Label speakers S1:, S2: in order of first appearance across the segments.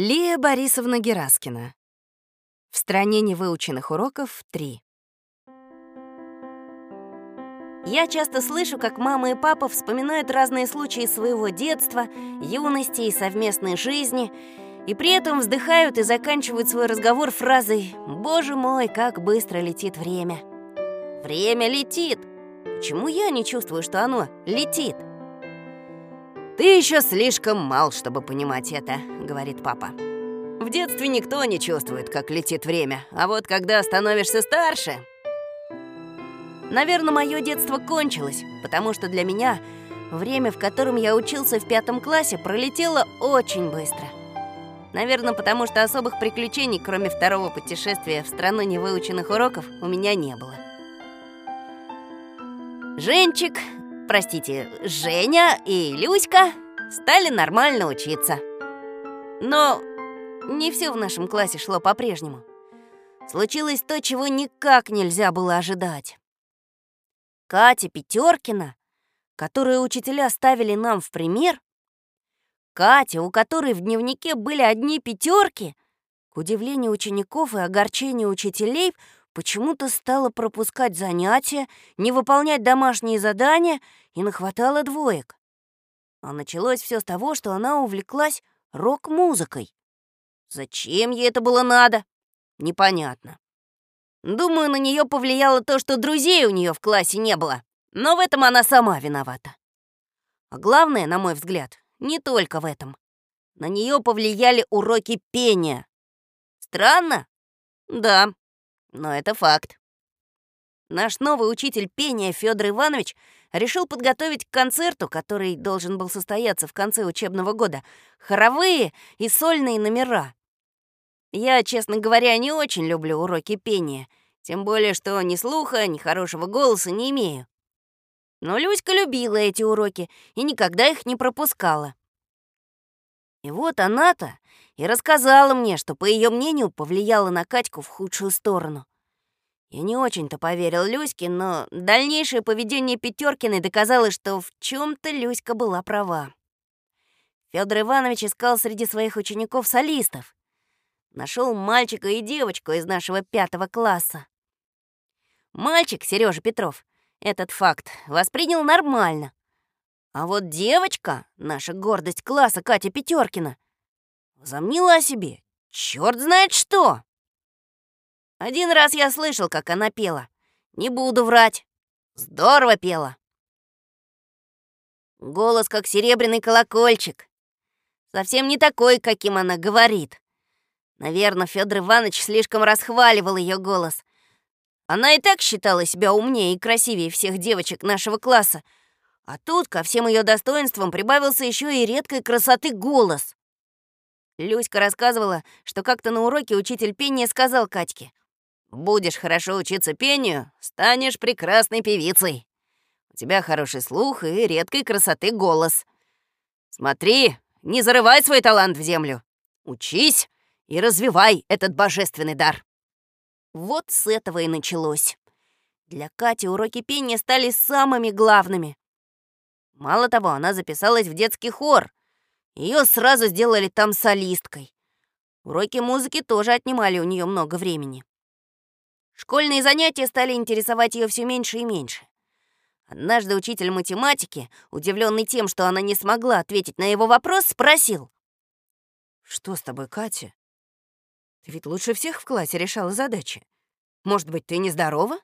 S1: Лия Борисовна Гераскина. В стране невыученных уроков 3. Я часто слышу, как мама и папа вспоминают разные случаи своего детства, юности и совместной жизни, и при этом вздыхают и заканчивают свой разговор фразой «Боже мой, как быстро летит время!» Время летит! Почему я не чувствую, что оно летит? «Ты еще слишком мал, чтобы понимать это», — говорит папа. «В детстве никто не чувствует, как летит время, а вот когда становишься старше...» Наверное, мое детство кончилось, потому что для меня время, в котором я учился в пятом классе, пролетело очень быстро. Наверное, потому что особых приключений, кроме второго путешествия в страну невыученных уроков, у меня не было. Женчик простите, Женя и Люська стали нормально учиться. Но не все в нашем классе шло по-прежнему. Случилось то, чего никак нельзя было ожидать. Катя Петеркина, которую учителя ставили нам в пример, Катя, у которой в дневнике были одни пятерки, к удивлению учеников и огорчению учителей, почему-то стала пропускать занятия, не выполнять домашние задания и нахватала двоек. А началось все с того, что она увлеклась рок-музыкой. Зачем ей это было надо? Непонятно. Думаю, на нее повлияло то, что друзей у нее в классе не было, но в этом она сама виновата. А главное, на мой взгляд, не только в этом. На нее повлияли уроки пения. Странно? Да, но это факт. Наш новый учитель пения Федор Иванович решил подготовить к концерту, который должен был состояться в конце учебного года, хоровые и сольные номера. Я, честно говоря, не очень люблю уроки пения, тем более, что ни слуха, ни хорошего голоса не имею. Но Люська любила эти уроки и никогда их не пропускала. И вот она-то и рассказала мне, что, по ее мнению, повлияла на Катьку в худшую сторону. Я не очень-то поверил Люське, но дальнейшее поведение Петеркиной доказало, что в чем то Люська была права. Федор Иванович искал среди своих учеников солистов. Нашел мальчика и девочку из нашего пятого класса. Мальчик, Сережа Петров, этот факт воспринял нормально. А вот девочка, наша гордость класса Катя Петеркина, возомнила о себе. Черт знает что! Один раз я слышал, как она пела. Не буду врать. Здорово пела. Голос как серебряный колокольчик. Совсем не такой, каким она говорит. Наверное, Федор Иванович слишком расхваливал ее голос. Она и так считала себя умнее и красивее всех девочек нашего класса. А тут ко всем ее достоинствам прибавился еще и редкой красоты голос. Люська рассказывала, что как-то на уроке учитель пения сказал Катьке, Будешь хорошо учиться пению, станешь прекрасной певицей. У тебя хороший слух и редкой красоты голос. Смотри, не зарывай свой талант в землю. Учись и развивай этот божественный дар. Вот с этого и началось. Для Кати уроки пения стали самыми главными. Мало того, она записалась в детский хор. Ее сразу сделали там солисткой. Уроки музыки тоже отнимали у нее много времени. Школьные занятия стали интересовать ее все меньше и меньше. Однажды учитель математики, удивленный тем, что она не смогла ответить на его вопрос, спросил. «Что с тобой, Катя? Ты ведь лучше всех в классе решала задачи. Может быть, ты нездорова?»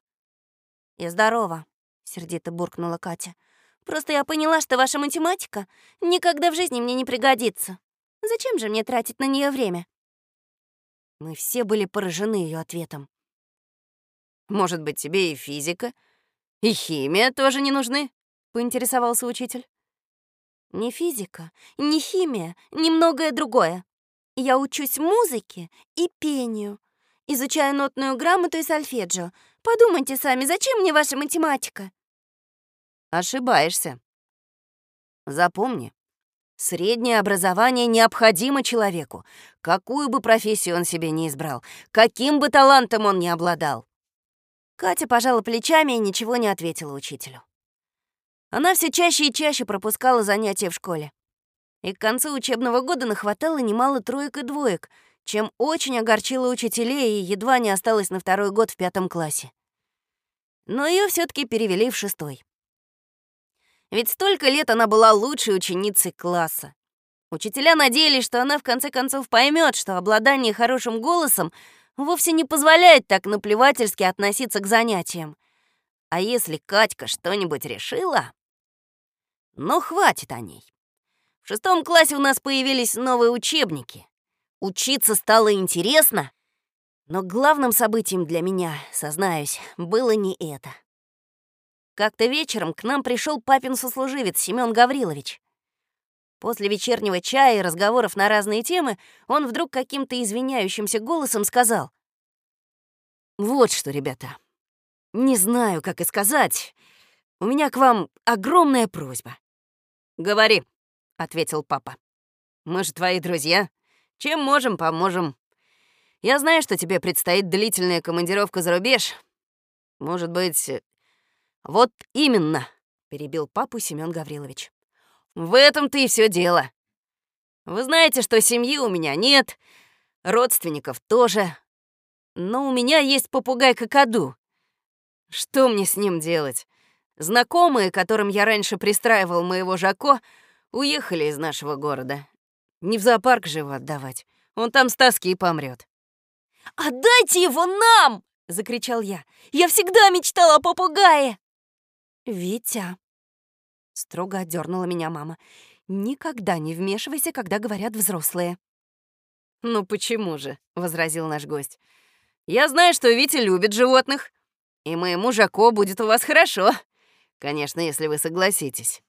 S1: «Я здорова», — сердито буркнула Катя. «Просто я поняла, что ваша математика никогда в жизни мне не пригодится. Зачем же мне тратить на нее время?» Мы все были поражены ее ответом. Может быть, тебе и физика, и химия тоже не нужны?» — поинтересовался учитель. «Не физика, не химия, ни многое другое. Я учусь музыке и пению, изучаю нотную грамоту и сольфеджио. Подумайте сами, зачем мне ваша математика?» «Ошибаешься. Запомни, Среднее образование необходимо человеку, какую бы профессию он себе не избрал, каким бы талантом он ни обладал. Катя пожала плечами и ничего не ответила учителю. Она все чаще и чаще пропускала занятия в школе. И к концу учебного года нахватало немало троек и двоек, чем очень огорчило учителей и едва не осталось на второй год в пятом классе. Но ее все таки перевели в шестой. Ведь столько лет она была лучшей ученицей класса. Учителя надеялись, что она в конце концов поймет, что обладание хорошим голосом вовсе не позволяет так наплевательски относиться к занятиям. А если Катька что-нибудь решила, ну хватит о ней. В шестом классе у нас появились новые учебники. Учиться стало интересно, но главным событием для меня, сознаюсь, было не это. Как-то вечером к нам пришел папин сослуживец Семен Гаврилович. После вечернего чая и разговоров на разные темы он вдруг каким-то извиняющимся голосом сказал. «Вот что, ребята, не знаю, как и сказать. У меня к вам огромная просьба». «Говори», — ответил папа. «Мы же твои друзья. Чем можем, поможем. Я знаю, что тебе предстоит длительная командировка за рубеж. Может быть, «Вот именно», — перебил папу Семён Гаврилович. «В этом-то и все дело. Вы знаете, что семьи у меня нет, родственников тоже. Но у меня есть попугай Кокоду. Что мне с ним делать? Знакомые, которым я раньше пристраивал моего Жако, уехали из нашего города. Не в зоопарк же его отдавать. Он там с тоски и помрет.
S2: «Отдайте его нам!» — закричал я. «Я всегда мечтала о попугае!»
S1: «Витя!» — строго отдернула меня мама. «Никогда не вмешивайся, когда говорят взрослые».
S3: «Ну почему же?» — возразил наш гость. «Я знаю, что Витя любит животных, и моему Жако будет у вас хорошо. Конечно, если вы согласитесь».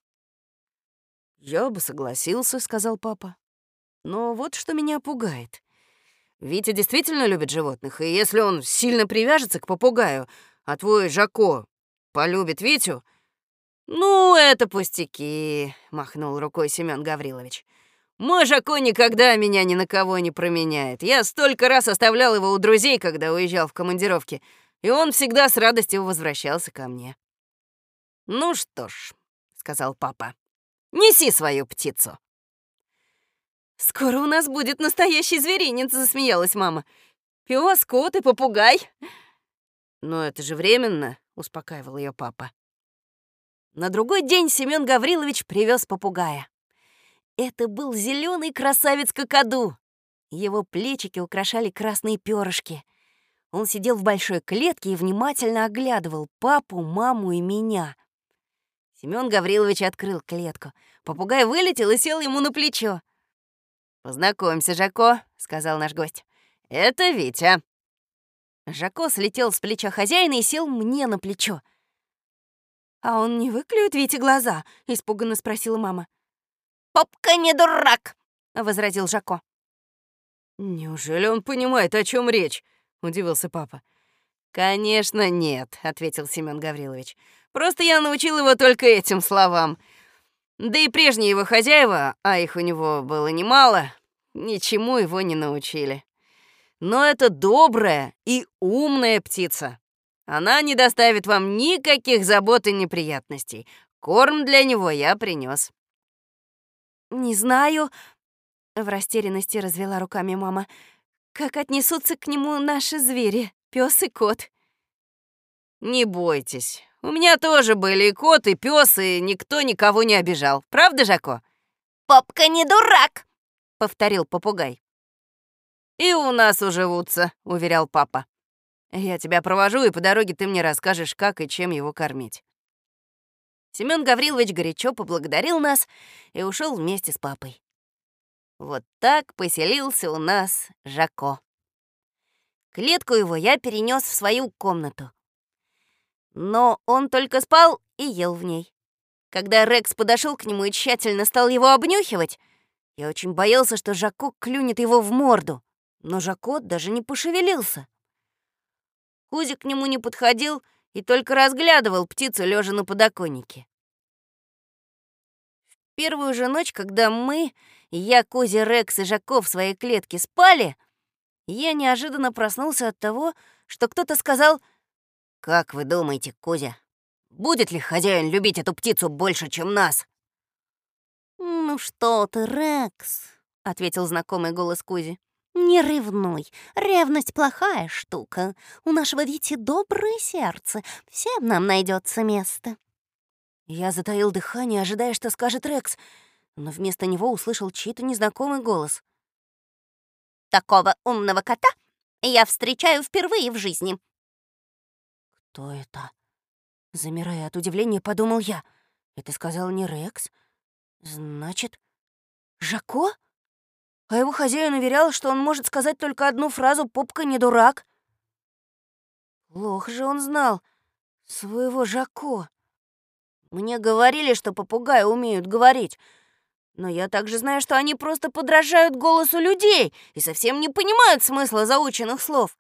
S1: «Я бы согласился», — сказал папа. «Но вот что меня пугает. Витя действительно любит животных, и если он сильно привяжется к попугаю, а твой Жако полюбит Витю?» «Ну, это пустяки», — махнул рукой Семён Гаврилович. «Мой Жако никогда меня ни на кого не променяет. Я столько раз оставлял его у друзей, когда уезжал в командировки, и он всегда с радостью возвращался ко мне». «Ну что ж», — сказал папа, — «неси свою птицу».
S2: «Скоро у нас будет настоящий зверинец», — засмеялась мама. «Пёс, кот и попугай».
S1: «Но это же временно», — успокаивал ее папа. На другой день Семен Гаврилович привез попугая. Это был зеленый красавец Кокоду. Его плечики украшали красные перышки. Он сидел в большой клетке и внимательно оглядывал папу, маму и меня. Семен Гаврилович открыл клетку. Попугай вылетел и сел ему на плечо. «Познакомься, Жако», — сказал наш гость. «Это Витя». Жако слетел с плеча хозяина и сел мне на плечо.
S2: «А он не выклюет Вите глаза?» — испуганно спросила мама.
S4: «Попка не дурак!»
S2: — возразил Жако.
S3: «Неужели он понимает, о чем речь?» — удивился папа.
S1: «Конечно нет», — ответил Семен Гаврилович. «Просто я научил его только этим словам. Да и прежние его хозяева, а их у него было немало, ничему его не научили. Но это добрая и умная птица. Она не доставит вам никаких забот и неприятностей. Корм для него я принес.
S2: «Не знаю», — в растерянности развела руками мама, «как отнесутся к нему наши звери, пес и кот».
S1: «Не бойтесь, у меня тоже были и кот, и пес, и никто никого не обижал. Правда, Жако?»
S4: «Попка не дурак», —
S1: повторил попугай. «И у нас уживутся», — уверял папа. «Я тебя провожу, и по дороге ты мне расскажешь, как и чем его кормить». Семён Гаврилович горячо поблагодарил нас и ушел вместе с папой. Вот так поселился у нас Жако. Клетку его я перенес в свою комнату. Но он только спал и ел в ней. Когда Рекс подошел к нему и тщательно стал его обнюхивать, я очень боялся, что Жако клюнет его в морду но Жакот даже не пошевелился. Кузя к нему не подходил и только разглядывал птицу, лежа на подоконнике. В первую же ночь, когда мы, я, Кузя, Рекс и Жаков в своей клетке спали, я неожиданно проснулся от того, что кто-то сказал «Как вы думаете, Кузя, будет ли хозяин любить эту птицу больше, чем нас?»
S2: «Ну,
S4: «Ну что ты, Рекс?» — ответил знакомый голос Кузи. «Не ревнуй. Ревность плохая штука. У нашего Вити доброе сердце. Всем нам найдется место».
S2: Я затаил дыхание, ожидая, что скажет Рекс, но вместо него услышал чей-то незнакомый голос.
S4: «Такого умного кота я встречаю впервые в жизни».
S2: «Кто это?» Замирая от удивления, подумал я. «Это сказал не Рекс? Значит, Жако?» А его хозяин уверял, что он может сказать только одну фразу «попка не дурак». Плохо же он знал своего Жако. Мне говорили, что попугаи умеют говорить, но я также знаю, что они просто подражают голосу людей и совсем не понимают смысла заученных слов.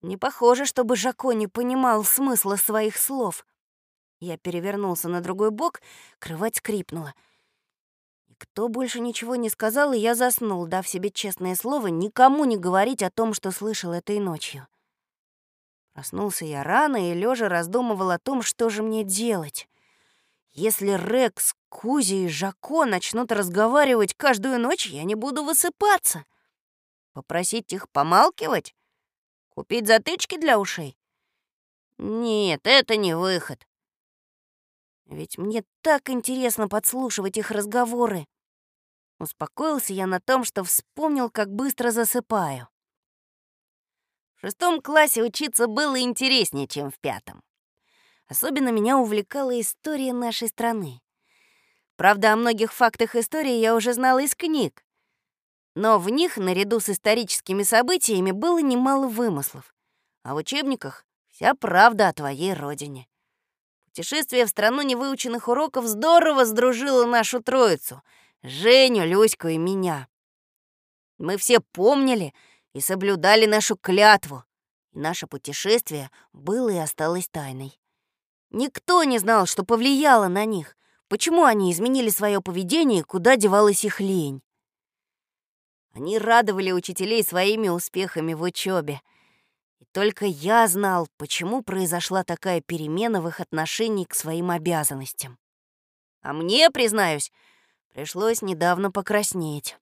S2: Не похоже, чтобы Жако не понимал смысла своих слов. Я перевернулся на другой бок, кровать скрипнула — Никто больше ничего не сказал, и я заснул, дав себе честное слово никому не говорить о том, что слышал этой ночью. Проснулся я рано и лежа раздумывал о том, что же мне делать. Если Рекс, Кузи и Жако начнут разговаривать каждую ночь, я не буду высыпаться. Попросить их помалкивать? Купить затычки для ушей? Нет, это не выход. Ведь мне так интересно подслушивать их разговоры. Успокоился я на том, что вспомнил, как быстро засыпаю. В шестом классе учиться было интереснее, чем в пятом. Особенно меня увлекала история нашей страны. Правда, о многих фактах истории я уже знала из книг. Но в них, наряду с историческими событиями, было немало вымыслов. А в учебниках вся правда о твоей родине. Путешествие в страну невыученных уроков здорово сдружило нашу троицу — Женю, Люську и меня. Мы все помнили и соблюдали нашу клятву, и наше путешествие было и осталось тайной. Никто не знал, что повлияло на них, почему они изменили свое поведение и куда девалась их лень. Они радовали учителей своими успехами в учебе — только я знал, почему произошла такая перемена в их отношении к своим обязанностям. А мне, признаюсь, пришлось недавно покраснеть.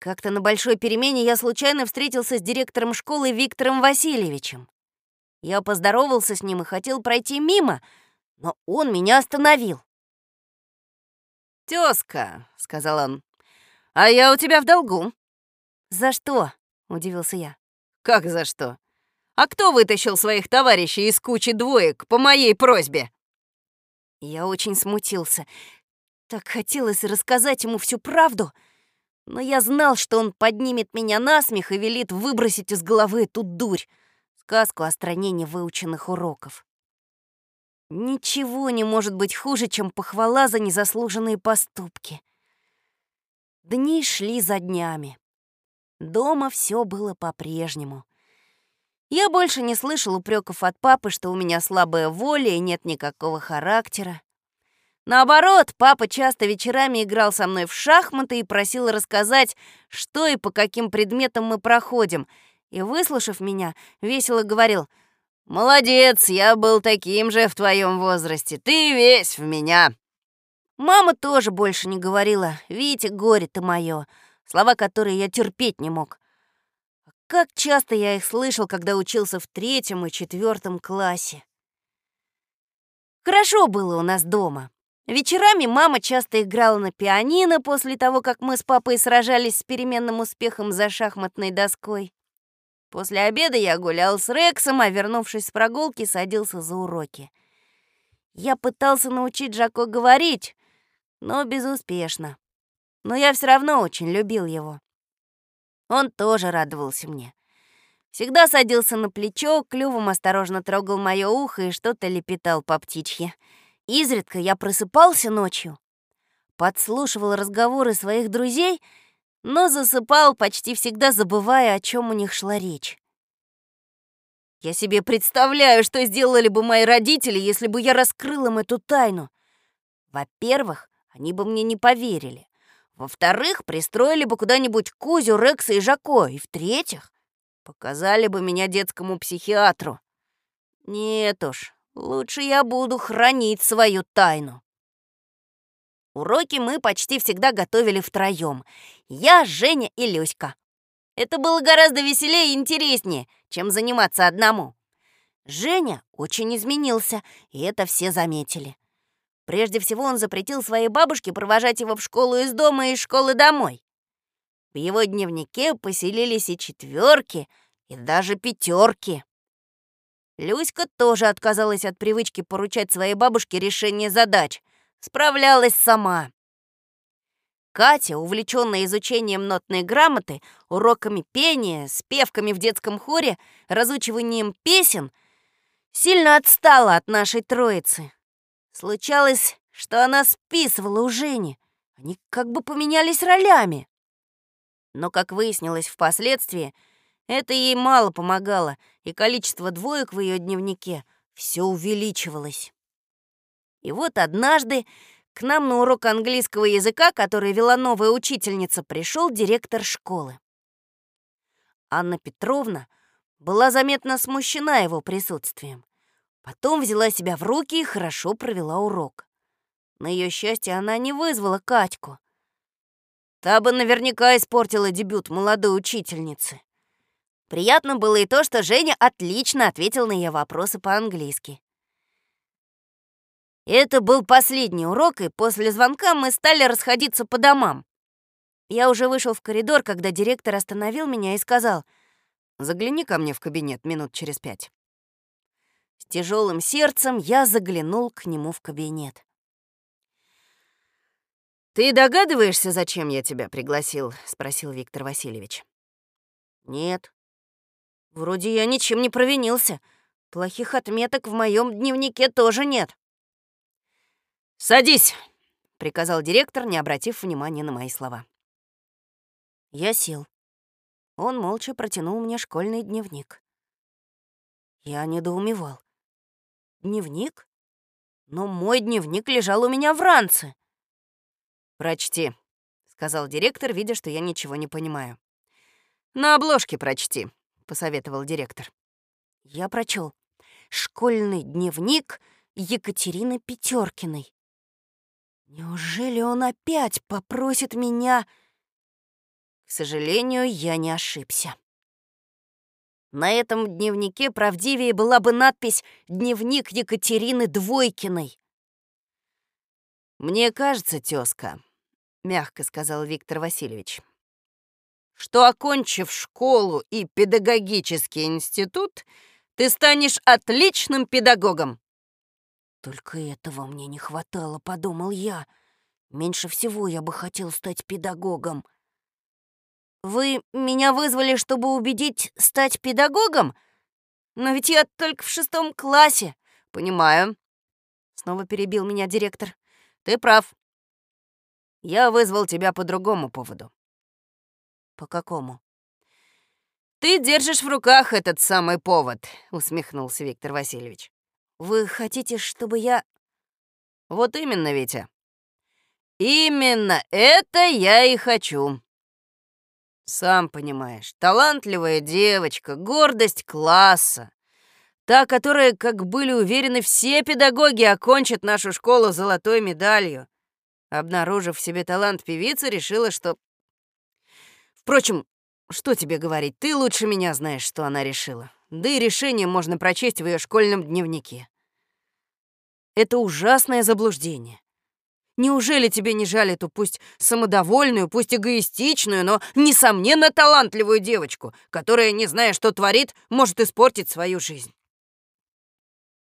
S2: Как-то на большой перемене я случайно встретился с директором школы Виктором Васильевичем. Я поздоровался с ним и хотел пройти мимо, но он меня остановил.
S3: «Тёзка», — сказал он, — «а я у тебя в долгу».
S2: «За что?» — удивился я.
S3: Как за что? А кто вытащил своих товарищей из кучи двоек по моей просьбе?
S2: Я очень смутился. Так хотелось рассказать ему всю правду, но я знал, что он поднимет меня на смех и велит выбросить из головы эту дурь, сказку о стране невыученных уроков. Ничего не может быть хуже, чем похвала за незаслуженные поступки. Дни шли за днями. Дома все было по-прежнему. Я больше не слышал упреков от папы, что у меня слабая воля и нет никакого характера. Наоборот, папа часто вечерами играл со мной в шахматы и просил рассказать, что и по каким предметам мы проходим. И, выслушав меня, весело говорил, «Молодец, я был таким же в твоем возрасте, ты весь в меня». Мама тоже больше не говорила, «Витя, горе ты мое», слова которые я терпеть не мог. Как часто я их слышал, когда учился в третьем и четвертом классе. Хорошо было у нас дома. Вечерами мама часто играла на пианино после того, как мы с папой сражались с переменным успехом за шахматной доской. После обеда я гулял с Рексом, а вернувшись с прогулки, садился за уроки. Я пытался научить Жако говорить, но безуспешно но я все равно очень любил его. Он тоже радовался мне. Всегда садился на плечо, клювом осторожно трогал мое ухо и что-то лепетал по птичье. Изредка я просыпался ночью, подслушивал разговоры своих друзей, но засыпал, почти всегда забывая, о чем у них шла речь. Я себе представляю, что сделали бы мои родители, если бы я раскрыл им эту тайну. Во-первых, они бы мне не поверили. Во-вторых, пристроили бы куда-нибудь Кузю, Рекса и Жако. И в-третьих, показали бы меня детскому психиатру. Нет уж, лучше я буду хранить свою тайну.
S1: Уроки мы почти всегда готовили втроем. Я, Женя и Люська. Это было гораздо веселее и интереснее, чем заниматься одному. Женя очень изменился, и это все заметили. Прежде всего он запретил своей бабушке провожать его в школу из дома и из школы домой. В его дневнике поселились и четверки, и даже пятерки. Люська тоже отказалась от привычки поручать своей бабушке решение задач. Справлялась сама. Катя, увлеченная изучением нотной грамоты, уроками пения, спевками в детском хоре, разучиванием песен, сильно отстала от нашей троицы. Случалось, что она списывала у Жени. Они как бы поменялись ролями. Но, как выяснилось впоследствии, это ей мало помогало, и количество двоек в ее дневнике все увеличивалось. И вот однажды к нам на урок английского языка, который вела новая учительница, пришел директор школы. Анна Петровна была заметно смущена его присутствием. Потом взяла себя в руки и хорошо провела урок. На ее счастье она не вызвала Катьку. Та бы наверняка испортила дебют молодой учительницы. Приятно было и то, что Женя отлично ответил на ее вопросы по-английски. Это был последний урок, и после звонка мы стали расходиться по домам. Я уже вышел в коридор, когда директор остановил меня и сказал, «Загляни ко мне в кабинет минут через пять». С тяжелым сердцем я заглянул к нему в кабинет. «Ты догадываешься, зачем я тебя пригласил?» — спросил Виктор Васильевич. «Нет. Вроде я ничем не провинился. Плохих отметок в моем дневнике тоже нет». «Садись!» — приказал директор, не обратив внимания на мои слова. Я сел. Он молча протянул мне школьный дневник. Я недоумевал. Дневник? Но мой дневник лежал у меня в ранце. «Прочти», — сказал директор, видя, что я ничего не понимаю. «На обложке прочти», — посоветовал директор. Я прочел. «Школьный дневник Екатерины Пятеркиной». Неужели он опять попросит меня... К сожалению, я не ошибся. На этом дневнике правдивее была бы надпись «Дневник Екатерины Двойкиной». «Мне кажется, тезка», — мягко сказал Виктор Васильевич, «что, окончив школу и педагогический институт, ты станешь отличным педагогом. Только этого мне не хватало, подумал я. Меньше всего я бы хотел стать педагогом. Вы меня вызвали, чтобы убедить стать педагогом? Но ведь я только в шестом классе. Понимаю. Снова перебил меня директор. Ты прав. Я вызвал тебя по другому поводу. По какому? Ты держишь в руках этот самый повод, усмехнулся Виктор Васильевич. Вы хотите, чтобы я... Вот именно, Витя. Именно это я и хочу. Сам понимаешь, талантливая девочка, гордость класса. Та, которая, как были уверены все педагоги, окончит нашу школу золотой медалью. Обнаружив в себе талант певицы, решила, что... Впрочем, что тебе говорить, ты лучше меня знаешь, что она решила. Да и решение можно прочесть в ее школьном дневнике. Это ужасное заблуждение. Неужели тебе не жаль эту пусть самодовольную, пусть эгоистичную, но, несомненно, талантливую девочку, которая, не зная, что творит, может испортить свою жизнь?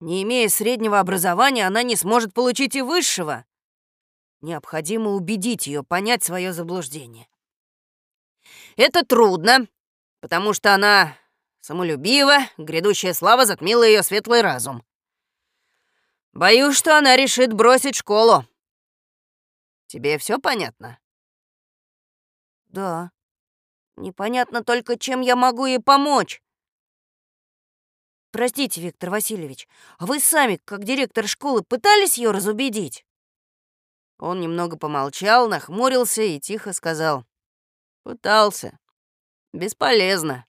S1: Не имея среднего образования, она не сможет получить и высшего. Необходимо убедить ее понять свое заблуждение. Это трудно, потому что она Самолюбива, грядущая слава затмила ее светлый разум. Боюсь, что она решит бросить школу. Тебе все понятно? Да. Непонятно только, чем я могу ей помочь. Простите, Виктор Васильевич, а вы сами, как директор школы, пытались ее разубедить? Он немного помолчал, нахмурился и тихо сказал. Пытался. Бесполезно.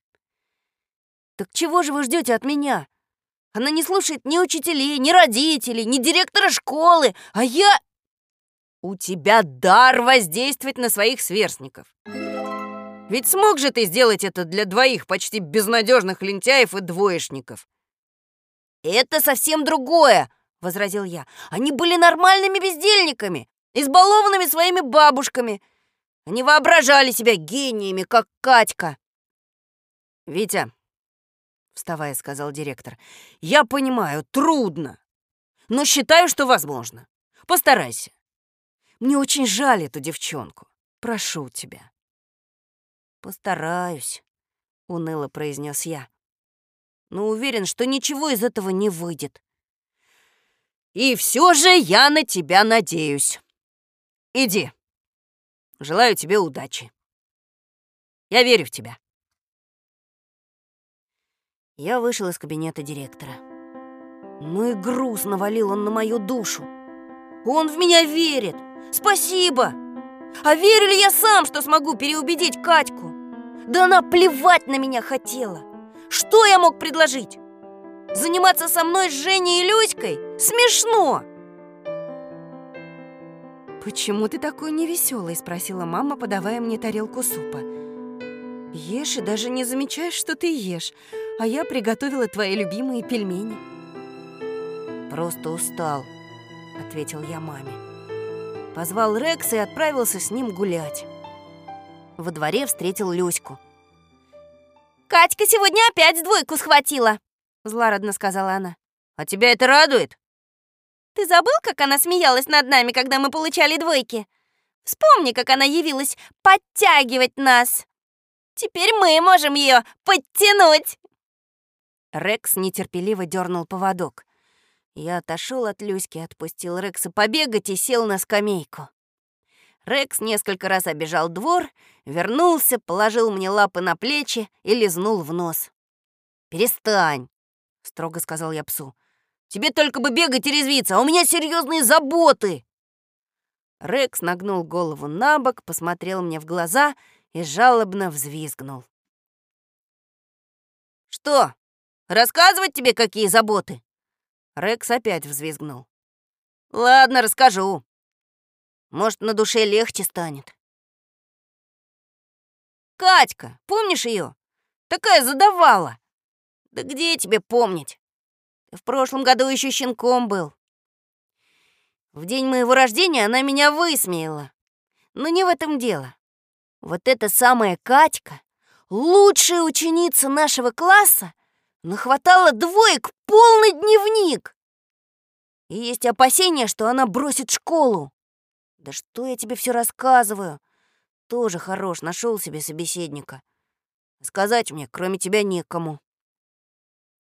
S1: Так чего же вы ждете от меня? Она не слушает ни учителей, ни родителей, ни директора школы, а я...
S3: У тебя дар воздействовать на своих сверстников. Ведь смог же ты сделать это для двоих почти безнадежных лентяев и двоечников?
S2: «Это совсем другое», — возразил я. «Они были нормальными бездельниками, избалованными своими бабушками. Они воображали себя гениями, как Катька».
S3: «Витя», — вставая, сказал директор, — «я понимаю, трудно, но считаю, что возможно. Постарайся. Мне очень жаль эту девчонку. Прошу тебя».
S2: «Постараюсь», — уныло произнес я. «Но уверен, что ничего из этого не выйдет».
S3: «И все же я на тебя надеюсь. Иди. Желаю тебе удачи. Я верю в тебя».
S2: Я вышел из кабинета директора. Ну и груз навалил он на мою душу. Он в меня верит. Спасибо. А верю ли я сам, что смогу переубедить Катьку? Да она плевать на меня хотела. Что я мог предложить? Заниматься со мной с Женей и Люськой? Смешно!
S1: «Почему ты такой невеселый?» — спросила мама, подавая мне тарелку супа. «Ешь и даже не замечаешь, что ты ешь, а я приготовила твои любимые пельмени».
S2: «Просто устал», — ответил я маме. Позвал Рекса и отправился с ним гулять. Во дворе встретил Люську.
S4: «Катька сегодня опять двойку схватила», — злорадно сказала она.
S2: «А тебя это радует?»
S4: «Ты забыл, как она смеялась над нами, когда мы получали двойки? Вспомни, как она явилась подтягивать нас. Теперь мы можем ее подтянуть».
S2: Рекс нетерпеливо дернул поводок. Я отошел от Люськи, отпустил Рекса побегать и сел на скамейку. Рекс несколько раз обежал двор, вернулся, положил мне лапы на плечи и лизнул в нос. «Перестань!» — строго сказал я псу. «Тебе только бы бегать и резвиться, а у меня серьезные заботы!» Рекс нагнул голову на бок, посмотрел мне в глаза и жалобно взвизгнул. «Что, рассказывать тебе, какие заботы?» Рекс опять взвизгнул. «Ладно, расскажу. Может, на душе легче станет. Катька, помнишь ее? Такая задавала. Да где тебе помнить? Ты в прошлом году еще щенком был. В день моего рождения она меня высмеяла. Но не в этом дело. Вот эта самая Катька, лучшая ученица нашего класса, нахватала двоек полный дневник. И есть опасения, что она бросит школу. Да что я тебе все рассказываю? Тоже хорош, нашел себе собеседника. Сказать мне, кроме тебя, некому.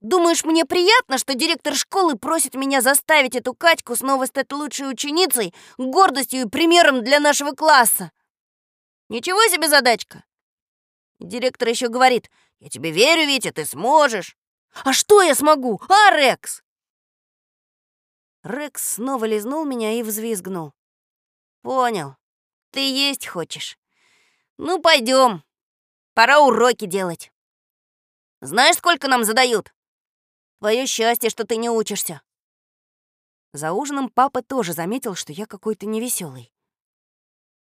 S2: Думаешь, мне приятно, что директор школы просит меня заставить эту Катьку снова стать лучшей ученицей, гордостью и примером для нашего класса? Ничего себе задачка. Директор еще говорит, я тебе верю, Витя, ты сможешь. А что я смогу, а, Рекс? Рекс снова лизнул меня и взвизгнул. Понял. Ты есть хочешь. Ну, пойдем. Пора уроки делать. Знаешь, сколько нам задают? Твое счастье, что ты не учишься. За ужином папа тоже заметил, что я какой-то невеселый.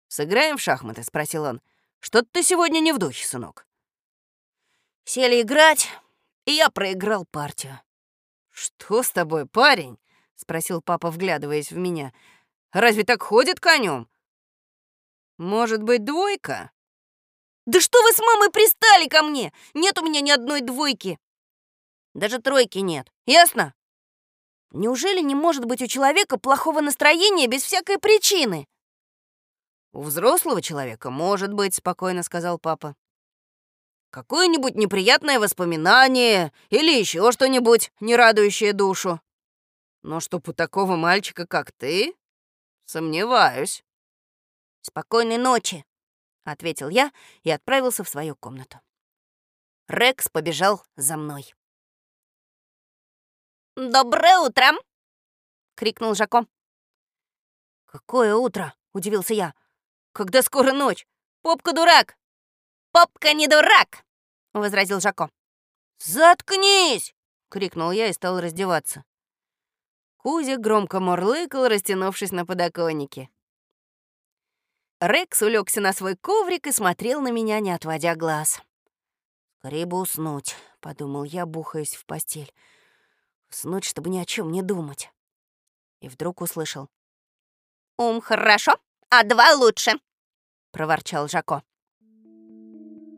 S3: «Сыграем в шахматы?» — спросил он. «Что-то ты сегодня не в духе, сынок».
S2: Сели играть, и я проиграл партию.
S3: «Что с тобой, парень?» — спросил папа, вглядываясь в меня. Разве так ходит конем? Может быть, двойка?
S2: Да что вы с мамой пристали ко мне? Нет у меня ни одной двойки. Даже тройки нет. Ясно? Неужели не может быть у человека плохого настроения без всякой причины?
S3: У взрослого человека может быть, спокойно сказал папа. Какое-нибудь неприятное воспоминание или еще что-нибудь, не радующее душу. Но чтоб у такого мальчика, как ты, Сомневаюсь.
S2: Спокойной ночи, ответил я и отправился в свою комнату. Рекс побежал за мной.
S4: «Доброе утро!» — крикнул Жако.
S2: «Какое утро?» — удивился я. «Когда скоро ночь? Попка дурак!»
S4: «Попка не дурак!» — возразил Жако.
S2: «Заткнись!» — крикнул я и стал раздеваться. Кузя громко мурлыкал, растянувшись на подоконнике.
S1: Рекс улегся на свой коврик и смотрел на меня, не отводя глаз.
S2: «Скорее бы уснуть», — подумал я, бухаясь в постель. Уснуть, чтобы ни о чем не думать. И вдруг услышал.
S4: «Ум хорошо, а два лучше», —
S1: проворчал Жако.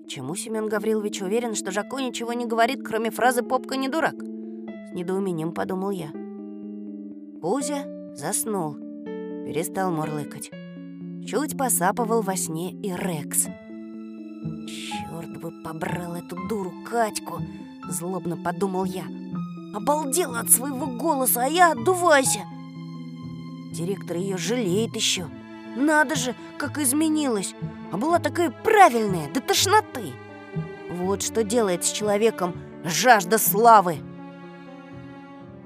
S2: Чему Семен Гаврилович уверен, что Жако ничего не говорит, кроме фразы «попка не дурак»? С недоумением подумал я. Кузя заснул, перестал мурлыкать. Чуть посапывал во сне и Рекс. Черт бы побрал эту дуру Катьку, злобно подумал я. Обалдела от своего голоса, а я отдувайся. Директор ее жалеет еще. Надо же, как изменилась. А была такая правильная, до тошноты. Вот что делает с человеком жажда славы.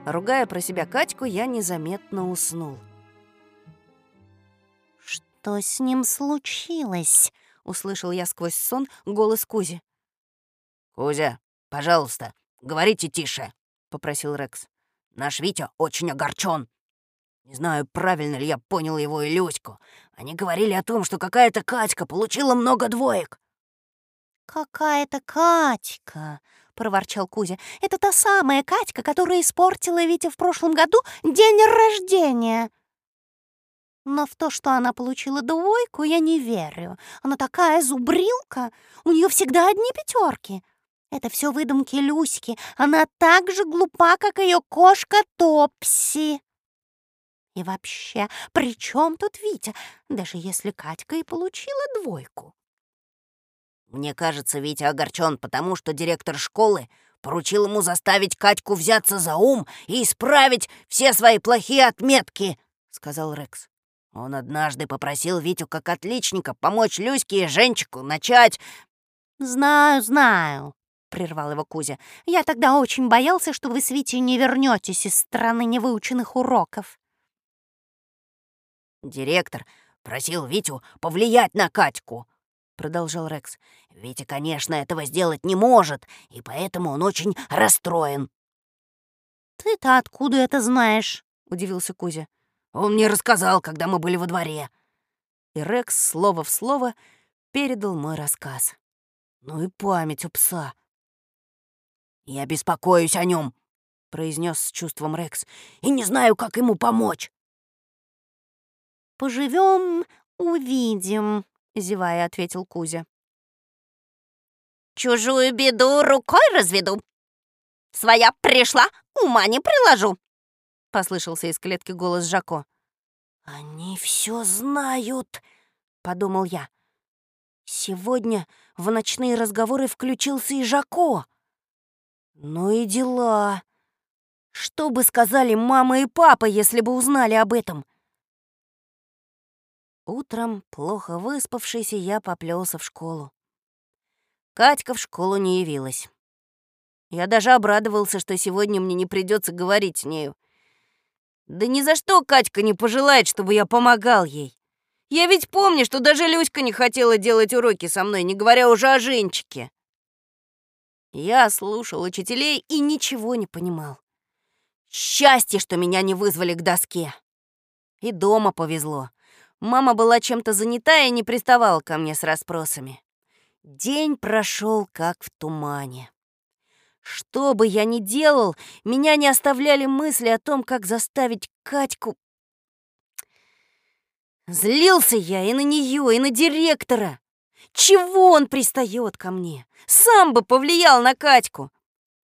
S2: Ругая про себя Катьку, я незаметно уснул.
S4: «Что с ним случилось?» — услышал я сквозь сон голос Кузи.
S3: «Кузя, пожалуйста, говорите тише», — попросил Рекс. «Наш Витя очень огорчен. Не знаю, правильно ли я понял его и Люську. Они говорили о том, что какая-то Катька получила много двоек».
S4: «Какая-то Катька», — проворчал Кузя. «Это та самая Катька, которая испортила Вите в прошлом году день рождения». Но в то, что она получила двойку, я не верю. Она такая зубрилка, у нее всегда одни пятерки. Это все выдумки Люськи. Она так же глупа, как ее кошка Топси. И вообще, при чем тут Витя, даже если Катька и получила двойку?
S3: Мне кажется, Витя огорчен, потому что директор школы поручил ему заставить Катьку взяться за ум и исправить все свои плохие отметки, — сказал Рекс. Он однажды попросил Витю как отличника помочь Люське и Женчику начать...
S4: «Знаю, знаю», — прервал его Кузя. «Я тогда очень боялся, что вы с Витей не вернетесь из страны невыученных уроков».
S3: «Директор просил Витю повлиять на Катьку», — продолжал Рекс. «Витя, конечно, этого сделать не может, и поэтому он очень расстроен».
S4: «Ты-то откуда это знаешь?» — удивился Кузя.
S3: Он мне рассказал, когда мы были во дворе».
S2: И Рекс слово в слово передал мой рассказ. Ну и память у пса.
S3: «Я беспокоюсь о нем, произнес с чувством Рекс, «и не знаю, как ему помочь».
S4: «Поживем, увидим», — зевая ответил Кузя. «Чужую беду рукой разведу. Своя пришла, ума не приложу», — послышался из клетки голос Жако.
S2: «Они все знают», — подумал я. Сегодня в ночные разговоры включился и Жако. Ну и дела. Что бы сказали мама и папа, если бы узнали об этом? Утром, плохо выспавшийся, я поплелся в школу. Катька в школу не явилась. Я даже обрадовался, что сегодня мне не придется говорить с нею. Да ни за что Катька не пожелает, чтобы я помогал ей. Я ведь помню, что даже Люська не хотела делать уроки со мной, не говоря уже о Женчике. Я слушал учителей и ничего не понимал. Счастье, что меня не вызвали к доске. И дома повезло. Мама была чем-то занята и не приставала ко мне с расспросами. День прошел как в тумане. Что бы я ни делал, меня не оставляли мысли о том, как заставить Катьку... Злился я и на нее, и на директора. Чего он пристает ко мне? Сам бы повлиял на Катьку.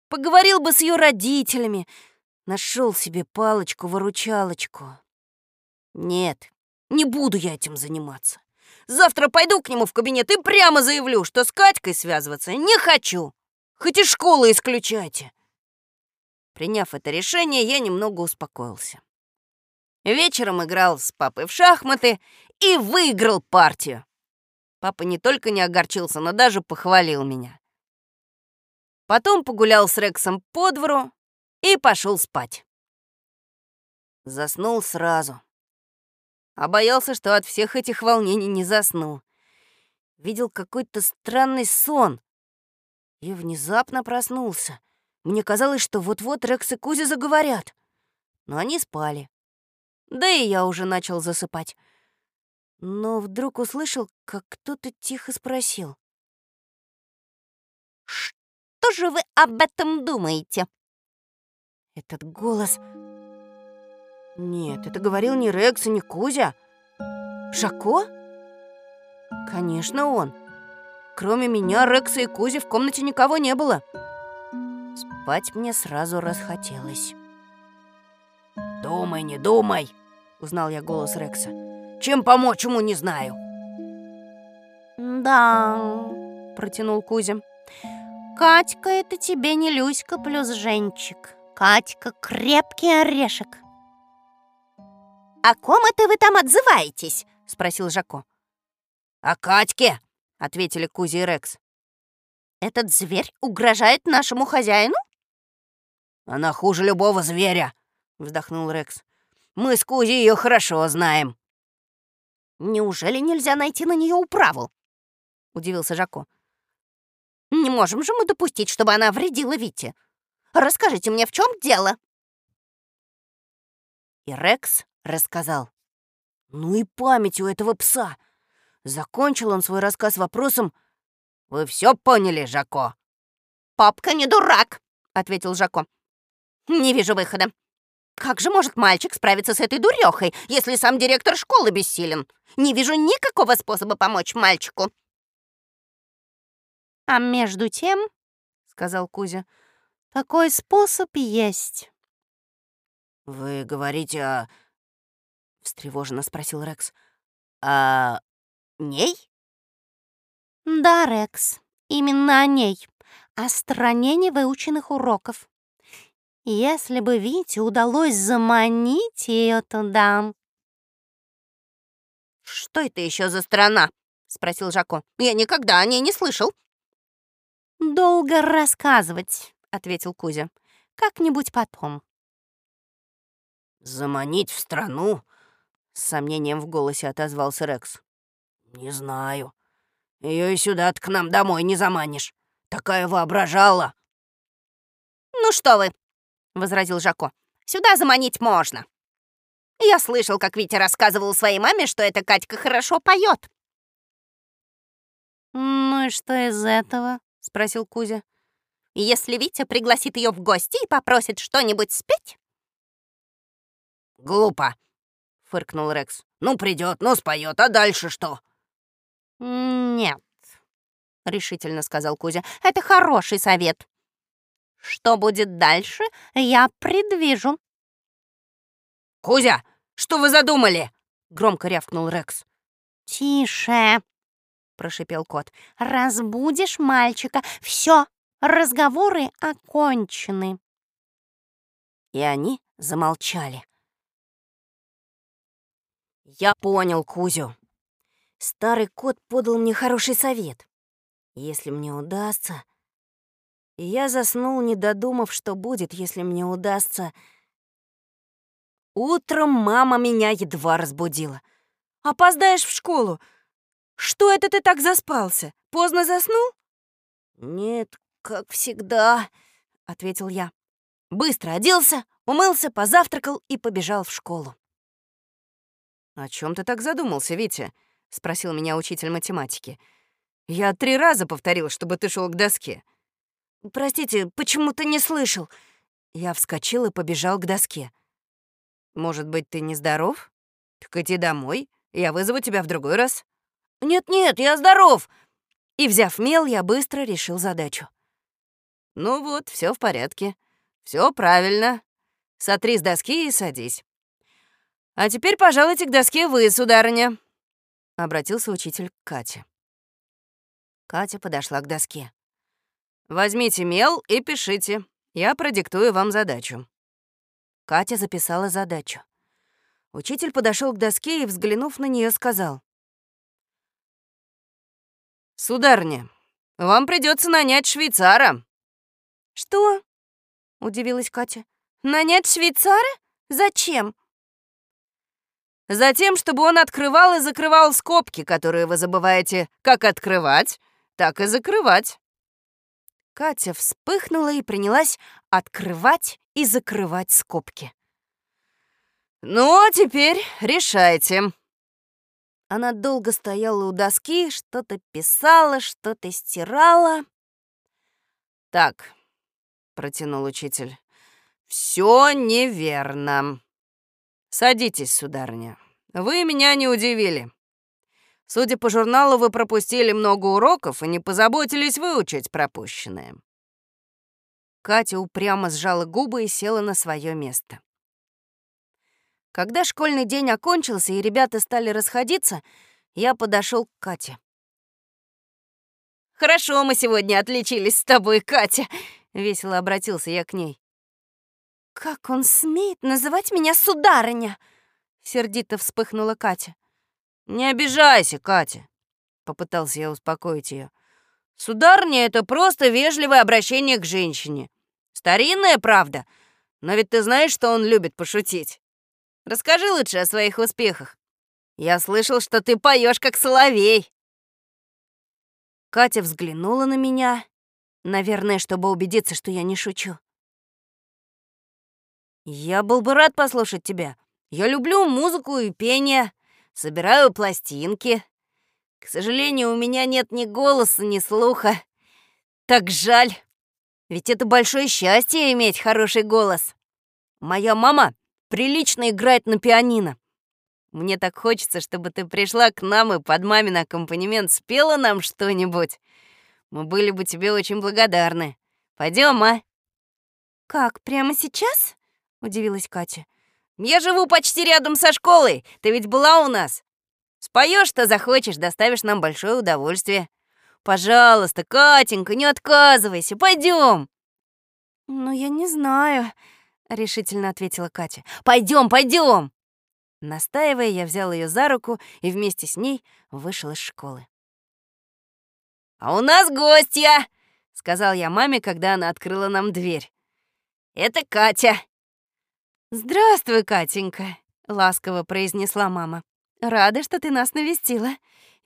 S2: Поговорил бы с ее родителями. Нашел себе палочку-выручалочку. Нет, не буду я этим заниматься. Завтра пойду к нему в кабинет и прямо заявлю, что с Катькой связываться не хочу. Хоть и школу исключайте. Приняв это решение, я немного успокоился. Вечером играл с папой в шахматы и выиграл партию. Папа не только не огорчился, но даже похвалил меня. Потом погулял с Рексом по двору и пошел спать. Заснул сразу. А боялся, что от всех этих волнений не засну. Видел какой-то странный сон, и внезапно проснулся. Мне казалось, что вот-вот Рекс и Кузя заговорят. Но они спали. Да и я уже начал засыпать. но вдруг услышал, как кто-то тихо спросил.
S4: «Что же вы об этом думаете?»
S2: Этот голос... Нет, это говорил не Рекс и не Кузя. Жако? Конечно, он. Кроме меня, Рекса и Кузи в комнате никого не было. Спать мне сразу расхотелось.
S3: «Думай, не думай!» — узнал я голос Рекса. «Чем помочь ему, не знаю».
S4: «Да», — протянул Кузя. «Катька — это тебе не Люська плюс Женчик. Катька — крепкий орешек». «О ком это вы там отзываетесь?» — спросил Жако.
S3: «О Катьке!» — ответили Кузи и Рекс.
S4: «Этот зверь угрожает нашему хозяину?»
S3: «Она хуже любого зверя», — вздохнул Рекс. «Мы с Кузи ее хорошо знаем».
S4: «Неужели нельзя найти на нее управу?» — удивился Жако. «Не можем же мы допустить, чтобы она вредила Вите. Расскажите мне, в чем дело?»
S2: И Рекс рассказал. Ну и память у этого пса. Закончил он свой рассказ вопросом
S3: «Вы все поняли, Жако?»
S4: «Папка не дурак», — ответил Жако. «Не вижу выхода. Как же может мальчик справиться с этой дурехой, если сам директор школы бессилен? Не вижу никакого способа помочь мальчику». «А между тем», — сказал Кузя, — «такой способ есть».
S3: «Вы говорите о...» — встревоженно спросил Рекс. «О ней?»
S4: «Да, Рекс, именно о ней, о стране невыученных уроков. Если бы Вите удалось заманить ее туда...» «Что это еще за страна?» — спросил Жако. «Я никогда о ней не слышал». «Долго рассказывать», — ответил Кузя. «Как-нибудь потом».
S3: «Заманить в страну?» — с сомнением в голосе отозвался Рекс. «Не знаю. Ее и сюда к нам домой не заманишь. Такая воображала».
S4: «Ну что вы!» — возразил Жако. «Сюда заманить можно. Я слышал, как Витя рассказывал своей маме, что эта Катька хорошо поет. «Ну и что из этого?» — спросил Кузя. «Если Витя пригласит ее в гости и попросит что-нибудь спеть?»
S3: «Глупо», — фыркнул Рекс. «Ну, придет, ну, споет, а дальше что?»
S4: «Нет», — решительно сказал Кузя. «Это хороший совет. Что будет дальше, я предвижу».
S3: «Кузя, что вы задумали?» — громко рявкнул Рекс.
S4: «Тише!» — прошипел кот. «Разбудишь мальчика. Все, разговоры окончены».
S2: И они замолчали. Я понял Кузю. Старый кот подал мне хороший совет. Если мне удастся... Я заснул, не додумав, что будет, если мне удастся... Утром мама меня едва разбудила. «Опоздаешь в школу? Что это ты так заспался? Поздно заснул?» «Нет, как всегда», — ответил я. Быстро оделся, умылся, позавтракал и побежал в школу.
S3: «О чем ты так задумался, Витя?» — спросил меня учитель математики. «Я три раза повторил, чтобы ты шел к доске».
S2: «Простите, почему-то не слышал». Я вскочил и побежал к доске.
S3: «Может быть, ты нездоров? Так иди домой, я вызову тебя в другой раз».
S2: «Нет-нет, я здоров!» И, взяв мел, я быстро решил задачу.
S3: «Ну вот, все в порядке. все правильно. Сотри с доски и садись». «А теперь пожалуйте к доске вы, сударыня», — обратился учитель к Кате. Катя подошла к доске. «Возьмите мел и пишите. Я продиктую вам задачу».
S2: Катя записала задачу. Учитель подошел к доске и, взглянув на нее, сказал.
S3: «Сударыня, вам придется нанять швейцара».
S2: «Что?» — удивилась Катя. «Нанять швейцара? Зачем?»
S3: Затем, чтобы он открывал и закрывал скобки, которые вы забываете как открывать, так и закрывать.
S2: Катя вспыхнула и принялась открывать и закрывать скобки.
S3: «Ну, а теперь решайте».
S2: Она долго стояла у доски, что-то писала, что-то стирала.
S3: «Так», — протянул учитель, — «все неверно. Садитесь, сударыня. Вы меня не удивили. Судя по журналу, вы пропустили много уроков и не позаботились выучить пропущенное».
S2: Катя упрямо сжала губы и села на свое место. Когда школьный день окончился и ребята стали расходиться, я подошел к Кате.
S1: «Хорошо мы сегодня отличились с тобой, Катя!» — весело обратился я к ней.
S2: «Как он смеет называть меня сударыня?» — сердито вспыхнула Катя.
S3: «Не обижайся, Катя!» — попытался я успокоить ее. «Сударыня — это просто вежливое обращение к женщине. Старинная правда, но ведь ты знаешь, что он любит пошутить. Расскажи лучше о своих успехах. Я слышал, что ты поешь как соловей.
S2: Катя взглянула на меня, наверное, чтобы убедиться, что я не шучу.
S3: Я был бы рад послушать тебя. Я люблю музыку и пение, собираю пластинки. К сожалению, у меня нет ни голоса, ни слуха. Так жаль. Ведь это большое счастье иметь хороший голос. Моя мама прилично играет на пианино. Мне так хочется, чтобы ты пришла к нам и под мамин аккомпанемент спела нам что-нибудь. Мы были бы тебе очень благодарны. Пойдем, а?»
S2: «Как, прямо сейчас?» — удивилась Катя.
S3: «Я живу почти рядом со школой. Ты ведь была у нас. Споешь, что захочешь, доставишь нам большое удовольствие. Пожалуйста, Катенька, не отказывайся. Пойдем.
S2: «Ну, я не знаю», — решительно ответила Катя.
S3: Пойдем, пойдем.
S2: Настаивая, я взял ее за руку и вместе с ней вышел из школы.
S3: «А у нас гостья!» — сказал я маме, когда она открыла нам дверь. «Это Катя!»
S2: «Здравствуй, Катенька!» — ласково произнесла мама. «Рада, что ты нас навестила.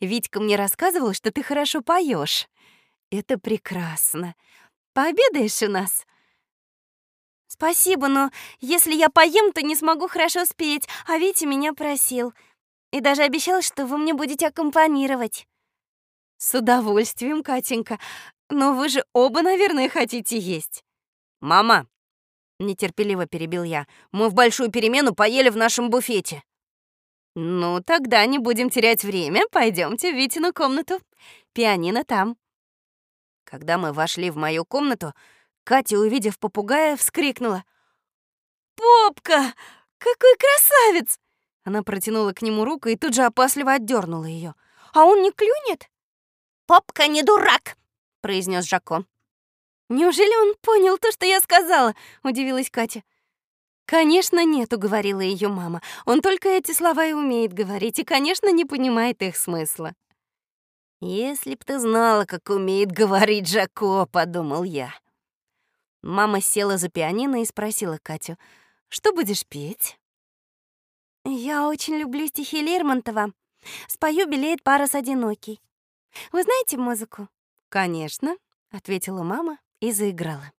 S2: Витька мне рассказывал, что ты хорошо поешь. Это прекрасно. Пообедаешь у нас?» «Спасибо, но если я поем, то не смогу хорошо спеть, а Витя меня просил. И даже обещал, что вы мне будете аккомпанировать». «С удовольствием, Катенька. Но вы же оба, наверное, хотите есть».
S3: «Мама!» — нетерпеливо перебил я. «Мы в большую перемену поели в нашем буфете».
S2: «Ну, тогда не будем терять время. Пойдемте в Витину комнату. Пианино там». Когда мы вошли в мою комнату, Катя, увидев попугая, вскрикнула. «Попка! Какой красавец!» Она протянула к нему руку и тут же опасливо отдернула ее. «А он не клюнет?»
S1: «Попка не дурак!» — произнес Жако.
S2: «Неужели он понял то, что я сказала?» — удивилась Катя. «Конечно, нет», — уговорила ее мама. «Он только эти слова и умеет говорить, и, конечно, не понимает их смысла».
S3: «Если б ты знала, как умеет говорить Жако», — подумал я.
S2: Мама села за пианино и спросила Катю, «Что будешь петь?» «Я очень люблю стихи Лермонтова. Спою «Белеет парус одинокий». Вы знаете музыку?» «Конечно», — ответила мама и заиграла.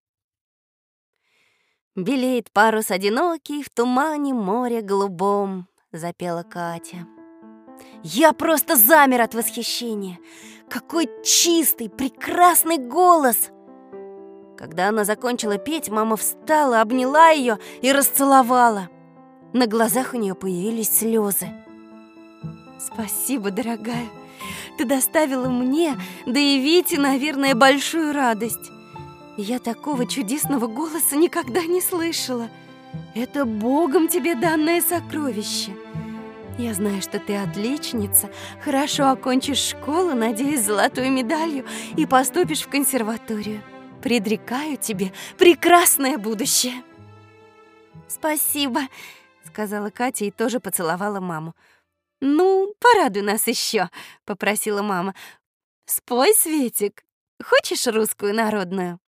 S2: «Белеет парус одинокий в тумане моря голубом», — запела Катя. Я просто замер от восхищения. Какой чистый, прекрасный голос! Когда она закончила петь, мама встала, обняла ее и расцеловала. На глазах у нее появились слезы. «Спасибо, дорогая. Ты доставила мне, да и Вите, наверное, большую радость. Я такого чудесного голоса никогда не слышала. Это Богом тебе данное сокровище. Я знаю, что ты отличница, хорошо окончишь школу, надеюсь, золотой медалью и поступишь в консерваторию предрекаю тебе прекрасное будущее». «Спасибо», — сказала Катя и тоже поцеловала маму. «Ну, порадуй нас еще, попросила мама. «Спой, Светик. Хочешь русскую народную?»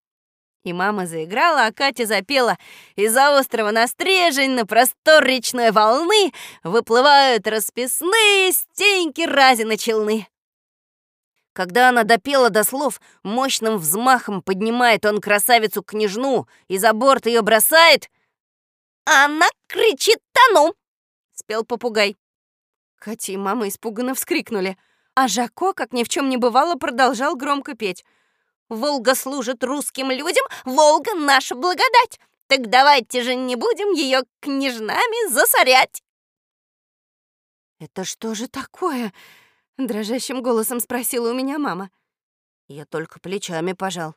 S2: И мама заиграла, а Катя запела «Из-за острова на стрежень на простор речной волны выплывают расписные стеньки разины челны». Когда она допела до слов, мощным взмахом поднимает он красавицу-княжну и за борт ее бросает.
S1: «Она кричит тону!»
S3: — спел попугай.
S2: Катя и мама испуганно вскрикнули, а Жако, как ни в чем не бывало, продолжал громко петь.
S4: «Волга служит русским людям, Волга — наша благодать! Так давайте же не будем ее княжнами засорять!»
S2: «Это что же такое?» — дрожащим голосом спросила у меня мама. Я только плечами пожал.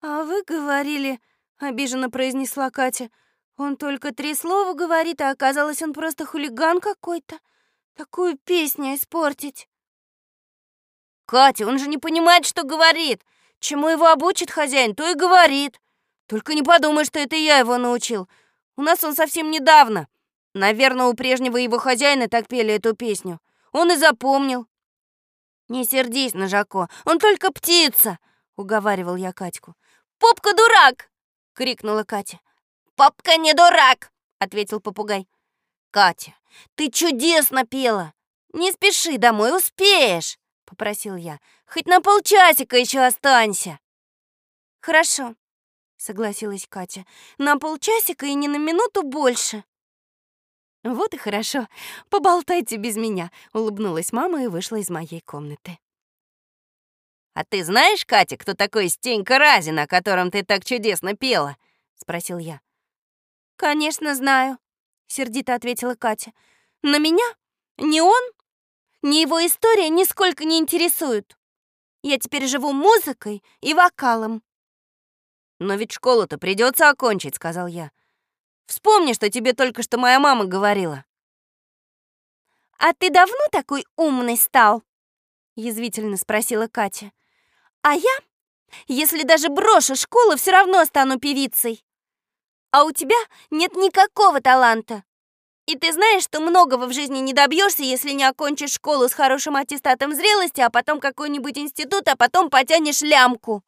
S2: «А вы говорили...» — обиженно произнесла Катя. «Он только три слова говорит, а оказалось, он просто хулиган какой-то. Такую песню испортить». «Катя, он же не понимает, что говорит. Чему его обучит хозяин, то и говорит. Только не подумай, что это я его научил. У нас он совсем недавно. Наверное, у прежнего его хозяина так пели эту песню. Он и запомнил. «Не сердись на Жако, он только птица!» — уговаривал я Катьку.
S4: «Попка дурак!»
S2: — крикнула Катя.
S4: «Попка не дурак!»
S2: — ответил попугай. «Катя, ты чудесно пела! Не спеши домой, успеешь!» — попросил я. «Хоть на полчасика еще останься!» «Хорошо», — согласилась Катя. «На полчасика и не на минуту больше». «Вот и хорошо. Поболтайте без меня», — улыбнулась мама и вышла из моей комнаты.
S3: «А ты знаешь, Катя, кто такой Стенька Разин, о котором ты так чудесно пела?» — спросил я.
S2: «Конечно, знаю», — сердито ответила Катя. «Но меня ни он, ни его история нисколько не интересуют. Я теперь живу музыкой и вокалом».
S3: «Но ведь школу-то придется окончить», — сказал я. Вспомни, что тебе только что моя мама говорила».
S2: «А ты давно такой умный стал?» — язвительно спросила Катя. «А я, если даже брошу школу, все равно стану певицей. А у тебя нет никакого таланта. И ты знаешь, что многого в жизни не добьешься, если не окончишь школу с хорошим аттестатом зрелости, а потом какой-нибудь институт, а потом потянешь лямку.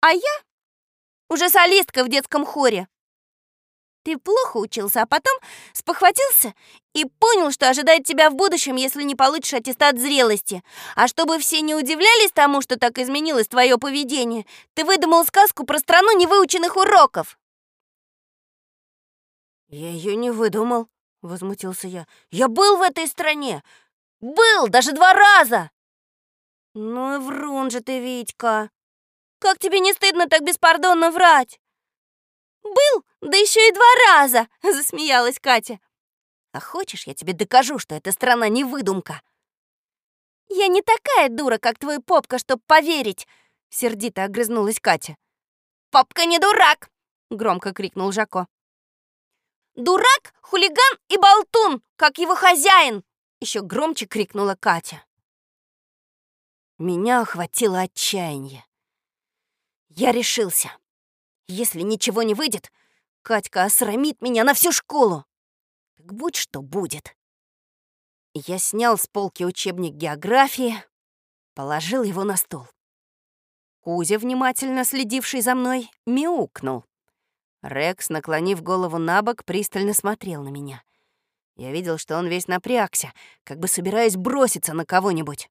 S2: А я уже солистка в детском хоре. Ты плохо учился, а потом спохватился и понял, что ожидает тебя в будущем, если не получишь аттестат зрелости. А чтобы все не удивлялись тому, что так изменилось твое поведение, ты выдумал сказку про страну невыученных уроков.
S3: «Я ее не выдумал», — возмутился я. «Я был в этой стране! Был даже два раза!»
S2: «Ну и врун же ты, Витька! Как тебе не стыдно так беспардонно врать?» «Был, да еще и два раза!» — засмеялась Катя.
S3: «А хочешь, я тебе докажу, что эта страна не выдумка?»
S2: «Я не такая дура, как твой попка, чтоб поверить!» — сердито огрызнулась Катя.
S4: «Попка не дурак!» — громко крикнул Жако. «Дурак, хулиган и болтун, как его хозяин!» — еще громче крикнула Катя.
S3: Меня охватило отчаяние. Я решился. Если ничего не выйдет, Катька осрамит меня на всю школу. Так будь что будет. Я снял с полки учебник географии, положил его на стол. Кузя, внимательно следивший за мной, мяукнул. Рекс, наклонив голову на бок, пристально смотрел на меня. Я видел, что он весь напрягся, как бы собираясь броситься на кого-нибудь.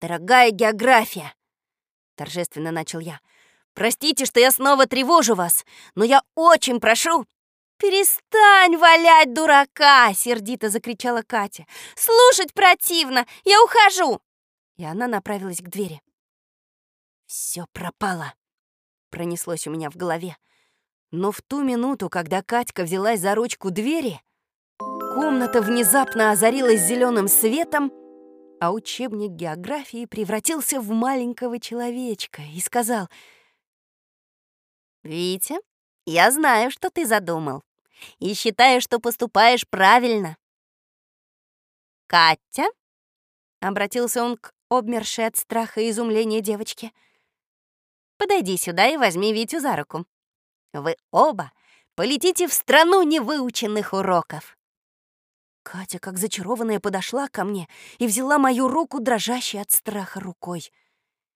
S3: «Дорогая география!» — торжественно начал я. Простите, что я снова тревожу вас, но я очень прошу...»
S2: «Перестань валять дурака!» — сердито закричала Катя. «Слушать противно! Я ухожу!»
S3: И она направилась к двери. Все пропало!» — пронеслось у меня в голове. Но в ту минуту, когда Катька взялась за ручку двери, комната внезапно озарилась зеленым светом, а учебник географии превратился в маленького человечка и сказал —
S1: «Витя, я знаю, что ты задумал, и считаю, что поступаешь правильно». «Катя?» — обратился он к обмершей от страха и изумления девочке. «Подойди сюда и возьми Витю за руку. Вы оба полетите в страну невыученных уроков».
S3: Катя, как зачарованная, подошла ко мне и взяла мою руку, дрожащей от страха рукой.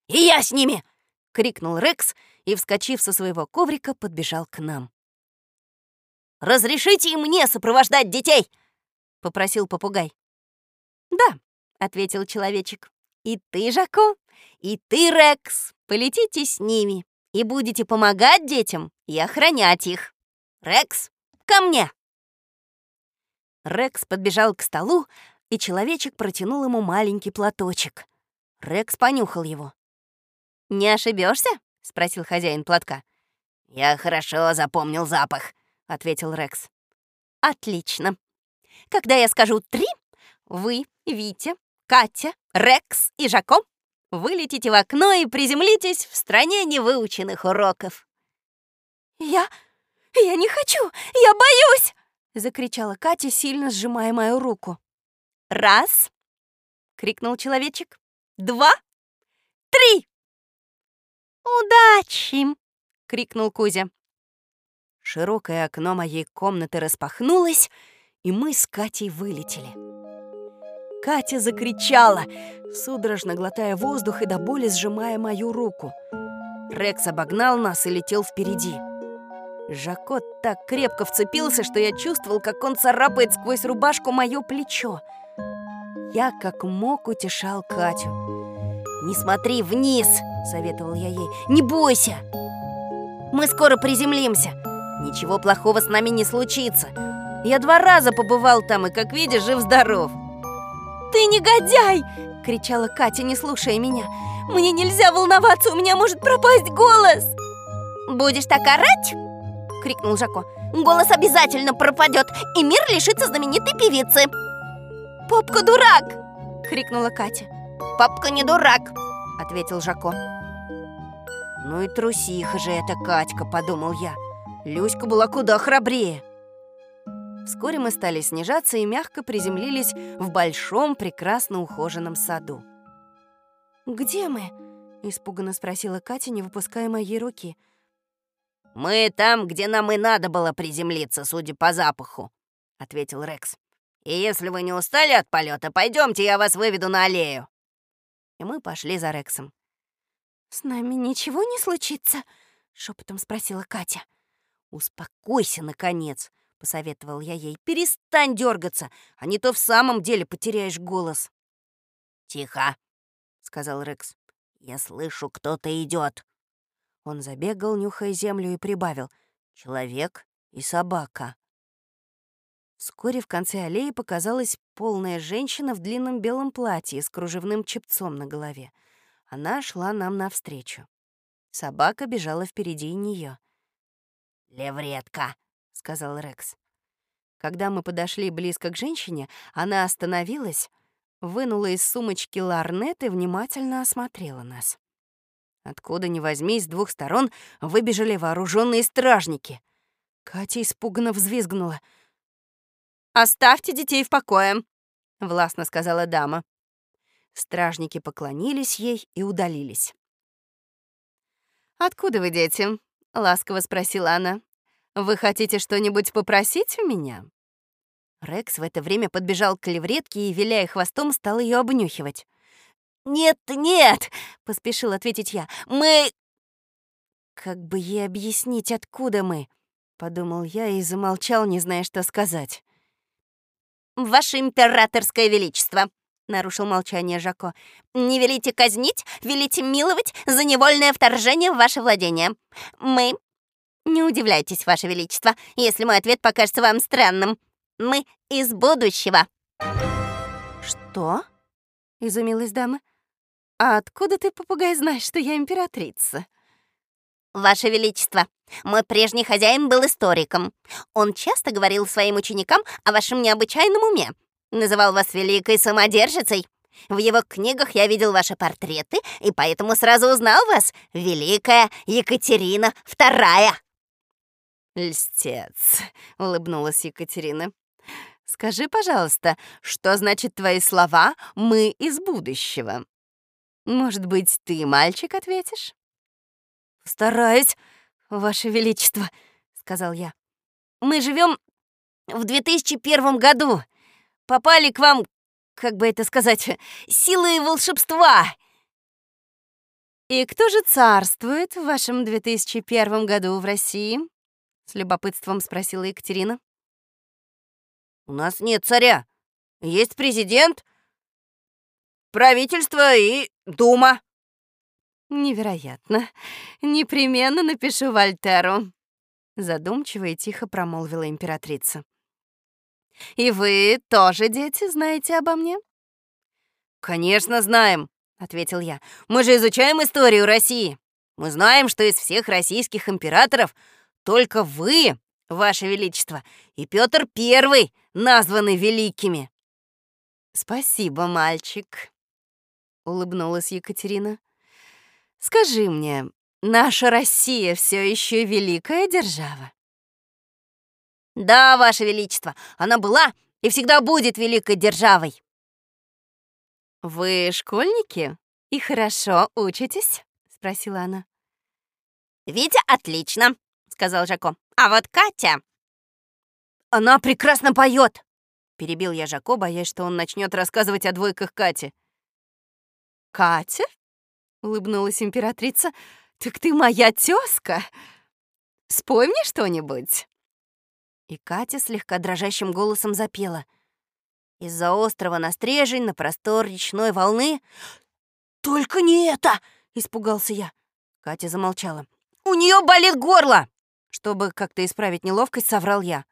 S3: «И я с ними!» — крикнул Рекс и, вскочив со своего коврика, подбежал к нам.
S1: «Разрешите и мне сопровождать детей!» — попросил попугай.
S2: «Да», — ответил человечек. «И ты, Жако, и ты, Рекс, полетите с ними и будете помогать детям и охранять их. Рекс, ко мне!» Рекс подбежал к столу, и человечек протянул ему маленький платочек. Рекс понюхал его.
S1: «Не ошибешься? спросил хозяин платка.
S3: «Я хорошо запомнил запах», — ответил Рекс.
S1: «Отлично. Когда я скажу «три», вы, Витя, Катя, Рекс и Жако вылетите в окно и приземлитесь в стране невыученных уроков».
S2: «Я... я не хочу! Я боюсь!» — закричала Катя, сильно сжимая мою руку.
S1: «Раз!» — крикнул человечек. «Два! Три!»
S4: «Удачи!»
S1: — крикнул Кузя.
S2: Широкое окно моей комнаты распахнулось, и мы с Катей вылетели. Катя закричала, судорожно глотая воздух и до боли сжимая мою руку. Рекс обогнал нас и летел впереди. Жако так крепко вцепился, что я чувствовал, как он царапает сквозь рубашку мое плечо. Я как мог утешал Катю. «Не смотри вниз!» — советовал я ей. «Не бойся! Мы скоро приземлимся. Ничего плохого с нами не случится. Я два раза побывал там и, как видишь, жив-здоров».
S1: «Ты негодяй!» — кричала Катя, не слушая меня. «Мне нельзя волноваться, у меня может пропасть голос!»
S4: «Будешь так орать?» — крикнул Жако. «Голос обязательно пропадет, и мир лишится знаменитой певицы!»
S1: «Попка дурак!» — крикнула Катя.
S4: «Папка не дурак!»
S2: — ответил Жако. «Ну и трусиха же эта Катька», — подумал я. Люська была куда храбрее. Вскоре мы стали снижаться и мягко приземлились в большом, прекрасно ухоженном саду. «Где мы?» — испуганно спросила Катя, не выпуская моей руки.
S3: «Мы там, где нам и надо было приземлиться, судя по запаху», — ответил Рекс. «И если вы не устали от полета, пойдемте, я вас выведу на аллею»
S2: и мы пошли за Рексом.
S1: «С нами ничего не случится?» — шепотом спросила Катя.
S2: «Успокойся, наконец!» — посоветовал я ей. «Перестань дергаться, а не то в самом деле потеряешь голос».
S3: «Тихо!» — сказал Рекс. «Я слышу, кто-то идет.
S2: Он забегал, нюхая землю, и прибавил. «Человек и собака». Вскоре в конце аллеи показалась полная женщина в длинном белом платье с кружевным чепцом на голове. Она шла нам навстречу. Собака бежала впереди нее.
S3: «Левретка», — сказал Рекс.
S2: Когда мы подошли близко к женщине, она остановилась, вынула из сумочки ларнет и внимательно осмотрела нас. Откуда ни возьмись, с двух сторон выбежали вооруженные стражники. Катя испуганно взвизгнула —
S1: «Оставьте детей в покое», — властно сказала дама.
S2: Стражники поклонились ей и удалились.
S1: «Откуда вы, дети?» — ласково спросила она. «Вы хотите что-нибудь попросить у меня?»
S2: Рекс в это время подбежал к левретке и, виляя хвостом, стал ее обнюхивать.
S1: «Нет, нет!» — поспешил ответить я. «Мы...»
S2: «Как бы ей объяснить, откуда мы?» — подумал я и замолчал, не зная, что сказать.
S4: «Ваше императорское величество», — нарушил молчание Жако. «Не велите казнить, велите миловать за невольное вторжение в ваше владение. Мы... Не удивляйтесь, ваше величество, если мой ответ покажется вам странным. Мы из будущего».
S2: «Что?» — изумилась дама. «А откуда ты, попугай, знаешь, что я императрица?»
S4: «Ваше Величество, мой прежний хозяин был историком. Он часто говорил своим ученикам о вашем необычайном уме. Называл вас великой самодержицей. В его книгах я видел ваши портреты, и поэтому сразу узнал вас. Великая Екатерина II.
S1: «Льстец», — улыбнулась Екатерина. «Скажи, пожалуйста, что значит твои слова «мы из будущего»? Может быть, ты, мальчик, ответишь?»
S2: «Стараюсь, Ваше Величество», — сказал я. «Мы живем в 2001 году. Попали к вам, как бы это сказать, силы волшебства».
S1: «И кто же царствует в вашем 2001 году в России?» — с любопытством спросила Екатерина.
S3: «У нас нет царя. Есть президент, правительство и дума»,
S1: «Невероятно. Непременно напишу Вольтеру», — задумчиво и тихо промолвила императрица. И вы тоже, дети, знаете обо мне?»
S3: «Конечно знаем», — ответил я. «Мы же изучаем историю России. Мы знаем, что из всех российских императоров только вы, ваше величество, и Петр Первый названы великими».
S1: «Спасибо, мальчик», — улыбнулась Екатерина. «Скажи мне, наша Россия все еще великая держава?»
S3: «Да, ваше величество, она была и всегда будет великой державой».
S1: «Вы школьники и хорошо учитесь?» — спросила она.
S3: «Витя отлично», — сказал Жако. «А вот Катя...» «Она прекрасно поет!» — перебил я Жако, боясь, что он начнет рассказывать о двойках Кати.
S1: «Катя?» — улыбнулась императрица. «Так ты моя тёзка! Спой мне что-нибудь!»
S2: И Катя слегка дрожащим голосом запела — из-за острова на стрежень, на простор речной волны. «Только не это!» — испугался я. Катя замолчала.
S3: «У нее болит горло!»
S2: Чтобы как-то исправить неловкость, соврал я.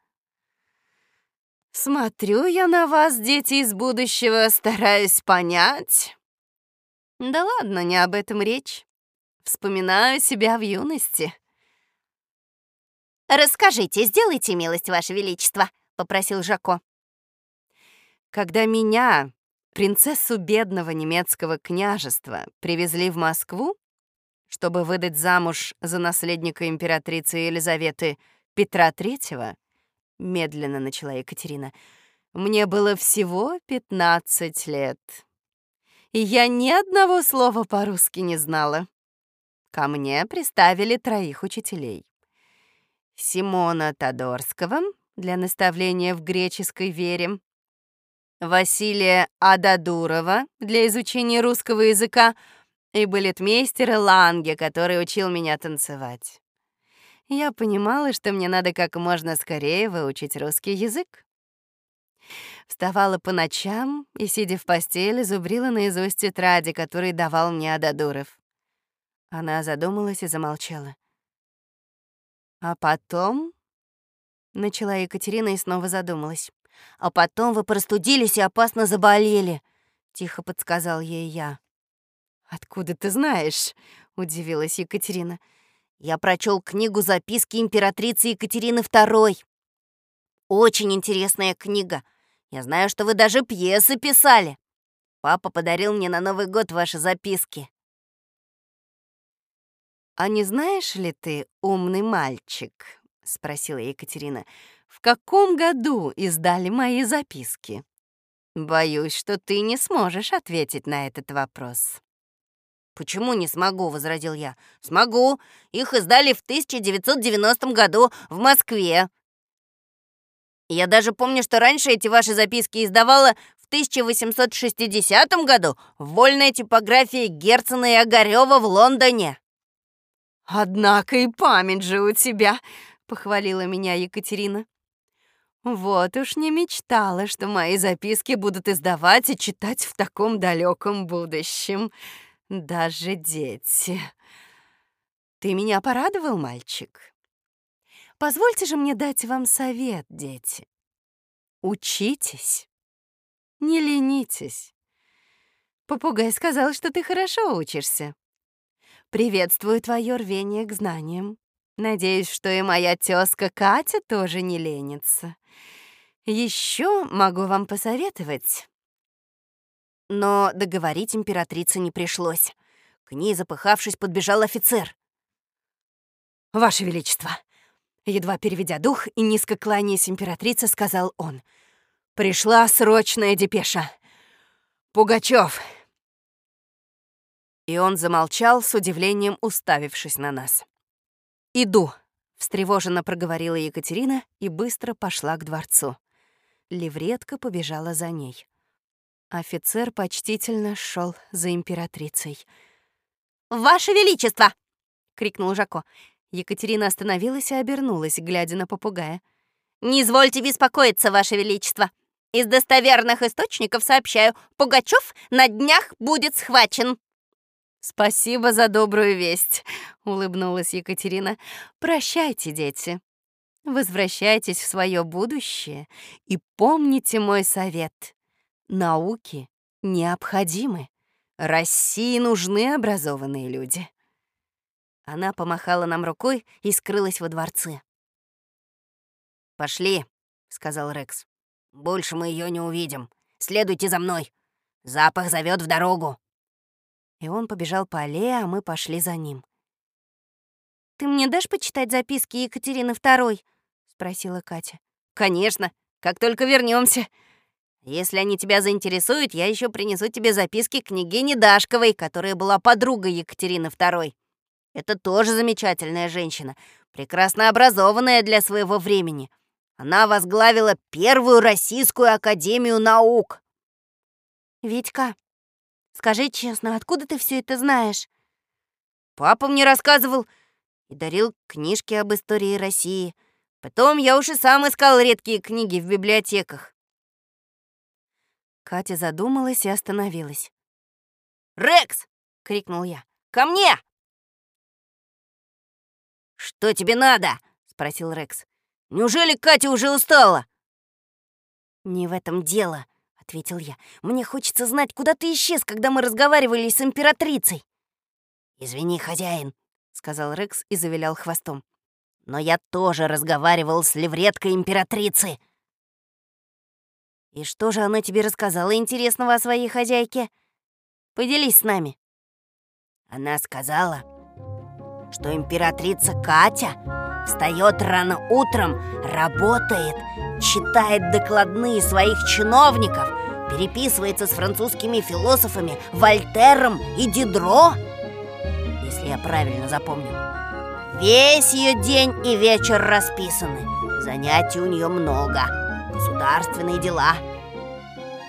S1: «Смотрю я на вас, дети из будущего, стараюсь понять». «Да ладно, не об этом речь. Вспоминаю себя в юности».
S4: «Расскажите, сделайте милость, Ваше Величество», — попросил Жако.
S1: Когда меня, принцессу бедного немецкого княжества, привезли в Москву, чтобы выдать замуж за наследника императрицы Елизаветы Петра III, медленно начала Екатерина, мне было всего 15 лет. И я ни одного слова по-русски не знала. Ко мне приставили троих учителей. Симона Тодорского для наставления в греческой вере, Василия Ададурова для изучения русского языка и балетмейстера Ланге, который учил меня танцевать. Я понимала, что мне надо как можно скорее выучить русский язык. Вставала по ночам и, сидя в постели, зубрила наизусть тетради, которые давал мне Ададуров. Она задумалась и замолчала. А потом начала Екатерина и снова задумалась.
S2: А потом вы простудились и опасно заболели», — тихо подсказал ей я.
S1: «Откуда ты знаешь?» — удивилась Екатерина.
S2: «Я прочел книгу «Записки императрицы Екатерины II». Очень интересная книга. Я знаю, что вы даже пьесы писали. Папа подарил мне на Новый год ваши записки».
S1: «А не знаешь ли ты, умный мальчик?» — спросила Екатерина в каком году издали мои записки? Боюсь, что ты не сможешь ответить на этот вопрос.
S2: «Почему не смогу?» — возразил я. «Смогу. Их издали в 1990 году в Москве. Я даже помню, что раньше эти ваши записки издавала в 1860 году в вольной типографии Герцена и Огарева в Лондоне».
S1: «Однако и память же у тебя!» — похвалила меня Екатерина. Вот уж не мечтала, что мои записки будут издавать и читать в таком далеком будущем. Даже дети. Ты меня порадовал, мальчик? Позвольте же мне дать вам совет, дети. Учитесь. Не ленитесь. Попугай сказал, что ты хорошо учишься. Приветствую твое рвение к знаниям. Надеюсь, что и моя тёзка Катя тоже не ленится. Еще могу вам посоветовать.
S2: Но договорить императрице не пришлось. К ней, запыхавшись, подбежал офицер.
S1: «Ваше Величество!» Едва переведя дух и низко кланяясь императрице, сказал он. «Пришла срочная депеша. Пугачев!» И он замолчал, с удивлением уставившись на нас. «Иду», — встревоженно проговорила Екатерина и быстро пошла к дворцу. Левретка побежала за ней. Офицер почтительно шел за императрицей.
S4: «Ваше Величество!» — крикнул Жако.
S1: Екатерина остановилась и обернулась, глядя на попугая.
S4: «Не извольте беспокоиться, Ваше Величество. Из достоверных источников сообщаю, Пугачев на днях будет схвачен».
S1: «Спасибо за добрую весть», — улыбнулась Екатерина. «Прощайте, дети. Возвращайтесь в свое будущее и помните мой совет. Науки необходимы. России нужны образованные люди. Она помахала нам рукой и скрылась во дворце.
S3: «Пошли», — сказал Рекс. «Больше мы ее не увидим. Следуйте за мной. Запах зовет в дорогу».
S1: И он побежал по аллее, а мы пошли за ним. «Ты мне дашь почитать записки Екатерины II?» — спросила Катя. «Конечно, как только вернемся. Если они тебя заинтересуют, я еще принесу тебе записки княгини Дашковой, которая была подругой Екатерины II. Это тоже замечательная женщина, прекрасно образованная для своего времени. Она возглавила первую Российскую Академию Наук.
S2: «Витька, скажи честно, откуда ты все это знаешь?»
S1: Папа мне рассказывал и дарил книжки об истории России. Потом я уж и сам искал редкие книги в библиотеках. Катя задумалась и остановилась. «Рекс!» — крикнул я. «Ко мне!» «Что тебе надо?» — спросил Рекс. «Неужели Катя уже устала?»
S2: «Не в этом дело», — ответил я. «Мне хочется знать, куда ты исчез, когда мы разговаривали с императрицей».
S3: «Извини, хозяин», — сказал Рекс и завилял хвостом. «Но я тоже разговаривал с левреткой императрицы».
S2: «И что же она тебе рассказала интересного о своей хозяйке? Поделись с нами».
S3: Она сказала, что императрица Катя встает рано утром, работает, читает докладные своих чиновников, переписывается с французскими философами Вольтером и Дидро, если я правильно запомню. Весь ее день и вечер расписаны. Занятий у нее много. Государственные дела.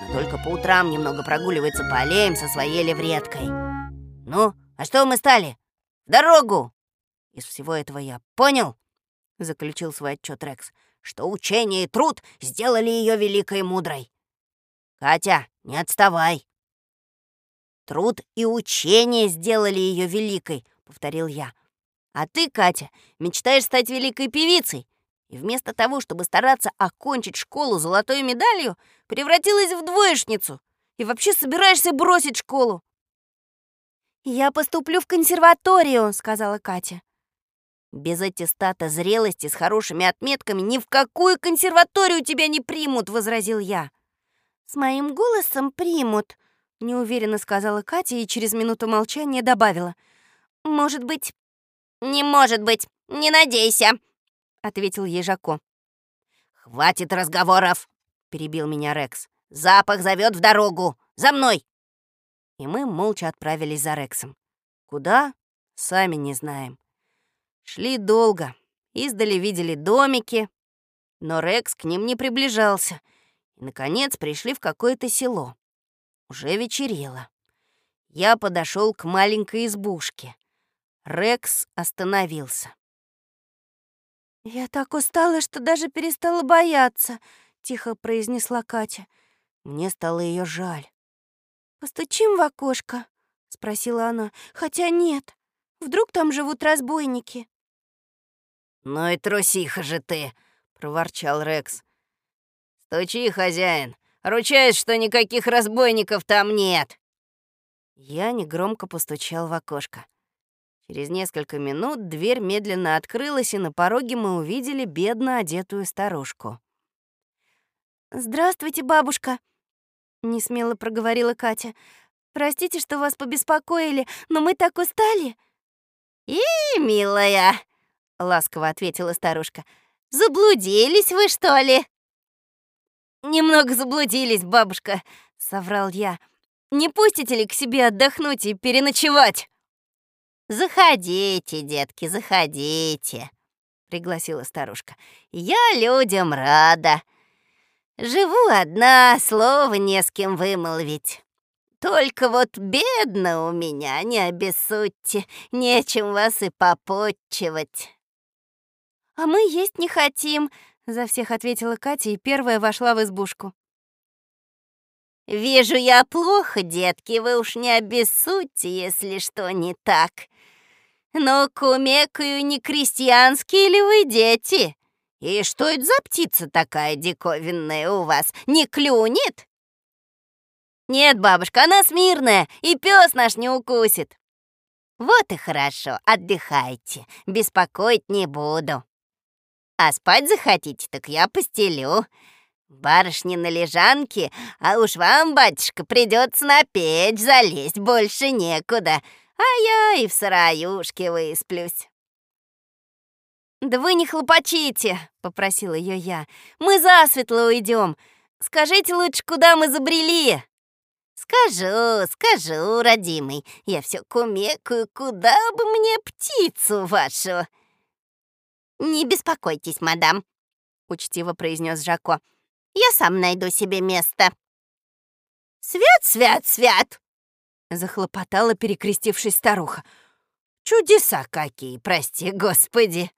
S3: Но только по утрам немного прогуливается по аллеям со своей левреткой. Ну, а что мы стали? В дорогу! Из всего этого я понял, — заключил свой отчет Рекс, — что учение и труд сделали ее великой и мудрой. Катя, не отставай. Труд и учение сделали ее великой, — повторил я. А ты, Катя, мечтаешь стать великой певицей, и вместо того, чтобы стараться окончить школу золотой медалью, превратилась в двоечницу и вообще собираешься бросить школу.
S2: «Я поступлю в консерваторию», — сказала Катя.
S1: Без аттестата зрелости с хорошими отметками ни в какую консерваторию тебя не примут, возразил я.
S2: С моим голосом примут, неуверенно сказала Катя и через минуту молчания добавила. Может быть,
S4: не может быть, не надейся, ответил ей Жако.
S3: Хватит разговоров, перебил меня Рекс. Запах зовет в дорогу. За мной.
S1: И мы молча отправились за Рексом. Куда? Сами не знаем. Шли долго, издали видели домики, но Рекс к ним не приближался. И, наконец, пришли в какое-то село. Уже вечерело. Я подошел к маленькой избушке. Рекс остановился.
S2: «Я так устала, что даже перестала бояться», — тихо произнесла Катя.
S1: Мне стало ее жаль.
S2: «Постучим в окошко?» — спросила она. «Хотя нет. Вдруг там живут разбойники?»
S3: «Ну и трусиха же ты!» — проворчал Рекс. «Стучи, хозяин! Ручаюсь, что никаких разбойников там нет!»
S1: Я негромко постучал в окошко. Через несколько минут дверь медленно открылась, и на пороге мы увидели бедно одетую старушку.
S2: «Здравствуйте, бабушка!» — несмело проговорила Катя. «Простите, что вас побеспокоили, но мы так устали!»
S4: «И, милая!» — ласково ответила старушка. «Заблудились вы, что ли?»
S1: «Немного заблудились, бабушка», — соврал я. «Не пустите ли к себе отдохнуть и переночевать?»
S4: «Заходите, детки, заходите», — пригласила старушка. «Я людям рада. Живу одна, слова не с кем вымолвить. Только вот бедно у меня, не обессудьте, нечем вас и попотчевать».
S2: «А мы есть не хотим», — за всех ответила Катя и первая вошла в избушку.
S4: «Вижу я плохо, детки, вы уж не обессудьте, если что не так. Но кумекаю, не крестьянские ли вы дети?
S1: И что это за птица такая диковинная у вас? Не клюнет? Нет, бабушка, она смирная, и пес наш не укусит. Вот и хорошо, отдыхайте, беспокоить не буду. А спать захотите, так я постелю. Барышни на лежанке, а уж вам, батюшка, придется на печь залезть, больше некуда. А я и в сараюшке высплюсь. «Да вы не хлопочите», — попросила ее я. «Мы засветло уйдем. Скажите лучше, куда мы забрели?» «Скажу, скажу, родимый. Я все кумекаю, куда бы мне птицу вашу?» «Не беспокойтесь, мадам», — учтиво произнес Жако. «Я сам найду себе место». «Свят, свят, свят!» — захлопотала, перекрестившись старуха. «Чудеса какие, прости, господи!»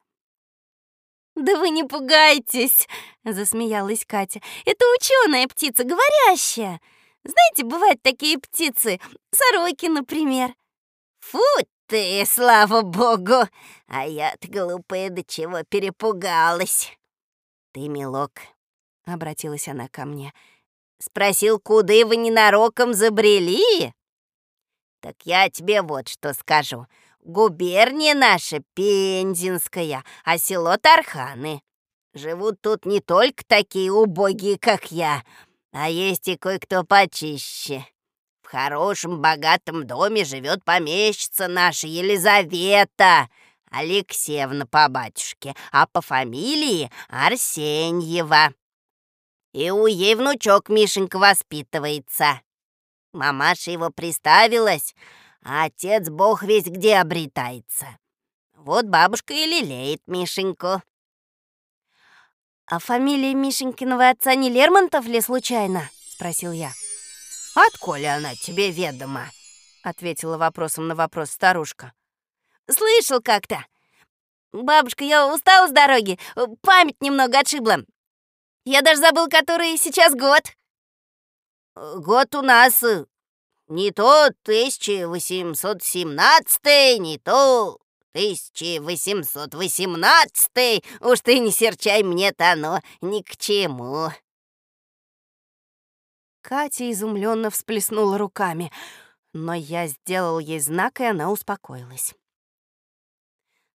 S4: «Да вы не пугайтесь!» — засмеялась Катя. «Это ученая птица, говорящая. Знаете, бывают такие птицы, сороки, например».
S1: «Фу ты, слава богу! А я-то глупая до чего перепугалась!» «Ты, милок», — обратилась она ко мне, — «спросил, куда вы ненароком забрели?» «Так я тебе вот что скажу. Губерния наша Пензенская, а село Тарханы. Живут тут не только такие убогие, как я, а есть и кое-кто почище. В хорошем богатом доме живет помещица наша Елизавета Алексеевна по батюшке, а по фамилии Арсеньева. И у ей внучок Мишенька воспитывается. Мамаша его приставилась, а отец бог весь где обретается. Вот бабушка и лелеет Мишеньку.
S4: «А фамилия Мишенькиного отца не Лермонтов ли случайно?» — спросил я.
S1: «Отколи она тебе ведома?» — ответила вопросом на вопрос старушка.
S4: «Слышал как-то. Бабушка, я устала с дороги, память немного отшибла. Я даже забыл, который сейчас год».
S1: «Год у нас э, не то 1817, не то 1818. Уж ты не серчай, мне-то оно ни к чему.
S2: Катя изумленно всплеснула руками, но я сделал ей знак, и она успокоилась.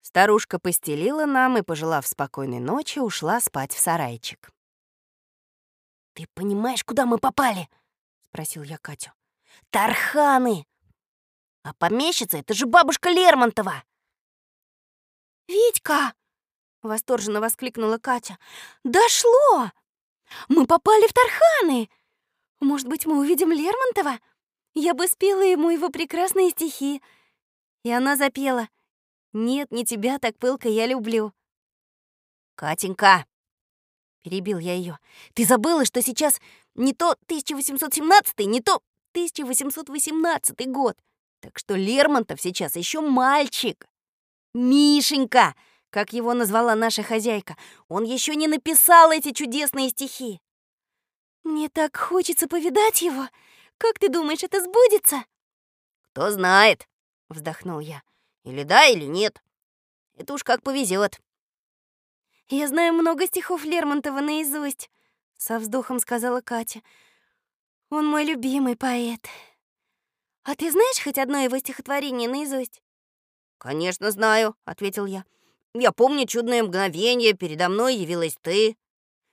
S2: Старушка постелила нам и, пожелав спокойной ночи, ушла спать в сарайчик. «Ты понимаешь, куда мы попали?» — спросил я Катю. Тарханы! А помещица — это же бабушка Лермонтова!»
S4: «Витька!» — восторженно воскликнула Катя. «Дошло! Мы попали в Тарханы! Может быть, мы увидим Лермонтова? Я бы спела ему его прекрасные стихи». И она запела «Нет, не тебя так пылко я люблю».
S2: «Катенька!» — перебил я ее. «Ты забыла, что сейчас не то 1817, не то 1818 год. Так что Лермонтов сейчас еще мальчик. Мишенька, как его назвала наша хозяйка, он еще не написал эти чудесные стихи.
S4: Мне так хочется повидать его. Как ты думаешь, это сбудется?
S2: Кто знает, вздохнул я. Или да, или нет. Это уж как повезет.
S4: Я знаю много стихов Лермонтова наизусть, со вздохом сказала Катя. Он мой любимый поэт. А ты знаешь хоть одно его стихотворение наизусть?
S2: Конечно, знаю, ответил я. Я помню чудное мгновение, передо мной явилась ты.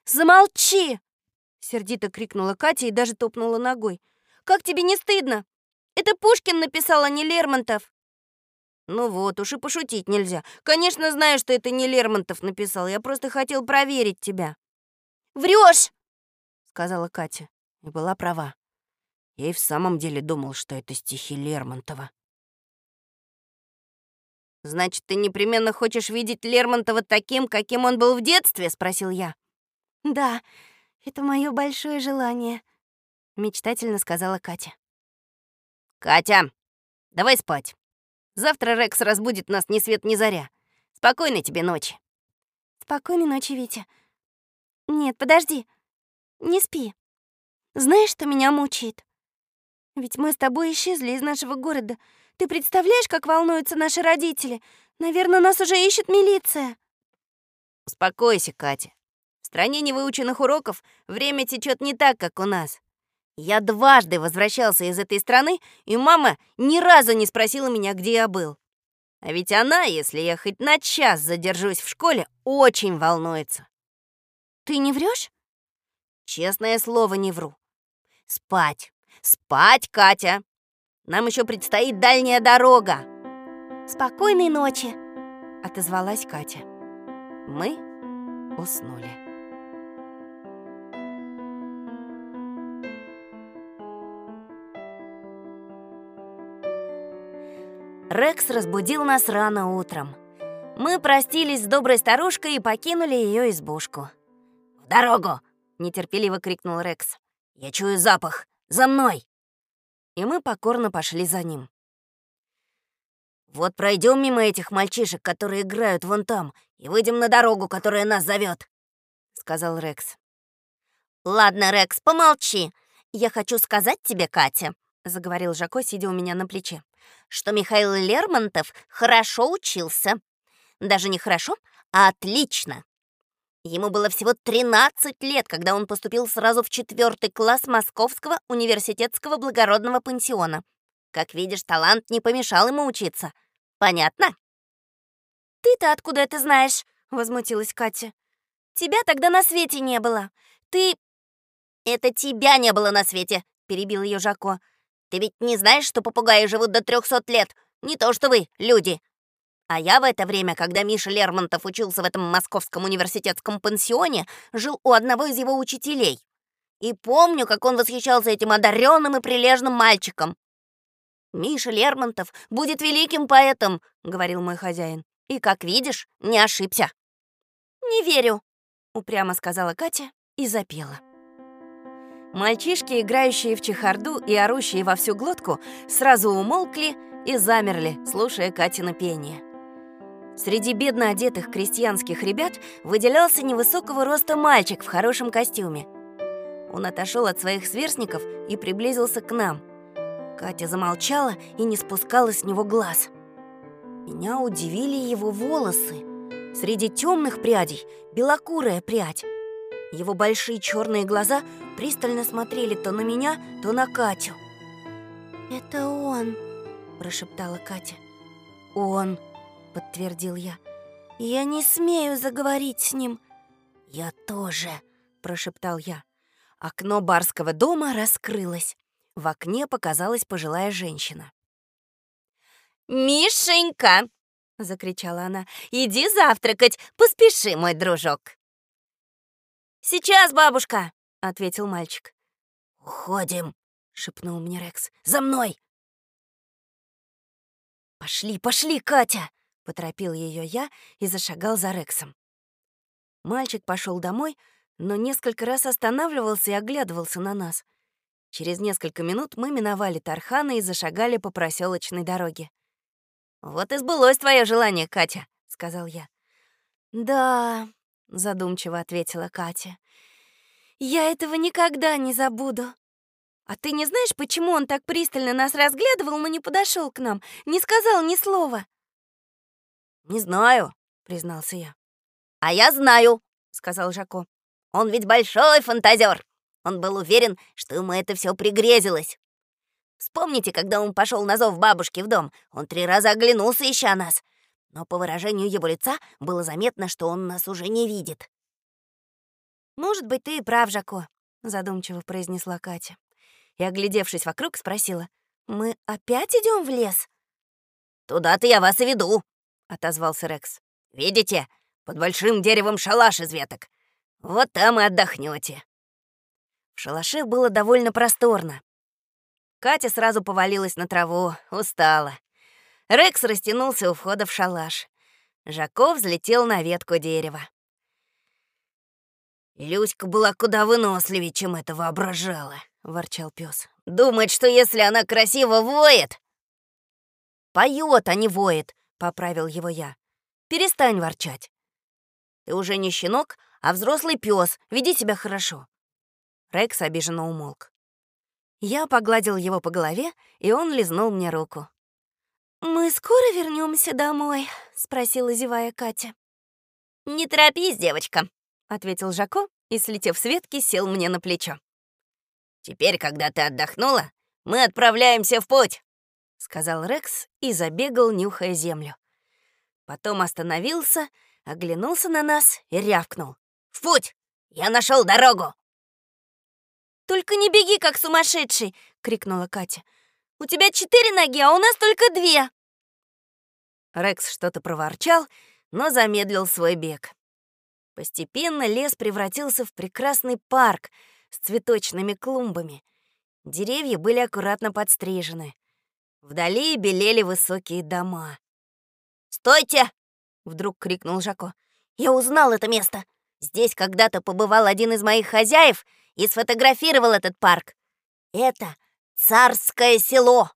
S4: Замолчи! Сердито крикнула Катя и даже топнула ногой. Как тебе не стыдно? Это Пушкин написал, а не Лермонтов.
S2: Ну вот, уж и пошутить нельзя. Конечно, знаю, что это не Лермонтов написал. Я просто хотел проверить тебя.
S4: Врешь,
S2: сказала Катя. И была права. Я и в самом деле думал, что это стихи Лермонтова. «Значит, ты непременно хочешь видеть Лермонтова таким, каким он был в детстве?» — спросил я.
S4: «Да, это мое большое желание», — мечтательно сказала Катя.
S2: «Катя, давай спать. Завтра Рекс разбудит нас ни свет ни заря. Спокойной тебе ночи».
S4: «Спокойной ночи, Витя. Нет, подожди. Не спи. Знаешь, что меня мучает? Ведь мы с тобой исчезли из нашего города. Ты представляешь, как волнуются наши родители? Наверное, нас уже ищет милиция.
S1: Успокойся, Катя. В стране невыученных уроков время течет не так, как у нас. Я дважды возвращался из этой страны, и мама ни разу не спросила меня, где я был. А ведь она, если я хоть на час задержусь в школе, очень волнуется.
S2: Ты не врешь?
S1: Честное слово, не вру. Спать. Спать, Катя. Нам еще предстоит дальняя дорога.
S2: Спокойной ночи, отозвалась Катя.
S1: Мы уснули. Рекс разбудил нас рано утром. Мы простились с доброй старушкой и покинули ее избушку. «В дорогу!» — нетерпеливо крикнул Рекс. «Я чую запах! За мной!» И мы покорно пошли за ним. «Вот пройдем мимо этих мальчишек, которые играют вон там, и выйдем на дорогу, которая нас зовет, сказал Рекс.
S4: «Ладно, Рекс, помолчи. Я хочу сказать тебе, Катя», — заговорил Жако, сидя у меня на плече, «что Михаил Лермонтов хорошо учился. Даже не хорошо, а отлично. Ему было всего 13 лет, когда он поступил сразу в четвертый класс Московского университетского благородного пансиона. Как видишь, талант не помешал ему учиться. Понятно?
S2: «Ты-то откуда это знаешь?» — возмутилась Катя. «Тебя тогда на свете не было. Ты...»
S4: «Это тебя не было на свете», — перебил ее Жако. «Ты ведь не знаешь, что попугаи живут до трехсот лет? Не то что вы, люди. А я в это время, когда Миша Лермонтов учился в этом московском университетском пансионе, жил у одного из его учителей. И помню, как он восхищался этим одаренным и прилежным мальчиком. «Миша Лермонтов будет великим поэтом», — говорил мой хозяин. «И, как видишь, не ошибся».
S2: «Не верю», — упрямо сказала Катя и запела.
S1: Мальчишки, играющие в чехарду и орущие во всю глотку, сразу умолкли и замерли, слушая Катина пение. Среди бедно одетых крестьянских ребят выделялся невысокого роста мальчик в хорошем костюме. Он отошел от своих сверстников и приблизился к нам. Катя замолчала и не спускала с него глаз. Меня удивили его волосы. Среди темных прядей белокурая прядь. Его большие черные глаза пристально смотрели то на меня, то на Катю.
S2: «Это он», — прошептала Катя.
S1: «Он», — подтвердил я.
S2: «Я не смею заговорить с ним».
S1: «Я тоже», — прошептал я. Окно барского дома раскрылось. В окне показалась пожилая женщина.
S4: «Мишенька!» — закричала она. «Иди завтракать, поспеши, мой дружок!»
S1: «Сейчас, бабушка!» — ответил мальчик.
S3: «Уходим!» — шепнул мне Рекс. «За мной!»
S1: «Пошли, пошли, Катя!» Поторопил ее я и зашагал за Рексом. Мальчик пошел домой, но несколько раз останавливался и оглядывался на нас. Через несколько минут мы миновали Тархана и зашагали по проселочной дороге. «Вот и сбылось твое желание, Катя», — сказал я.
S2: «Да», — задумчиво ответила Катя. «Я этого никогда не забуду. А ты не знаешь, почему он так пристально нас разглядывал, но не подошел к нам, не сказал ни слова?»
S1: «Не знаю», — признался я.
S4: «А я знаю», — сказал Жако. «Он ведь большой фантазер. Он был уверен, что ему это все пригрезилось. Вспомните, когда он пошел на зов бабушки в дом, он три раза оглянулся, ища нас. Но по выражению его лица было заметно, что он нас уже не видит.
S2: «Может быть, ты и прав, Жако», — задумчиво произнесла Катя.
S1: И, оглядевшись вокруг, спросила.
S2: «Мы опять идем в лес?»
S4: «Туда-то я вас и веду», — отозвался Рекс. «Видите? Под большим деревом шалаш из веток. Вот там и отдохнете.
S1: В шалаше было довольно просторно. Катя сразу повалилась на траву, устала. Рекс растянулся у входа в шалаш. Жаков взлетел на ветку дерева.
S3: «Люська была куда выносливее, чем это воображала», — ворчал пес.
S4: «Думает, что если она красиво воет...»
S1: «Поет, а не воет», — поправил его я. «Перестань ворчать. Ты уже не щенок, а взрослый пес. Веди себя хорошо». Рекс обиженно умолк. Я погладил его по голове, и он лизнул мне руку.
S2: «Мы скоро вернемся домой?» — спросила зевая Катя.
S1: «Не торопись, девочка», — ответил Жако и, слетев с ветки, сел мне на плечо. «Теперь, когда ты отдохнула, мы отправляемся в путь», — сказал Рекс и забегал, нюхая землю. Потом остановился, оглянулся на нас и рявкнул. «В путь! Я нашел дорогу!»
S4: «Только не беги, как сумасшедший!» — крикнула Катя. «У тебя четыре ноги, а у нас только две!»
S1: Рекс что-то проворчал, но замедлил свой бег. Постепенно лес превратился в прекрасный парк с цветочными клумбами. Деревья были аккуратно подстрижены. Вдали белели высокие дома.
S2: «Стойте!» — вдруг крикнул Жако. «Я узнал это место. Здесь когда-то побывал один из моих хозяев и сфотографировал этот парк. Это царское село.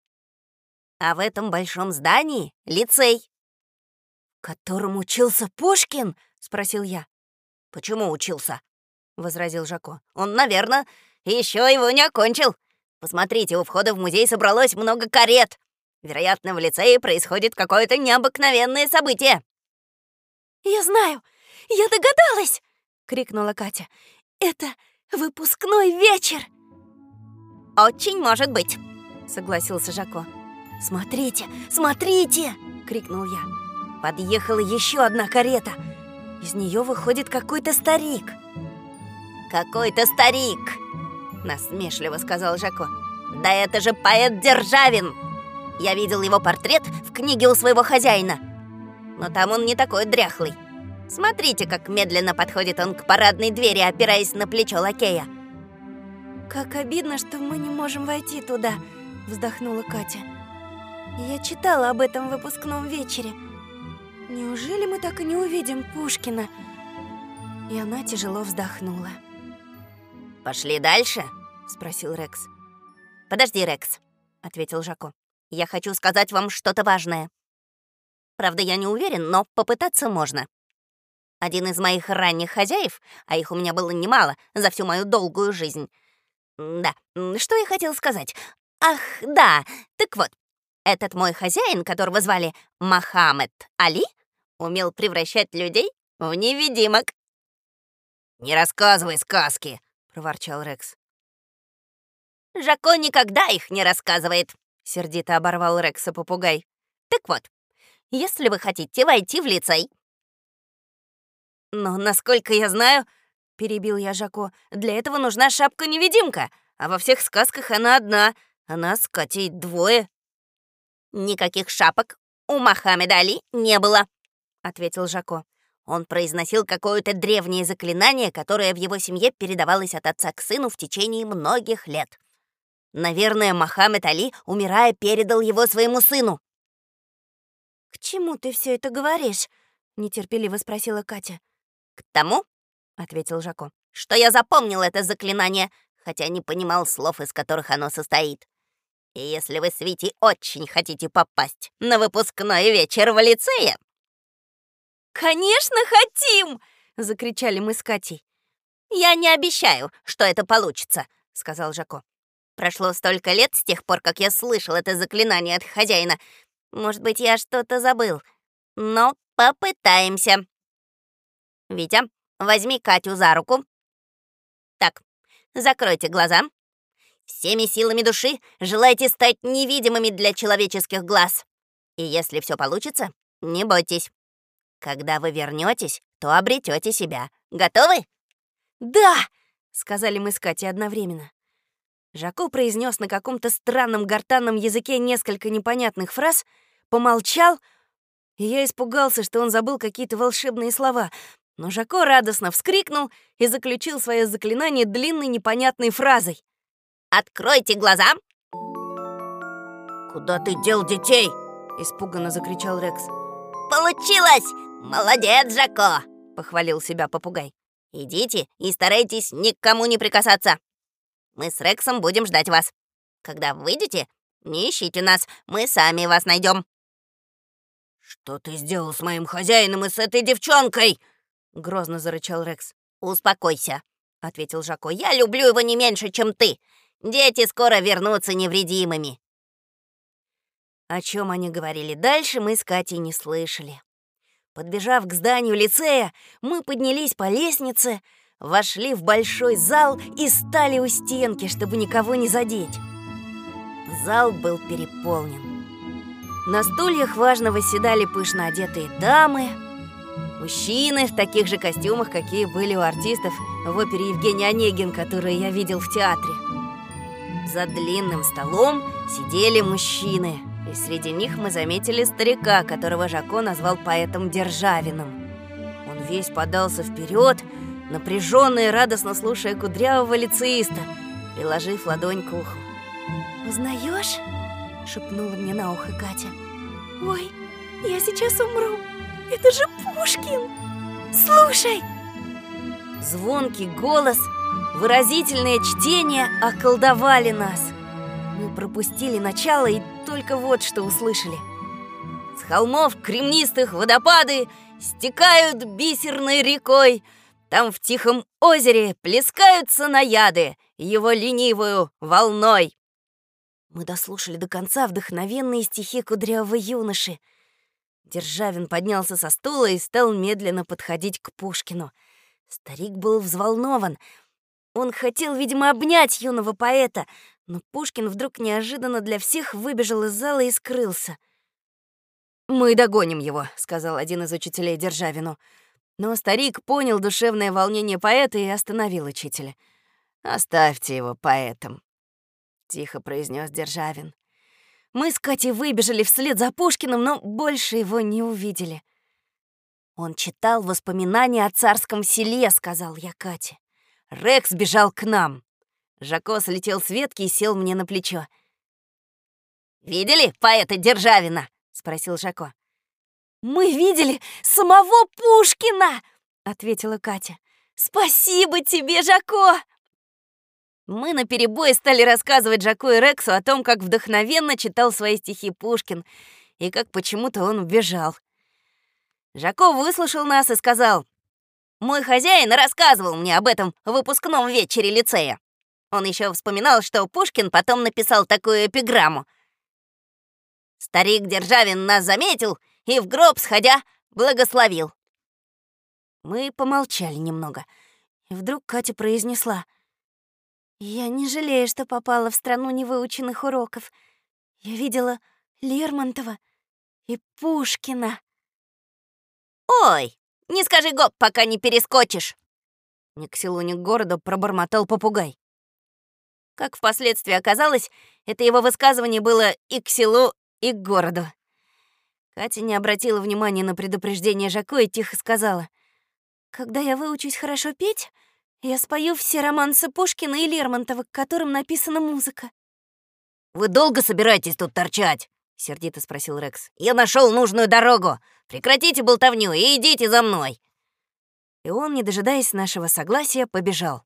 S2: А в этом большом здании — лицей.
S1: «Которым учился Пушкин?» — спросил я.
S2: «Почему учился?» — возразил Жако. «Он, наверное, еще его не окончил. Посмотрите, у входа в музей собралось много карет. Вероятно, в лицее происходит какое-то необыкновенное событие».
S4: «Я знаю! Я догадалась!» — крикнула Катя. «Это выпускной вечер!»
S2: «Очень может быть», — согласился Жако.
S1: «Смотрите, смотрите!» — крикнул я. Подъехала еще одна карета. Из нее выходит какой-то старик.
S2: «Какой-то старик!» — насмешливо сказал Жако. «Да это же поэт Державин! Я видел его портрет в книге у своего хозяина. Но там он не такой дряхлый. Смотрите, как медленно подходит он к парадной двери, опираясь на плечо лакея.
S4: «Как обидно, что мы не можем войти туда», — вздохнула Катя. «Я читала об этом в выпускном вечере. Неужели мы так и не увидим Пушкина?» И она тяжело вздохнула.
S2: «Пошли дальше?» — спросил Рекс. «Подожди, Рекс», — ответил Жако. «Я хочу сказать вам что-то важное. Правда, я не уверен, но попытаться можно. Один из моих ранних хозяев, а их у меня было немало за всю мою долгую жизнь. Да, что я хотел сказать? Ах, да, так вот, этот мой хозяин, которого звали Мохаммед Али, умел превращать людей в невидимок. «Не рассказывай сказки!» — проворчал Рекс. «Жако никогда их не рассказывает», — сердито оборвал Рекса попугай. «Так вот, если вы хотите войти в лицей, «Но, насколько я знаю, — перебил я Жако, — для этого нужна шапка-невидимка, а во всех сказках она одна, а нас Катей двое». «Никаких шапок у Мохаммеда Али не было», — ответил Жако. Он произносил какое-то древнее заклинание, которое в его семье передавалось от отца к сыну в течение многих лет. Наверное, Мохаммед Али, умирая, передал его своему сыну.
S4: «К чему ты все это говоришь?» — нетерпеливо спросила Катя.
S2: «К тому, — ответил Жако, — что я запомнил это заклинание, хотя не понимал слов, из которых оно состоит. И если вы с очень хотите попасть на выпускной вечер в лицее...»
S4: «Конечно хотим!» — закричали мы с Катей.
S2: «Я не обещаю, что это получится», — сказал Жако. «Прошло столько лет с тех пор, как я слышал это заклинание от хозяина. Может быть, я что-то забыл. Но попытаемся». Витя, возьми Катю за руку. Так, закройте глаза. Всеми силами души желайте стать невидимыми для человеческих глаз. И если все получится, не бойтесь. Когда вы вернетесь, то обретете себя. Готовы?
S1: Да, сказали мы с Катей одновременно. Жако произнес на каком-то странном гортанном языке несколько непонятных фраз, помолчал, и я испугался, что он забыл какие-то волшебные слова. Но Жако радостно вскрикнул и заключил свое заклинание длинной непонятной фразой.
S2: «Откройте глаза!»
S3: «Куда ты дел детей?» — испуганно закричал Рекс.
S2: «Получилось! Молодец, Жако!» — похвалил себя попугай. «Идите и старайтесь никому не прикасаться. Мы с Рексом будем ждать вас. Когда выйдете, не ищите нас, мы сами вас найдем.
S3: «Что ты сделал с моим хозяином и с этой девчонкой?»
S1: — грозно зарычал Рекс.
S2: «Успокойся», — ответил Жако. «Я люблю его не меньше, чем ты. Дети скоро вернутся невредимыми».
S1: О чем они говорили дальше, мы с Катей не слышали. Подбежав к зданию лицея, мы поднялись по лестнице, вошли в большой зал и стали у стенки, чтобы никого не задеть. Зал был переполнен. На стульях важно восседали пышно одетые дамы, мужчины в таких же костюмах, какие были у артистов в опере Евгений Онегин, которую я видел в театре. За длинным столом сидели мужчины, и среди них мы заметили старика, которого Жако назвал поэтом Державиным. Он весь подался вперед, напряженно и радостно слушая кудрявого лицеиста, приложив ладонь к уху.
S2: «Узнаешь?» — шепнула мне на ухо Катя. «Ой, я сейчас умру! Это же Пушкин! Слушай!»
S1: Звонкий голос, выразительное чтение околдовали нас. Мы пропустили начало и только вот что услышали. С холмов кремнистых водопады стекают бисерной рекой. Там в тихом озере плескаются наяды его ленивую волной. Мы дослушали до конца вдохновенные стихи кудрявого юноши. Державин поднялся со стула и стал медленно подходить к Пушкину. Старик был взволнован. Он хотел, видимо, обнять юного поэта, но Пушкин вдруг неожиданно для всех выбежал из зала и скрылся. «Мы догоним его», — сказал один из учителей Державину. Но старик понял душевное волнение поэта и остановил учителя. «Оставьте его поэтом тихо произнес Державин. Мы с Катей выбежали вслед за Пушкиным, но больше его не увидели. Он читал воспоминания о царском селе, сказал я Кате. Рекс бежал к нам. Жако слетел с ветки и сел мне на плечо. «Видели поэта Державина?» — спросил Жако. «Мы видели самого Пушкина!» — ответила Катя. «Спасибо тебе, Жако!» Мы наперебой стали рассказывать Жаку и Рексу о том, как вдохновенно читал свои стихи Пушкин и как почему-то он убежал. Жако выслушал нас и сказал, «Мой хозяин рассказывал мне об этом выпускном вечере лицея. Он еще вспоминал, что Пушкин потом написал такую эпиграмму. Старик Державин нас заметил и в гроб сходя благословил. Мы помолчали немного, и вдруг Катя произнесла — я не жалею, что попала в страну невыученных уроков. Я видела Лермонтова и Пушкина. «Ой, не скажи гоп, пока не перескочишь!» Ни к селу, ни к городу пробормотал попугай. Как впоследствии оказалось, это его высказывание было и к селу, и к городу. Катя не обратила внимания на предупреждение Жако и тихо сказала. «Когда я выучусь хорошо петь, я спою все романсы Пушкина и Лермонтова, к которым написана музыка. «Вы долго собираетесь тут торчать?» — сердито спросил Рекс. «Я нашел нужную дорогу. Прекратите болтовню и идите за мной». И он, не дожидаясь нашего согласия, побежал.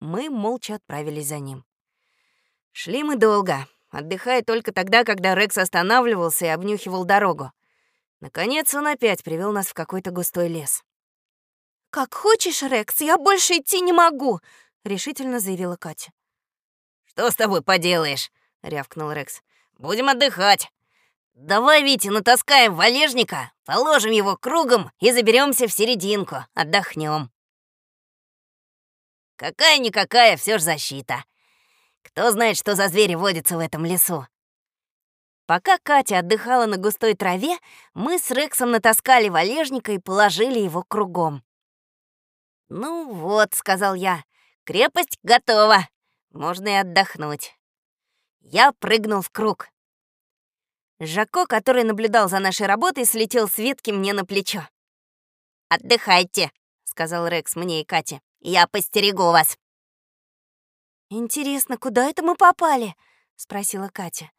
S1: Мы молча отправились за ним. Шли мы долго, отдыхая только тогда, когда Рекс останавливался и обнюхивал дорогу. Наконец он опять привел нас в какой-то густой лес. «Как хочешь, Рекс, я больше идти не могу», — решительно заявила Катя. «Что с тобой поделаешь?» — рявкнул Рекс. «Будем отдыхать. Давай, Витя, натаскаем валежника, положим его кругом и заберемся в серединку, отдохнем. Какая-никакая все ж защита. Кто знает, что за звери водятся в этом лесу. Пока Катя отдыхала на густой траве, мы с Рексом натаскали валежника и положили его кругом. «Ну вот», — сказал я, — «крепость готова. Можно и отдохнуть». Я прыгнул в круг. Жако, который наблюдал за нашей работой, слетел с ветки мне на плечо. «Отдыхайте», — сказал Рекс мне и Кате. «Я постерегу вас». «Интересно, куда это мы попали?» — спросила Катя.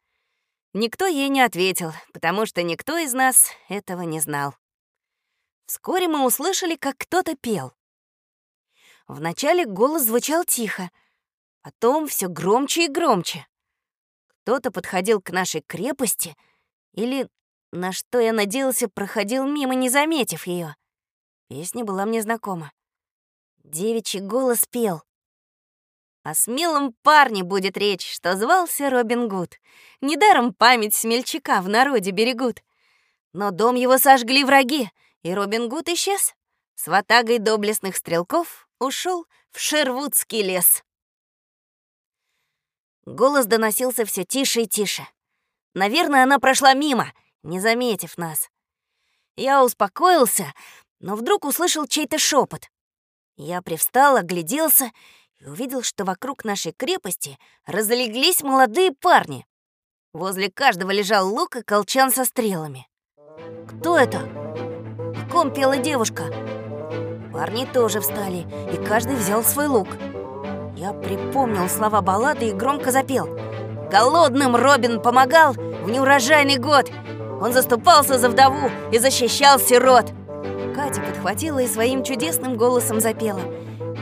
S1: Никто ей не ответил, потому что никто из нас этого не знал. Вскоре мы услышали, как кто-то пел. Вначале голос звучал тихо, потом все громче и громче. Кто-то подходил к нашей крепости или, на что я надеялся, проходил мимо, не заметив ее. Песня была мне знакома. Девичий голос пел. О смелом парне будет речь, что звался Робин Гуд. Недаром память смельчака в народе берегут. Но дом его сожгли враги, и Робин Гуд исчез. С ватагой доблестных стрелков ушел в Шервудский лес. Голос доносился все тише и тише. Наверное, она прошла мимо, не заметив нас. Я успокоился, но вдруг услышал чей-то шепот. Я привстал, огляделся и увидел, что вокруг нашей крепости разлеглись молодые парни. Возле каждого лежал лук и колчан со стрелами. Кто это? О ком пела девушка? Парни тоже встали, и каждый взял свой лук. Я припомнил слова баллады и громко запел. Голодным Робин помогал в неурожайный год. Он заступался за вдову и защищал сирот. Катя подхватила и своим чудесным голосом запела.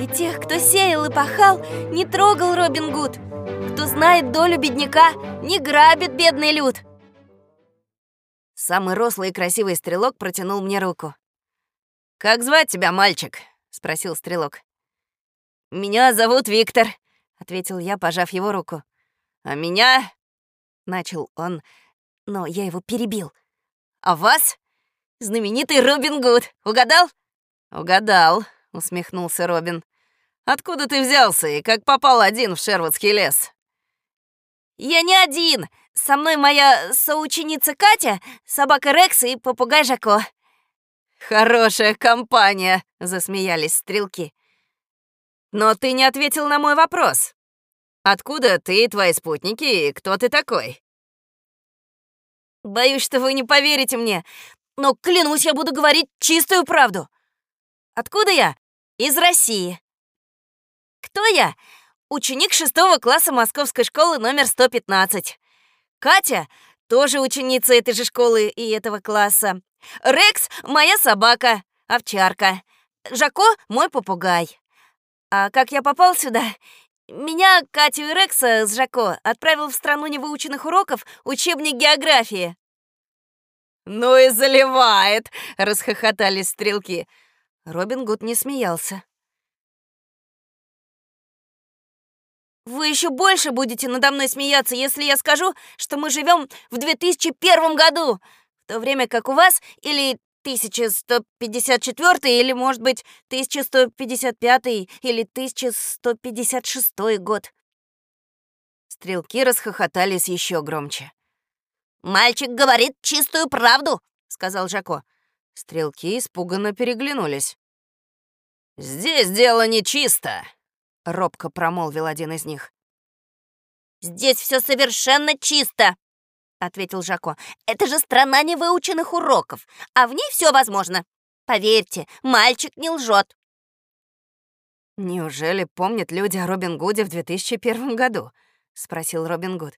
S1: И тех, кто сеял и пахал, не трогал Робин Гуд. Кто знает долю бедняка, не грабит бедный люд. Самый рослый и красивый стрелок протянул мне руку. «Как звать тебя, мальчик?» — спросил стрелок. «Меня зовут Виктор», — ответил я, пожав его руку. «А меня...» — начал он, но я его перебил. «А вас? Знаменитый Робин Гуд. Угадал?» «Угадал», — усмехнулся Робин. «Откуда ты взялся и как попал один в Шервудский лес?» «Я не один. Со мной моя соученица Катя, собака Рекс и попугай Жако». «Хорошая компания», — засмеялись стрелки. «Но ты не ответил на мой вопрос. Откуда ты и твои спутники, и кто ты такой?» «Боюсь, что вы не поверите мне, но клянусь, я буду говорить чистую правду. Откуда я? Из России. Кто я? Ученик шестого класса московской школы номер 115. Катя тоже ученица этой же школы и этого класса. Рекс — моя собака, овчарка. Жако — мой попугай. А как я попал сюда? Меня, Катю и Рекса с Жако отправил в страну невыученных уроков учебник географии. «Ну и заливает!» — расхохотались стрелки. Робин Гуд не смеялся. Вы еще больше будете надо мной смеяться, если я скажу, что мы живем в 2001 году, в то время как у вас или 1154 или, может быть, 1155 или 1156 год. Стрелки расхохотались еще громче. «Мальчик говорит чистую правду», — сказал Жако. Стрелки испуганно переглянулись. «Здесь дело нечисто», — робко промолвил один из них. «Здесь все совершенно чисто», — ответил Жако. «Это же страна невыученных уроков, а в ней все возможно. Поверьте, мальчик не лжет». «Неужели помнят люди о Робин Гуде в 2001 году?» — спросил Робин Гуд.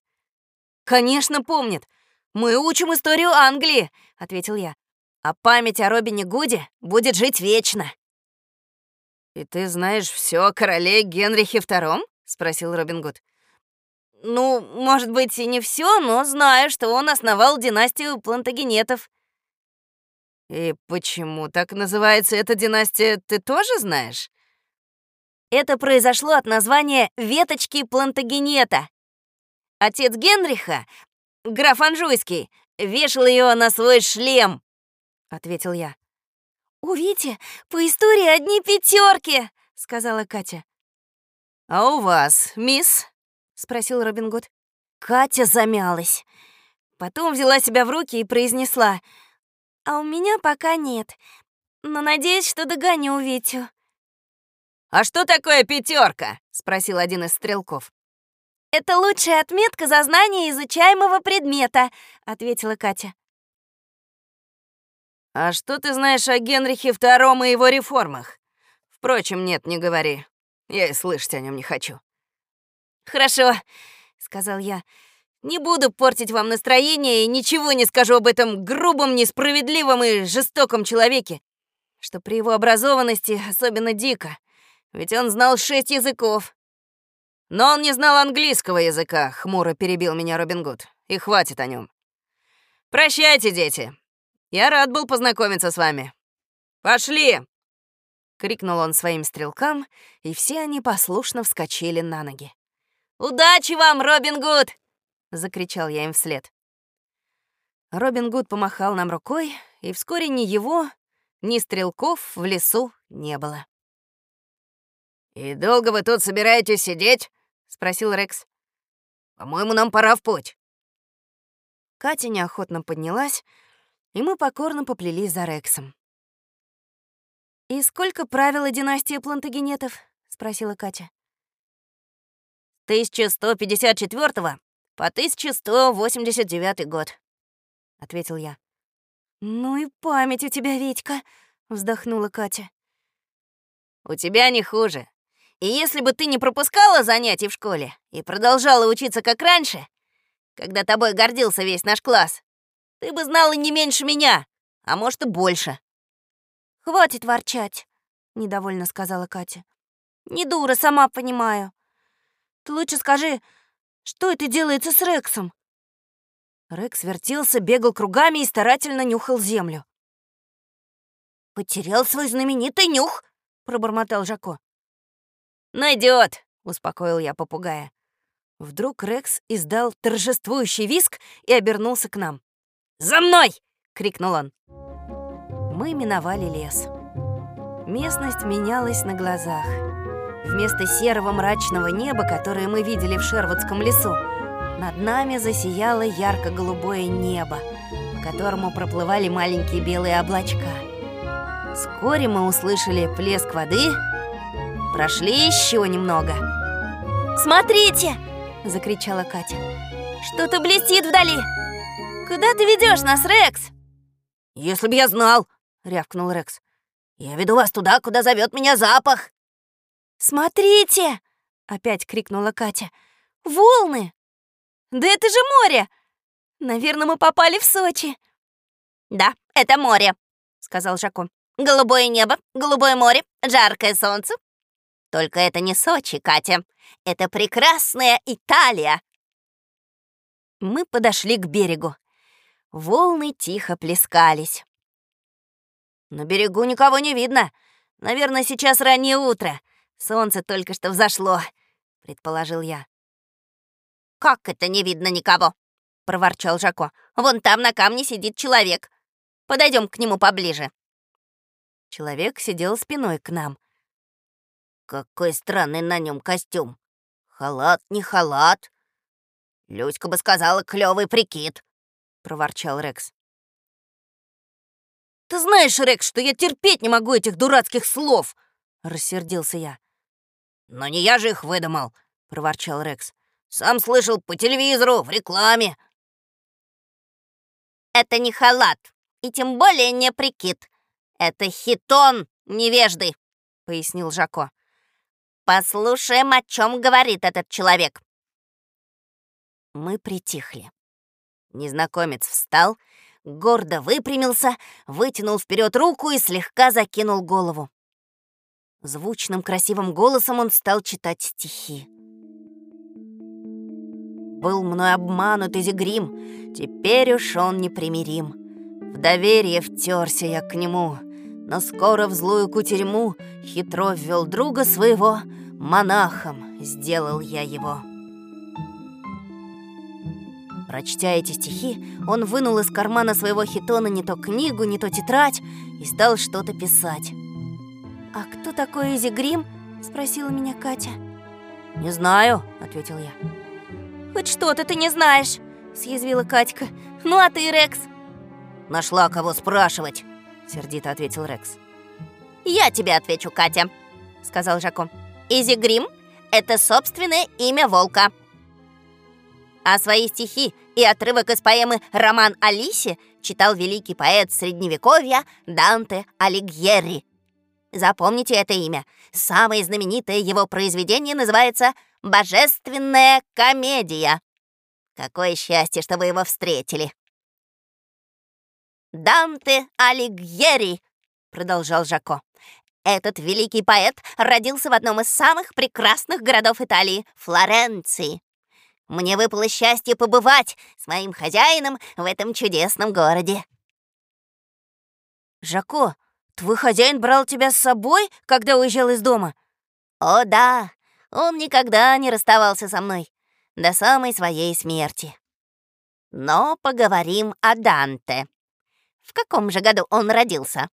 S1: «Конечно помнят. Мы учим историю Англии», — ответил я. «А память о Робине Гуде будет жить вечно». «И ты знаешь все о короле Генрихе II?» — спросил Робин Гуд. «Ну, может быть, и не все, но знаю, что он основал династию плантагенетов». «И почему так называется эта династия, ты тоже знаешь?» Это произошло от названия веточки плантагенета. Отец Генриха, граф Анжуйский, вешал ее на свой шлем, — ответил я. «У Вити по истории одни пятерки, сказала Катя. «А у вас, мисс?» — спросил Робин Гуд. Катя замялась. Потом взяла себя в руки и произнесла. «А у меня пока нет, но надеюсь, что догоню Витю». «А что такое пятерка? спросил один из стрелков. «Это лучшая отметка за знание изучаемого предмета», — ответила Катя. «А что ты знаешь о Генрихе II и его реформах? Впрочем, нет, не говори. Я и слышать о нем не хочу». «Хорошо», — сказал я. «Не буду портить вам настроение и ничего не скажу об этом грубом, несправедливом и жестоком человеке, что при его образованности особенно дико, ведь он знал шесть языков». «Но он не знал английского языка», — хмуро перебил меня Робин Гуд. «И хватит о нем. Прощайте, дети. Я рад был познакомиться с вами. Пошли!» Крикнул он своим стрелкам, и все они послушно вскочили на ноги. «Удачи вам, Робин Гуд!» — закричал я им вслед. Робин Гуд помахал нам рукой, и вскоре ни его, ни стрелков в лесу не было.
S3: «И долго вы тут собираетесь сидеть?» — спросил Рекс. «По-моему, нам пора в путь».
S1: Катя неохотно поднялась, и мы покорно поплелись за Рексом. «И сколько правила династии плантагенетов?» — спросила Катя.
S3: 1154 по 1189 год», — ответил я.
S1: «Ну и память у тебя, Витька», — вздохнула Катя.
S3: «У тебя не хуже. И если бы ты не пропускала занятий в школе и продолжала учиться как раньше, когда тобой гордился весь наш класс, ты бы знала не меньше меня, а может и больше».
S1: «Хватит ворчать», — недовольно сказала Катя. «Не дура, сама понимаю. Ты лучше скажи, что это делается с Рексом?» Рекс вертелся, бегал кругами и старательно нюхал землю.
S2: «Потерял свой знаменитый нюх», — пробормотал Жако.
S3: Найдет, успокоил я попугая.
S1: Вдруг Рекс издал торжествующий виск и обернулся к нам.
S3: «За мной!» — крикнул он.
S1: Мы миновали лес. Местность менялась на глазах. Вместо серого мрачного неба, которое мы видели в Шервудском лесу, над нами засияло ярко-голубое небо, по которому проплывали маленькие белые облачка. Вскоре мы услышали плеск воды, прошли еще немного.
S2: «Смотрите!» — закричала Катя. «Что-то блестит вдали! Куда ты ведешь нас, Рекс?»
S3: «Если бы я знал!» — рявкнул Рекс. «Я веду вас туда, куда зовет меня запах!»
S2: «Смотрите!» — опять крикнула Катя. «Волны! Да это же море! Наверное, мы попали в Сочи!»
S4: «Да, это море», — сказал Жако. «Голубое небо, голубое море, жаркое солнце. Только это не Сочи, Катя. Это прекрасная Италия!»
S1: Мы подошли к берегу. Волны тихо плескались.
S3: На берегу никого не видно. Наверное, сейчас раннее утро. Солнце только что взошло, предположил я.
S4: Как это не видно никого? проворчал Жако. Вон там на камне сидит человек. Подойдем к нему поближе.
S1: Человек сидел спиной к нам.
S3: Какой странный на нем костюм. Халат не халат. Люська бы сказала, клевый прикид, проворчал Рекс. Ты знаешь, Рекс, что я терпеть не могу этих дурацких слов, рассердился я. «Но не я же их выдумал», — проворчал Рекс. «Сам слышал по телевизору, в рекламе».
S4: «Это не халат, и тем более не прикид. Это хитон невежды», — пояснил Жако. «Послушаем, о чем говорит этот человек».
S1: Мы притихли. Незнакомец встал, гордо выпрямился, вытянул вперед руку и слегка закинул голову. Звучным красивым голосом он стал читать стихи. Был мной обманут Изигрим, теперь уж он непримирим. В доверие втерся я к нему, но скоро в злую кутерьму хитро ввел друга своего, монахом сделал я его. Прочтя эти стихи, он вынул из кармана своего хитона не то книгу, не то тетрадь и стал что-то писать. «А кто такой Изи Грим?» — спросила меня Катя.
S3: «Не знаю», — ответил я.
S2: «Хоть что-то ты не знаешь», — съязвила Катька. «Ну а ты, Рекс?»
S3: «Нашла кого спрашивать», — сердито ответил Рекс.
S4: «Я тебе отвечу, Катя», — сказал Жако. «Изи Грим — это собственное имя волка». А свои стихи и отрывок из поэмы «Роман Алисе» читал великий поэт Средневековья Данте Алигьери. Запомните это имя. Самое знаменитое его произведение называется «Божественная комедия». Какое счастье, что вы его встретили. «Данте Алигьери», — продолжал Жако. «Этот великий поэт родился в одном из самых прекрасных городов Италии — Флоренции. Мне выпало счастье побывать с моим хозяином в этом чудесном городе».
S1: «Жако, Твой хозяин брал тебя с собой, когда уезжал из дома?
S4: О, да, он никогда не расставался со мной до самой своей смерти. Но поговорим о Данте. В каком же году он родился?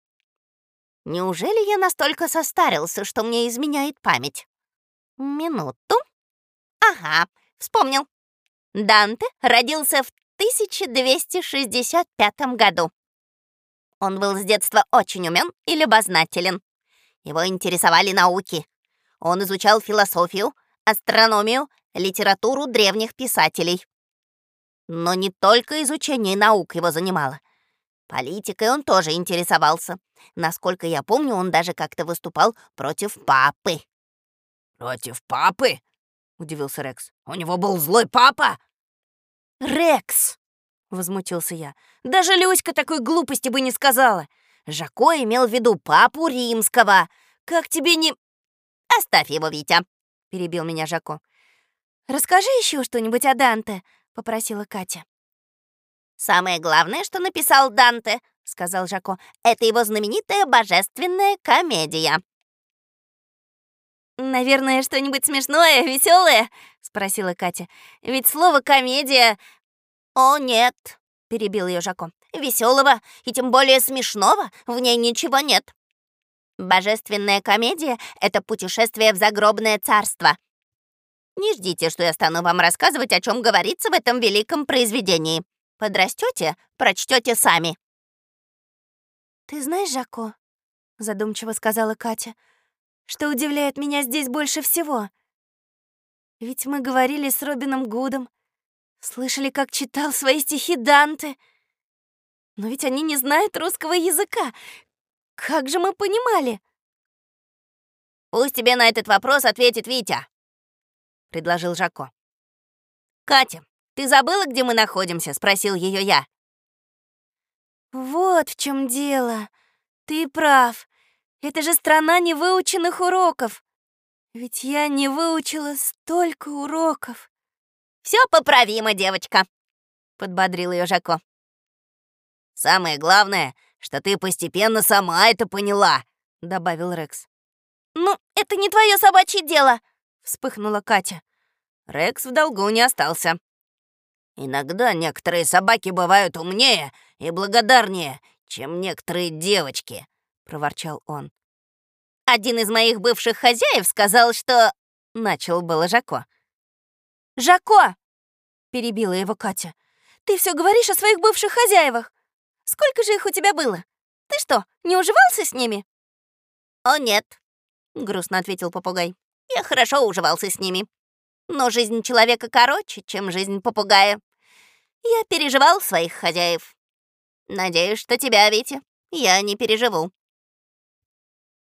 S4: Неужели я настолько состарился, что мне изменяет память? Минуту. Ага, вспомнил. Данте родился в 1265 году. Он был с детства очень умен и любознателен. Его интересовали науки. Он изучал философию, астрономию, литературу древних писателей. Но не только изучение наук его занимало. Политикой он тоже интересовался. Насколько я помню, он даже как-то выступал против папы.
S3: «Против папы?» — удивился Рекс. «У него был злой папа?»
S2: «Рекс!» — возмутился я. «Даже Люська такой глупости бы не сказала. Жако имел в виду папу римского. Как тебе не...»
S4: «Оставь его, Витя!» — перебил меня Жако.
S2: «Расскажи еще что-нибудь о Данте», — попросила Катя.
S4: «Самое главное, что написал Данте», — сказал Жако, — «это его знаменитая божественная комедия».
S2: «Наверное, что-нибудь смешное, веселое?» — спросила Катя. «Ведь слово «комедия»
S4: «О, нет», — перебил ее Жако. «Веселого и тем более смешного в ней ничего нет. Божественная комедия — это путешествие в загробное царство. Не ждите, что я стану вам рассказывать, о чем говорится в этом великом произведении. Подрастете, прочтете сами».
S2: «Ты знаешь, Жако», — задумчиво сказала Катя, «что удивляет меня здесь больше всего? Ведь мы говорили с Робином Гудом, Слышали, как читал свои стихи Данте. Но ведь они не знают русского языка. Как же мы понимали?
S4: «Пусть тебе на этот вопрос ответит Витя», — предложил Жако. «Катя, ты забыла, где мы находимся?» — спросил ее я.
S2: «Вот в чем дело. Ты прав. Это же страна невыученных уроков. Ведь я не выучила столько уроков».
S4: Все поправимо, девочка», — подбодрил ее Жако.
S3: «Самое главное, что ты постепенно сама это поняла», — добавил Рекс.
S2: «Ну, это не твое собачье дело», — вспыхнула Катя.
S3: Рекс в долгу не остался. «Иногда некоторые собаки бывают умнее и благодарнее, чем некоторые девочки», — проворчал он.
S4: «Один из моих бывших хозяев сказал, что...» — начал было Жако.
S2: «Жако!» — перебила его Катя. «Ты все говоришь о своих бывших хозяевах. Сколько же их у тебя было? Ты что, не уживался с ними?»
S4: «О, нет», — грустно ответил попугай. «Я хорошо уживался с ними. Но жизнь человека короче, чем жизнь попугая. Я переживал своих хозяев. Надеюсь, что тебя, Витя, я не переживу».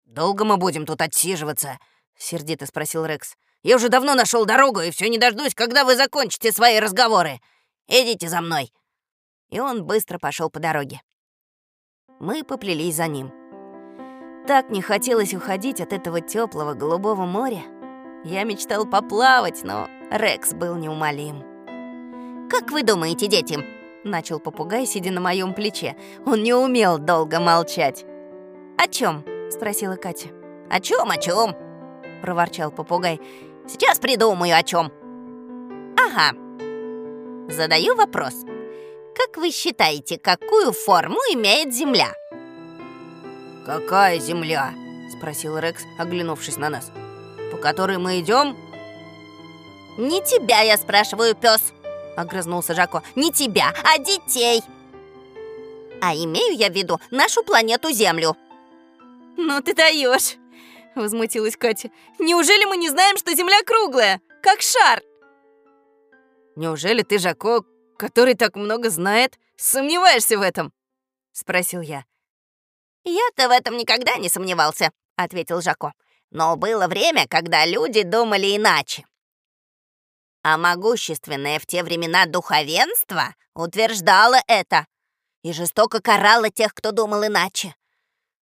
S3: «Долго мы будем тут отсиживаться?» — сердито спросил Рекс. Я уже давно нашел дорогу и все не дождусь, когда вы закончите свои разговоры. Идите за мной!» И он быстро пошел по дороге. Мы поплелись за ним. Так не хотелось уходить от этого теплого голубого моря. Я мечтал поплавать, но Рекс был неумолим.
S4: «Как вы думаете, дети?»
S3: — начал попугай, сидя на моем плече. Он не умел долго молчать.
S2: «О чем? Спросила Катя.
S4: «О чем, о чем? проворчал попугай. Сейчас придумаю о чем. Ага. Задаю вопрос. Как вы считаете, какую форму имеет Земля?
S3: Какая Земля? Спросил Рекс, оглянувшись на нас. По которой мы идем?
S4: Не тебя я спрашиваю, пес, огрызнулся Жако. Не тебя, а детей. А имею я в виду нашу планету Землю.
S2: Ну ты даешь возмутилась Катя. «Неужели мы не знаем, что Земля круглая, как шар?»
S3: «Неужели ты, Жако, который так много знает, сомневаешься в этом?» — спросил я.
S4: «Я-то в этом никогда не сомневался», — ответил Жако. «Но было время, когда люди думали иначе. А могущественное в те времена духовенство утверждало это и жестоко карало тех, кто думал иначе.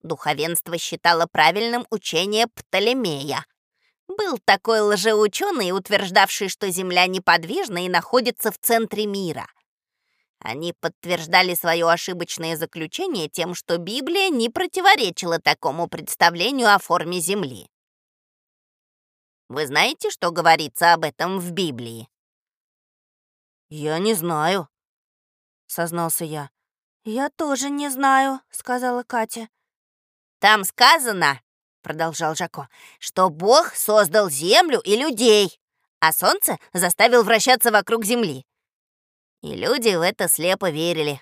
S4: Духовенство считало правильным учение Птолемея. Был такой лжеученый, утверждавший, что Земля неподвижна и находится в центре мира. Они подтверждали свое ошибочное заключение тем, что Библия не противоречила такому представлению о форме Земли. Вы знаете, что говорится об этом в Библии?
S3: «Я не знаю», — сознался я.
S2: «Я тоже не знаю», — сказала Катя.
S1: Там сказано, продолжал Жако, что Бог создал землю и людей, а солнце заставил вращаться вокруг земли. И люди в это слепо верили.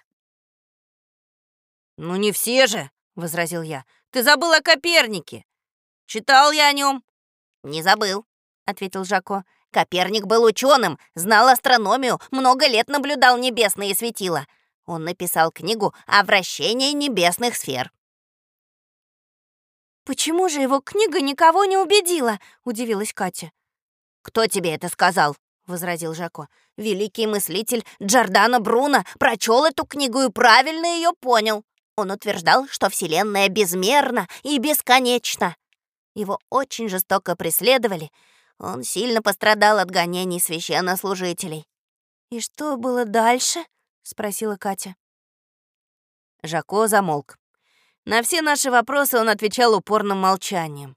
S3: «Ну не все же», — возразил я. «Ты забыл о Копернике. Читал я о нем.
S1: «Не забыл», — ответил Жако. «Коперник был ученым, знал астрономию, много лет наблюдал небесные светила. Он написал книгу о вращении небесных сфер».
S2: «Почему же его книга никого не убедила?» — удивилась Катя.
S1: «Кто тебе это сказал?» — возразил Жако. «Великий мыслитель Джордано Бруно прочел эту книгу и правильно ее понял. Он утверждал, что Вселенная безмерна и бесконечна. Его очень жестоко преследовали. Он сильно пострадал от гонений священнослужителей.
S2: «И что было дальше?» — спросила Катя.
S3: Жако замолк. На все наши вопросы он отвечал упорным молчанием.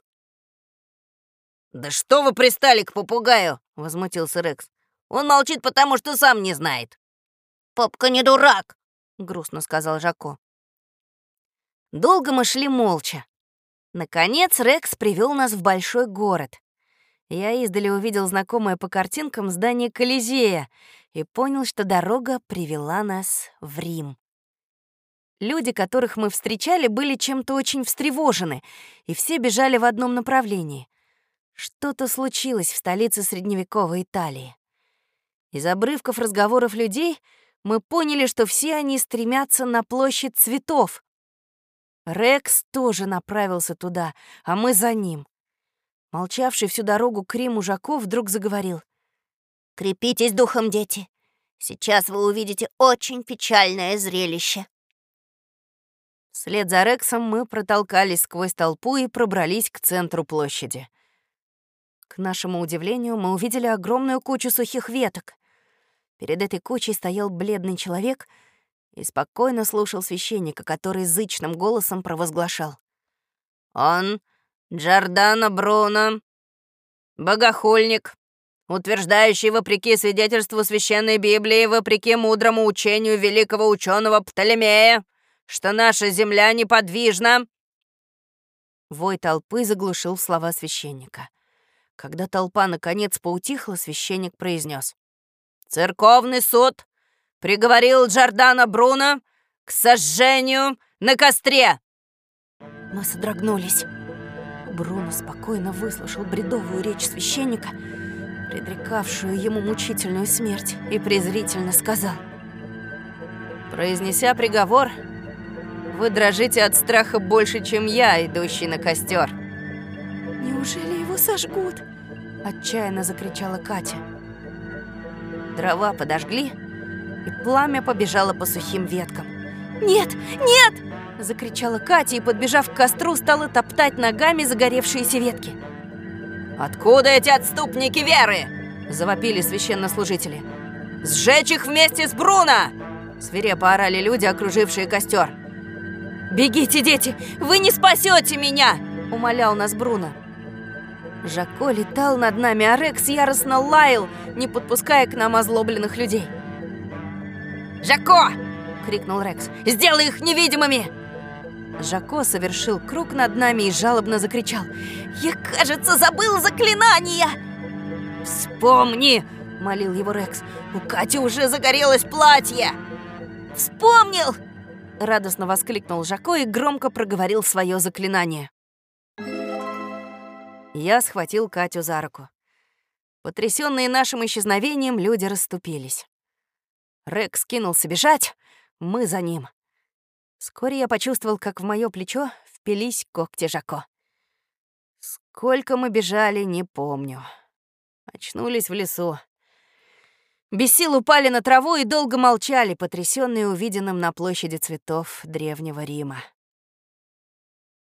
S3: «Да что вы пристали к попугаю?» — возмутился Рекс. «Он молчит, потому что сам не знает».
S1: «Попка не дурак», —
S3: грустно сказал Жако. Долго мы шли молча. Наконец Рекс привел нас в большой город. Я издали увидел знакомое по картинкам здание Колизея и понял, что дорога привела нас в Рим. Люди, которых мы встречали, были чем-то очень встревожены, и все бежали в одном направлении. Что-то случилось в столице средневековой Италии. Из обрывков разговоров людей мы поняли, что все они стремятся на площадь цветов. Рекс тоже направился туда, а мы за ним. Молчавший всю дорогу к Риму Жаков вдруг заговорил.
S1: «Крепитесь духом, дети. Сейчас вы увидите очень печальное зрелище».
S3: Вслед за Рексом мы протолкались сквозь толпу и пробрались к центру площади. К нашему удивлению, мы увидели огромную кучу сухих веток. Перед этой кучей стоял бледный человек и спокойно слушал священника, который зычным голосом провозглашал. «Он Джордано Бруно, богохульник, утверждающий, вопреки свидетельству Священной Библии, вопреки мудрому учению великого ученого Птолемея, что наша земля неподвижна!» Вой толпы заглушил слова священника. Когда толпа наконец поутихла, священник произнес: «Церковный суд приговорил Джордана Бруно к сожжению на костре!» Мы содрогнулись. Бруно спокойно выслушал бредовую речь священника, предрекавшую ему мучительную смерть, и презрительно сказал. Произнеся приговор, вы дрожите от страха больше, чем я, идущий на костер.
S2: «Неужели его сожгут?» — отчаянно закричала Катя.
S3: Дрова подожгли, и пламя побежало по сухим веткам.
S2: «Нет! Нет!» — закричала Катя и, подбежав к костру, стала топтать ногами загоревшиеся ветки.
S3: «Откуда эти отступники веры?» — завопили священнослужители. «Сжечь их вместе с Бруно!» — свирепо орали люди, окружившие костер.
S2: «Бегите, дети! Вы не спасете меня!» — умолял нас Бруно.
S3: Жако летал над нами, а Рекс яростно лаял, не подпуская к нам озлобленных людей. «Жако!» — крикнул Рекс. «Сделай их невидимыми!» Жако совершил круг над нами и жалобно закричал.
S2: «Я, кажется, забыл заклинание!»
S3: «Вспомни!» — молил его Рекс. «У Кати уже загорелось платье!»
S2: «Вспомнил!»
S3: Радостно воскликнул Жако и громко проговорил свое заклинание. Я схватил Катю за руку. Потрясенные нашим исчезновением, люди расступились. Рекс кинулся бежать, мы за ним. Вскоре я почувствовал, как в мое плечо впились когти Жако. Сколько мы бежали, не помню. Очнулись в лесу. Без сил упали на траву и долго молчали, потрясенные увиденным на площади цветов древнего Рима.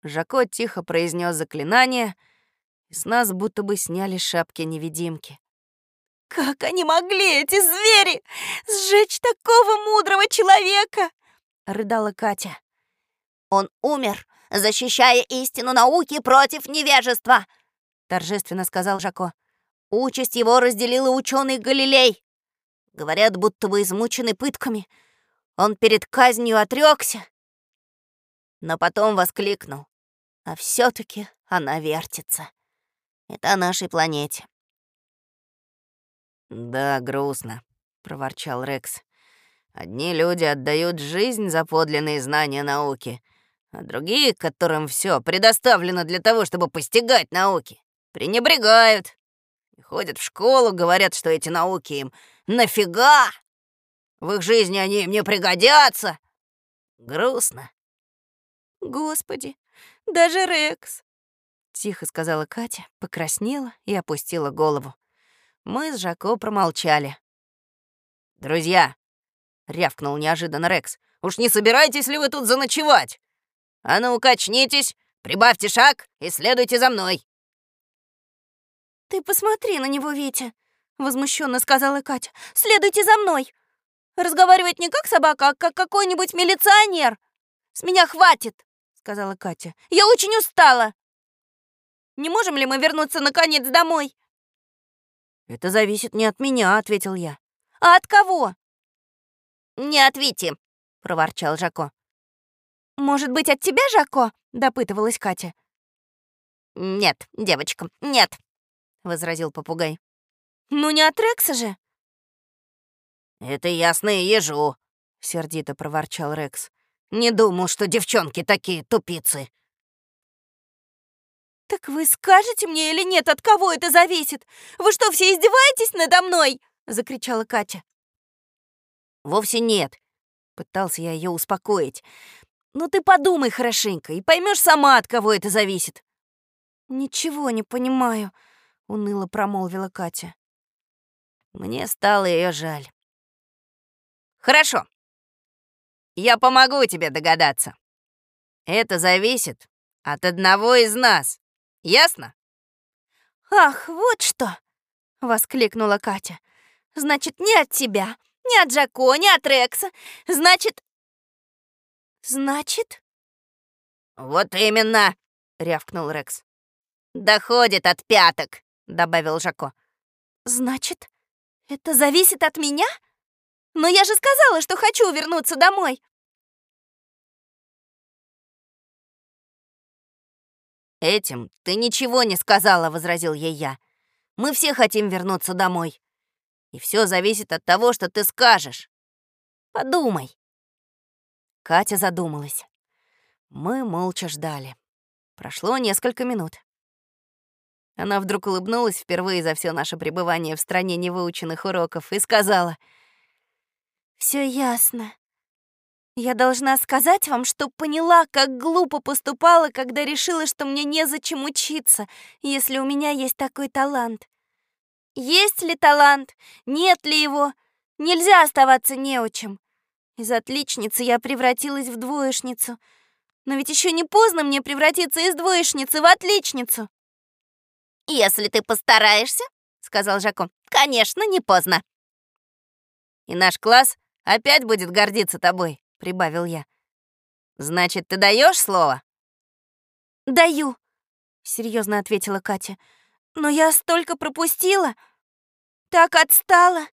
S3: Жако тихо произнес заклинание, и с нас будто бы сняли шапки-невидимки.
S2: «Как они могли, эти звери, сжечь такого мудрого человека?» — рыдала Катя.
S1: «Он умер, защищая истину науки против невежества», — торжественно сказал Жако. «Участь его разделила ученый Галилей. Говорят, будто бы измученный пытками. Он перед казнью отрекся, но потом воскликнул.
S2: а все таки она вертится. Это о нашей планете.
S3: «Да, грустно», — проворчал Рекс. «Одни люди отдают жизнь за подлинные знания науки, а другие, которым все предоставлено для того, чтобы постигать науки, пренебрегают. И ходят в школу, говорят, что эти науки им нафига? В их жизни они им не пригодятся. Грустно».
S2: «Господи, даже Рекс!» — тихо сказала Катя, покраснела и опустила голову. Мы с Жако промолчали.
S3: «Друзья!» — рявкнул неожиданно Рекс. «Уж не собираетесь ли вы тут заночевать? А ну, качнитесь, прибавьте шаг и следуйте за мной!»
S2: «Ты посмотри на него, Витя!» — возмущенно сказала Катя. «Следуйте за мной! Разговаривать не как собака, а как какой-нибудь милиционер! С меня хватит!» — сказала Катя. «Я очень устала! Не можем ли мы вернуться, наконец, домой?»
S3: «Это зависит не от меня», — ответил я.
S2: «А от кого?»
S1: «Не от Вити», — проворчал Жако.
S2: «Может быть, от тебя, Жако?» — допытывалась Катя.
S1: «Нет, девочка, нет», — возразил попугай.
S2: «Ну не от Рекса же?»
S3: «Это ясно и ежу», — сердито проворчал Рекс. «Не думал, что девчонки такие тупицы».
S2: «Так вы скажете мне или нет, от кого это зависит? Вы что, все издеваетесь надо мной?» — закричала Катя.
S3: «Вовсе нет», — пытался я ее успокоить.
S2: «Ну ты подумай хорошенько и поймешь сама, от кого это зависит». «Ничего не понимаю», — уныло промолвила Катя.
S3: Мне стало ее жаль.
S1: «Хорошо. Я помогу тебе догадаться. Это зависит от одного из нас. Ясно?»
S2: «Ах, вот что!» — воскликнула Катя. «Значит, не от тебя, не от Джако, не от Рекса. Значит...» «Значит...»
S1: «Вот именно!» — рявкнул Рекс. «Доходит от пяток», — добавил Жако.
S2: «Значит, это зависит от меня? Но я же сказала, что хочу вернуться домой!»
S3: «Этим ты ничего не сказала», — возразил ей я. «Мы все хотим вернуться домой. И все зависит от того, что ты скажешь. Подумай». Катя задумалась. Мы молча ждали. Прошло несколько минут. Она вдруг улыбнулась впервые за все наше пребывание в стране невыученных уроков и сказала.
S2: «Все ясно. Я должна сказать вам, что поняла, как глупо поступала, когда решила, что мне незачем учиться, если у меня есть такой талант. Есть ли талант? Нет ли его? Нельзя оставаться неучем. Из отличницы я превратилась в двоечницу. Но ведь еще не поздно мне превратиться из двоечницы в отличницу.
S1: «Если ты постараешься», — сказал Жако, — «конечно, не поздно».
S3: «И наш класс опять будет гордиться тобой», — прибавил я. «Значит, ты даешь слово?»
S2: «Даю», — серьезно ответила Катя. «Но я столько пропустила. Так отстала».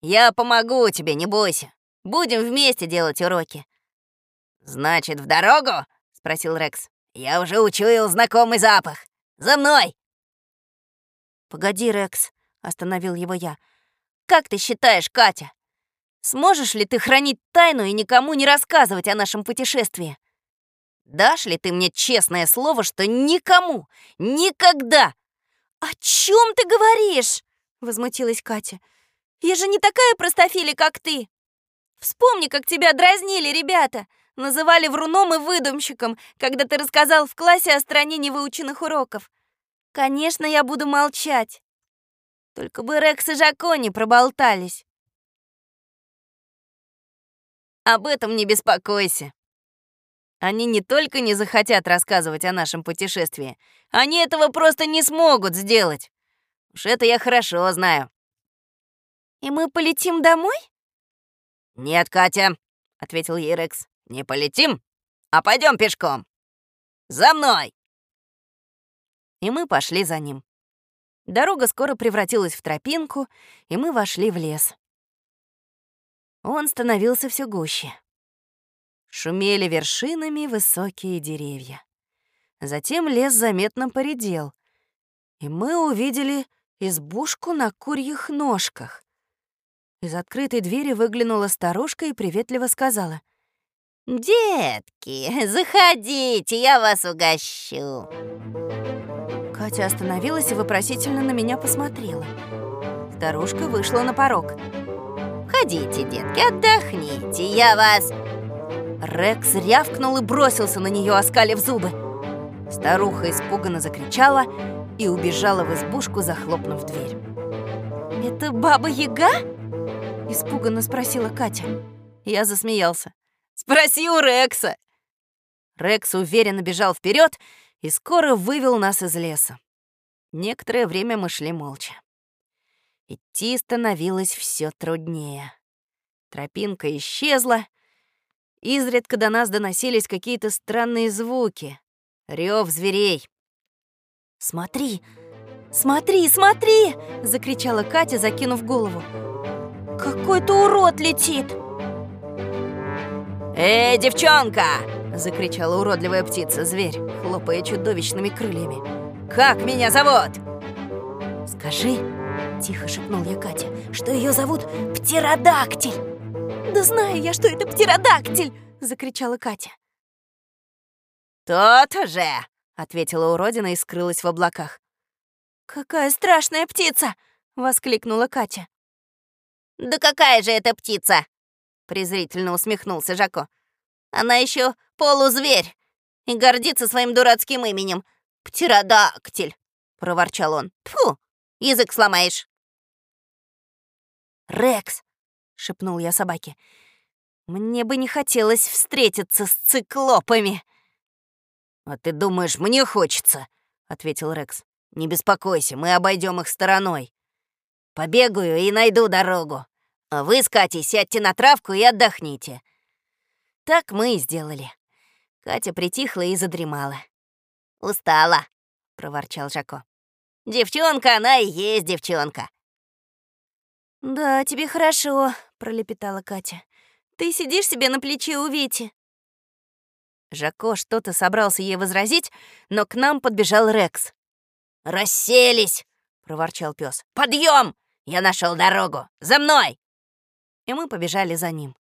S3: «Я помогу тебе, не бойся. Будем вместе делать уроки». «Значит, в дорогу?» — спросил Рекс. «Я уже учуял знакомый запах. За мной!» «Погоди, Рекс», — остановил его я. «Как ты считаешь, Катя, Сможешь ли ты хранить тайну и никому не рассказывать о нашем путешествии? Дашь ли ты мне честное слово, что никому, никогда?
S2: О чем ты говоришь? Возмутилась Катя. Я же не такая простофиля, как ты. Вспомни, как тебя дразнили ребята. Называли вруном и выдумщиком, когда ты рассказал в классе о стране невыученных уроков. Конечно, я буду молчать. Только бы Рекс и Жако не проболтались.
S3: Об этом не беспокойся. Они не только не захотят рассказывать о нашем путешествии, они этого просто не смогут сделать. Уж это я хорошо знаю.
S2: И мы полетим домой?
S3: Нет, Катя, ответил ей Рекс. Не полетим, а пойдем пешком. За мной. И мы пошли за ним. Дорога скоро превратилась в тропинку, и мы вошли в лес. Он становился все гуще. Шумели вершинами высокие деревья.
S2: Затем лес заметно поредел, и мы увидели избушку на курьих ножках. Из открытой двери выглянула старушка и приветливо сказала.
S4: «Детки, заходите, я вас угощу».
S2: Катя остановилась и вопросительно на меня посмотрела. Старушка вышла на порог.
S4: «Ходите, детки, отдохните, я вас...»
S2: Рекс рявкнул и бросился на нее, оскалив зубы. Старуха испуганно закричала и убежала в избушку, захлопнув дверь. «Это Баба-Яга?» — испуганно спросила Катя. Я засмеялся. «Спроси у Рекса!» Рекс уверенно бежал вперед и скоро вывел нас из леса. Некоторое время мы шли молча. Идти становилось все труднее. Тропинка исчезла. Изредка до нас доносились какие-то странные звуки. Рев зверей. «Смотри! Смотри, смотри!» — закричала Катя, закинув голову. «Какой-то урод летит!» «Эй, девчонка!» — закричала уродливая птица-зверь, хлопая чудовищными крыльями. «Как меня зовут?» «Скажи!» — тихо шепнул я Кате, что ее зовут Птеродактиль. «Да знаю я, что это Птеродактиль!» — закричала Катя. «Тот же!» — ответила уродина и скрылась в облаках. «Какая страшная птица!» — воскликнула Катя.
S4: «Да какая же это птица?» — презрительно усмехнулся Жако. «Она еще полузверь и гордится своим дурацким именем. Птеродактиль!» — проворчал он. «Тьфу, язык сломаешь!»
S2: «Рекс!» — шепнул я собаке. «Мне бы не хотелось встретиться с циклопами!» «А ты думаешь, мне хочется?» — ответил Рекс. «Не беспокойся, мы обойдем их стороной. Побегаю и найду дорогу. Вы с Катей сядьте на травку и отдохните». Так мы и сделали. Катя притихла и задремала.
S4: «Устала», — проворчал Жако. «Девчонка она и есть девчонка».
S2: «Да, тебе хорошо», — пролепетала Катя. «Ты сидишь себе на плече у Вити». Жако что-то собрался ей возразить, но к нам подбежал Рекс.
S3: «Расселись!» — проворчал пес. «Подъем! Я нашел дорогу! За мной!»
S2: И мы побежали за ним.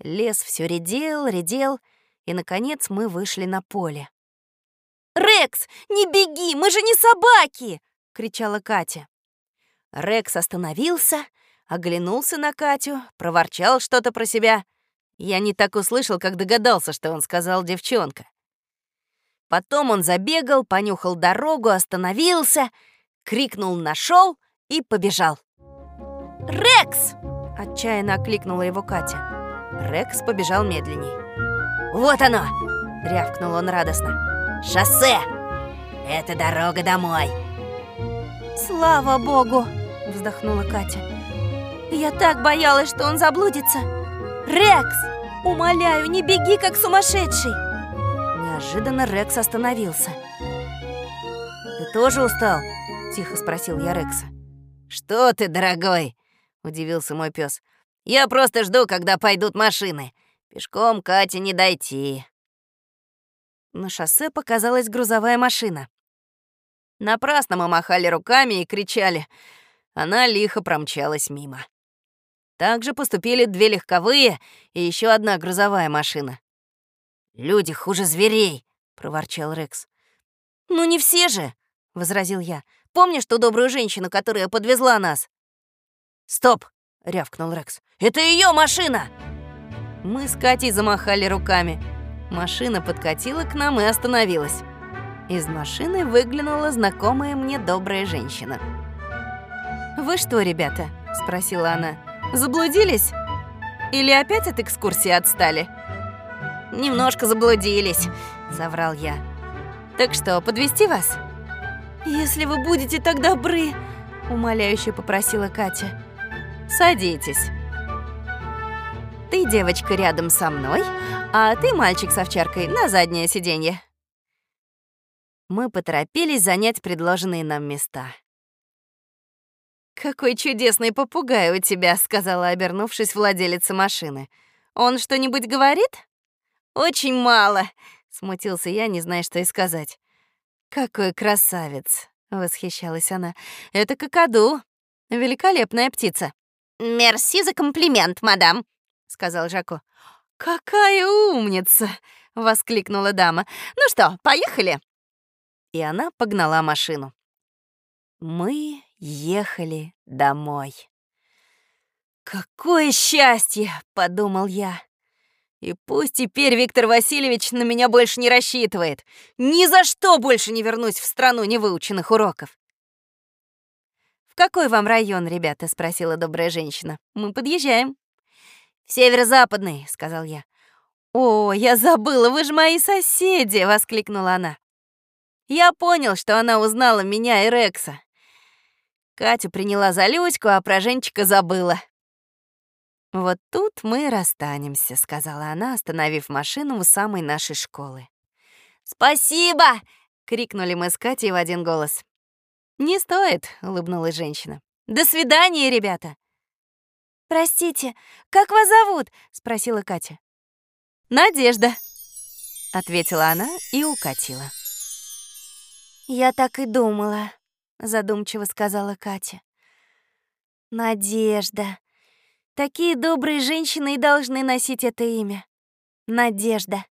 S2: Лес все редел, редел, и, наконец, мы вышли на поле. «Рекс, не беги, мы же не собаки!» — кричала Катя. Рекс остановился, оглянулся на Катю, проворчал что-то про себя — я не так услышал, как догадался, что он сказал девчонка. Потом он забегал, понюхал дорогу, остановился, крикнул «нашел» и побежал. «Рекс!» — отчаянно окликнула его Катя. Рекс побежал медленней. «Вот оно!» — рявкнул он радостно. «Шоссе! Это дорога домой!» «Слава богу!» — вздохнула Катя. «Я так боялась, что он заблудится!» «Рекс, умоляю, не беги, как сумасшедший!» Неожиданно Рекс остановился. «Ты тоже устал?» — тихо спросил я Рекса.
S3: «Что ты, дорогой?» — удивился мой пес. «Я просто жду, когда пойдут машины. Пешком Кате не дойти».
S2: На шоссе показалась грузовая машина. Напрасно мы махали руками и кричали. Она лихо промчалась мимо. Также поступили две легковые и еще одна грузовая машина. «Люди хуже зверей», — проворчал Рекс. «Ну не все же», — возразил я. «Помнишь ту добрую женщину, которая подвезла нас?» «Стоп!» — рявкнул Рекс. «Это ее машина!» Мы с Катей замахали руками. Машина подкатила к нам и остановилась. Из машины выглянула знакомая мне добрая женщина. «Вы что, ребята?» — спросила она. Заблудились? Или опять от экскурсии отстали? Немножко заблудились, соврал я. Так что, подвести вас? Если вы будете так добры, умоляюще попросила Катя. Садитесь. Ты, девочка, рядом со мной, а ты, мальчик с овчаркой, на заднее сиденье. Мы поторопились занять предложенные нам места. «Какой чудесный попугай у тебя», — сказала, обернувшись владелица машины. «Он что-нибудь говорит?» «Очень мало», —
S1: Смутился я, не зная, что и сказать. «Какой красавец!» — восхищалась она. «Это какаду. Великолепная птица».
S4: «Мерси за комплимент, мадам», — сказал Жако.
S1: «Какая умница!» — воскликнула дама. «Ну что, поехали?» И она погнала машину. Мы ехали домой. «Какое счастье!» — подумал я. И пусть теперь Виктор Васильевич на меня больше не рассчитывает. Ни за что больше не вернусь в страну невыученных уроков. «В какой вам район, ребята?» — спросила добрая женщина. «Мы подъезжаем». «В северо-западный», — сказал я. «О, я забыла, вы же мои соседи!» — воскликнула она. Я понял, что она узнала меня и Рекса. Катю приняла за Люську, а про Женчика забыла. «Вот тут мы расстанемся», — сказала она, остановив машину у самой нашей школы. «Спасибо!» — крикнули мы с Катей в один голос. «Не стоит», — улыбнулась женщина. «До свидания, ребята!»
S2: «Простите, как вас зовут?» — спросила Катя.
S1: «Надежда», — ответила она и укатила.
S2: «Я так и думала», — задумчиво сказала Катя. «Надежда. Такие добрые женщины и должны носить это имя. Надежда.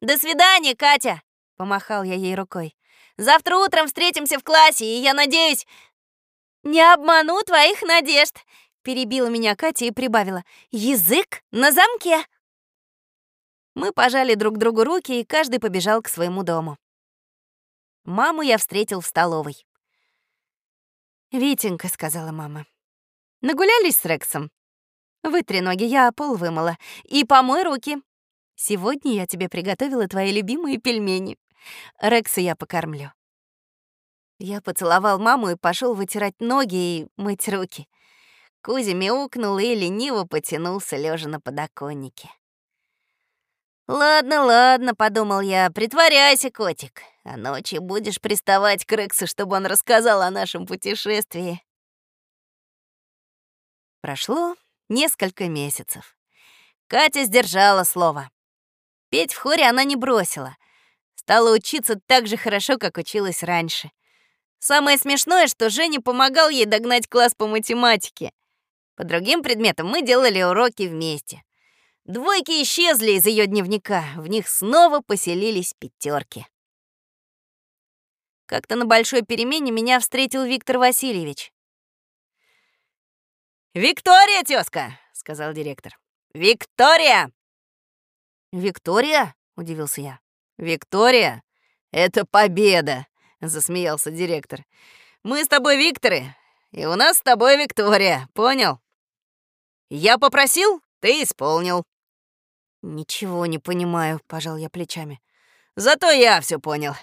S1: «До свидания, Катя!» — помахал я ей рукой. «Завтра утром встретимся в классе, и я надеюсь...» «Не обману твоих надежд!» — перебила меня Катя и прибавила. «Язык на замке!» Мы пожали друг другу руки, и каждый побежал к своему дому. Маму я встретил в столовой. «Витенька», — сказала мама, Нагулялись с Рексом? Вытри ноги, я пол вымыла. И помой руки. Сегодня я тебе приготовила твои любимые пельмени. Рекса я покормлю. Я поцеловал маму и пошел вытирать ноги и мыть руки. Кузя мяукнул и лениво потянулся, лежа на подоконнике. «Ладно, ладно», — подумал я, — «притворяйся, котик, а ночью будешь приставать к Рексу, чтобы он рассказал о нашем путешествии». Прошло несколько месяцев. Катя сдержала слово. Петь в хоре она не бросила. Стала учиться так же хорошо, как училась раньше. Самое смешное, что Женя помогал ей догнать класс по математике. По другим предметам мы делали уроки вместе. Двойки исчезли из ее дневника, в них снова поселились пятерки. Как-то на большой перемене меня встретил Виктор Васильевич. «Виктория, тезка!» — сказал директор. «Виктория!» «Виктория?» — удивился я. «Виктория? Это победа!» — засмеялся директор. «Мы с тобой Викторы, и у нас с тобой Виктория, понял?» «Я попросил, ты исполнил». «Ничего не понимаю», — пожал я плечами. «Зато я все понял.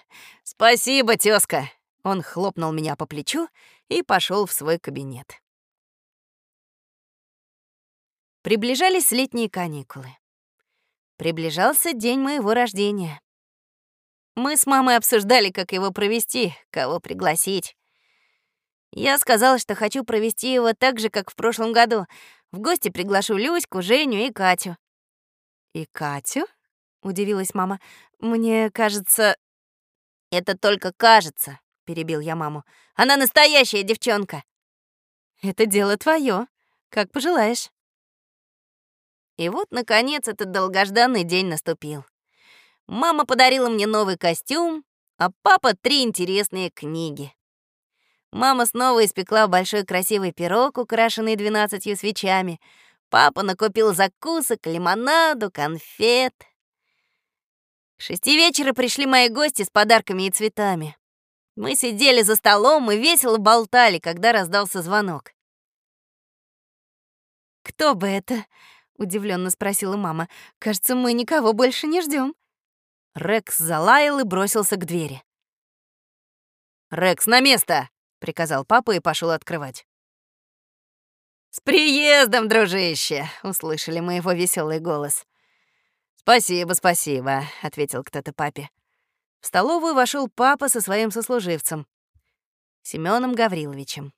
S1: Спасибо, тезка. Он хлопнул меня по плечу и пошел в свой кабинет. Приближались летние каникулы. Приближался день моего рождения. Мы с мамой обсуждали, как его провести, кого пригласить. Я сказала, что хочу провести его так же, как в прошлом году. В гости приглашу Люську, Женю и Катю. «И Катю?» — удивилась мама. «Мне кажется...» «Это только кажется», — перебил я маму. «Она настоящая девчонка». «Это дело твое, как пожелаешь». И вот, наконец, этот долгожданный день наступил. Мама подарила мне новый костюм, а папа — три интересные книги. Мама снова испекла большой красивый пирог, украшенный двенадцатью свечами. Папа накупил закусок, лимонаду, конфет. К шести вечера пришли мои гости с подарками и цветами. Мы сидели за столом и весело болтали, когда раздался звонок. «Кто бы это?» удивленно спросила мама. Кажется, мы никого больше не ждем. Рекс залаял и бросился к двери. Рекс на место, приказал папа и пошел открывать. С приездом, дружище, услышали мы его веселый голос. Спасибо, спасибо, ответил кто-то папе. В столовую вошел папа со своим сослуживцем Семеном Гавриловичем.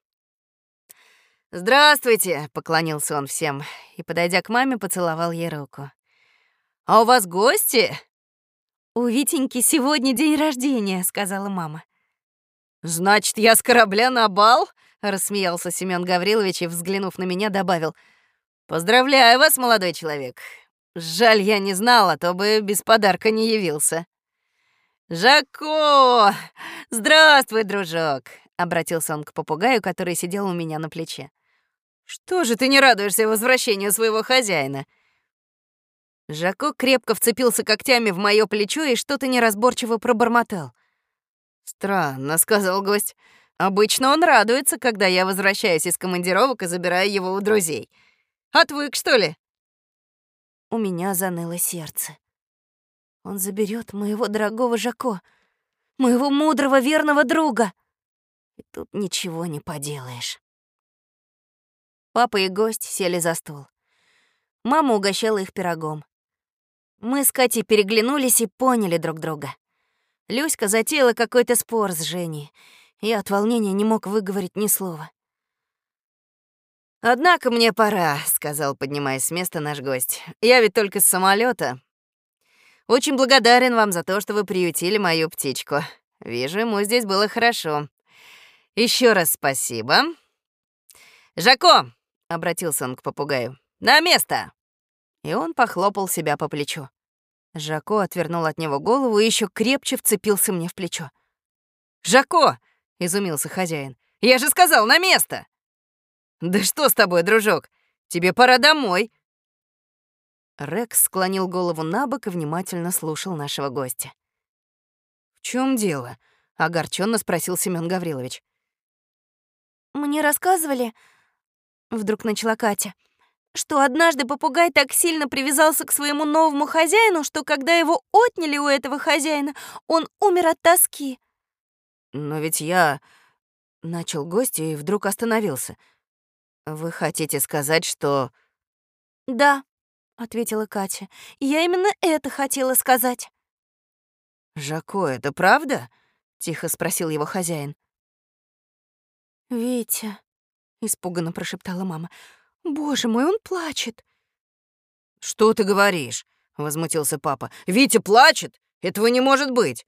S1: «Здравствуйте!» — поклонился он всем и, подойдя к маме, поцеловал ей руку.
S3: А у вас гости?»
S2: «У Витеньки сегодня день рождения», — сказала мама.
S3: «Значит, я с корабля на бал?» — рассмеялся Семён Гаврилович и, взглянув на меня, добавил. «Поздравляю вас, молодой человек. Жаль, я не знал, а то бы без подарка не явился». «Жако! Здравствуй, дружок!» — обратился он к попугаю, который сидел у меня на плече. «Что же ты не радуешься возвращению своего хозяина?» Жако крепко вцепился когтями в моё плечо и что-то неразборчиво пробормотал. «Странно», — сказал гость. «Обычно он радуется, когда я возвращаюсь из командировок и забираю его у друзей. Отвык, что ли?»
S2: У меня заныло сердце. Он заберет моего дорогого Жако, моего мудрого верного друга. И тут ничего не поделаешь. Папа и гость сели за стол. Мама угощала их пирогом. Мы с Катей переглянулись и поняли друг друга. Люська затеяла какой-то спор с Женей. Я от волнения не мог выговорить ни слова.
S3: «Однако мне пора», — сказал, поднимаясь с места наш гость. «Я ведь только с самолета. Очень благодарен вам за то, что вы приютили мою птичку. Вижу, ему здесь было хорошо. Еще раз спасибо. Жако, обратился он к попугаю. На место. И он похлопал себя по плечу. Жако отвернул от него голову и еще крепче вцепился мне в плечо. «Жако!» — изумился хозяин. «Я же сказал, на место!» «Да что с тобой, дружок? Тебе пора домой!» Рекс склонил голову на бок и внимательно слушал нашего гостя. «В чем дело?» — огорченно спросил Семен Гаврилович.
S2: «Мне рассказывали...» — вдруг начала Катя — что однажды попугай так сильно привязался к своему новому хозяину, что когда его отняли у этого хозяина, он умер от тоски.
S3: «Но ведь я...» — начал гость и вдруг остановился. «Вы хотите сказать, что...»
S2: «Да», — ответила Катя, — «я именно это хотела сказать».
S3: «Жако, это правда?» — тихо спросил его хозяин.
S2: «Витя», — испуганно прошептала мама, — Боже мой, он плачет.
S3: Что ты говоришь? возмутился папа. Витя плачет? Этого не может быть.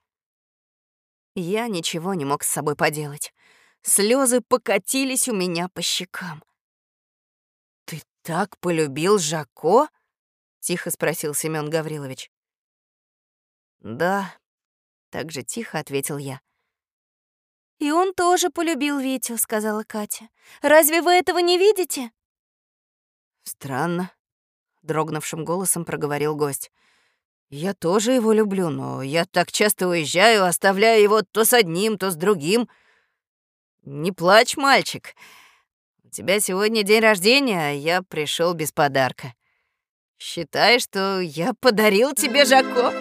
S3: Я ничего не мог с собой поделать. Слезы покатились у меня по щекам. Ты так полюбил Жако? тихо спросил Семён Гаврилович. Да, так же тихо ответил я.
S2: И он тоже полюбил Витю, сказала Катя. Разве вы этого не видите?
S3: Странно, дрогнувшим голосом проговорил гость. Я тоже его люблю, но я так часто уезжаю, оставляю его то с одним, то с другим. Не плачь, мальчик. У тебя сегодня день рождения, а я пришел без подарка. Считай, что я подарил тебе Жако.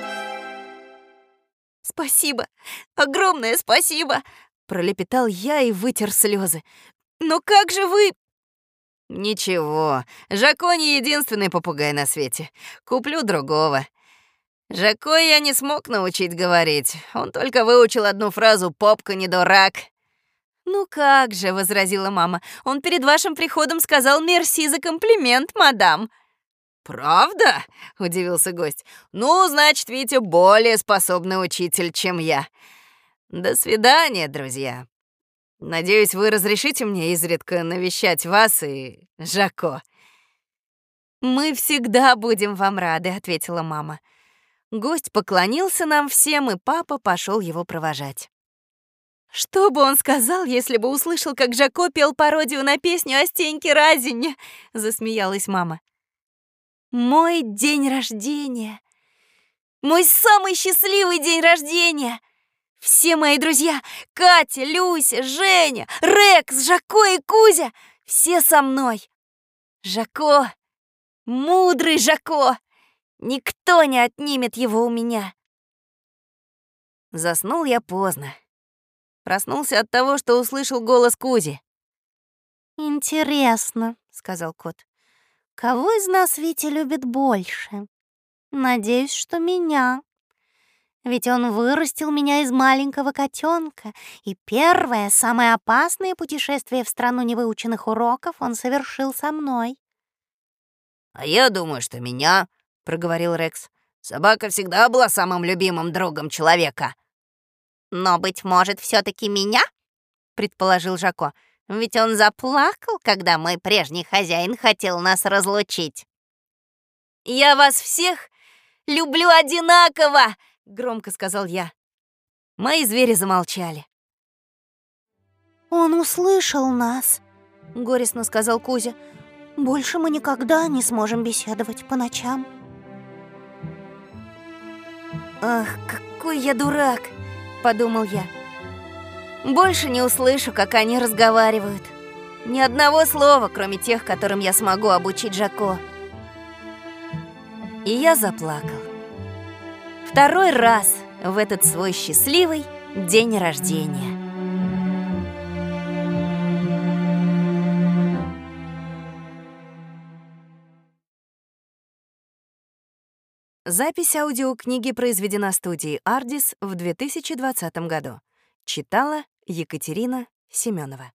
S2: Спасибо, огромное спасибо, пролепетал я и вытер слезы. Но как же вы
S3: «Ничего, Жако не единственный попугай на свете. Куплю другого». Жако я не смог научить говорить. Он только выучил одну фразу «попка не дурак».
S2: «Ну как же», — возразила мама, — «он перед вашим приходом сказал мерси за комплимент, мадам».
S3: «Правда?» — удивился гость. «Ну, значит, Витя более способный учитель, чем я. До свидания, друзья». Надеюсь, вы разрешите мне изредка навещать вас и Жако.
S2: Мы всегда будем вам рады, ответила мама. Гость поклонился нам всем, и папа пошел его провожать. Что бы он сказал, если бы услышал, как Жако пел пародию на песню о Стеньке Разине? засмеялась мама. Мой день рождения. Мой самый счастливый день рождения. Все мои друзья — Катя, Люся, Женя, Рекс, Жако и Кузя — все со мной. Жако, мудрый Жако, никто не отнимет его у меня.
S3: Заснул я поздно. Проснулся от того, что услышал голос Кузи.
S4: «Интересно», — сказал кот. «Кого из нас Витя любит больше? Надеюсь, что меня». Ведь он вырастил меня из маленького котенка, и первое, самое опасное путешествие в страну невыученных уроков он совершил со мной.
S3: «А я думаю, что меня», — проговорил Рекс. Собака всегда была самым любимым другом человека.
S4: Но, быть может, все таки меня? Предположил Жако. Ведь он заплакал, когда мой прежний хозяин хотел нас разлучить.
S1: «Я вас всех люблю одинаково!» — громко сказал я. Мои звери замолчали.
S2: «Он услышал нас», — горестно сказал Кузя. «Больше мы никогда не сможем беседовать по ночам».
S1: «Ах, какой я дурак!» — подумал я. «Больше не услышу, как они разговаривают. Ни одного слова, кроме тех, которым я смогу обучить Жако». И я заплакал. Второй раз в этот свой счастливый день рождения. Запись аудиокниги произведена студией «Ардис» в 2020 году. Читала Екатерина Семенова.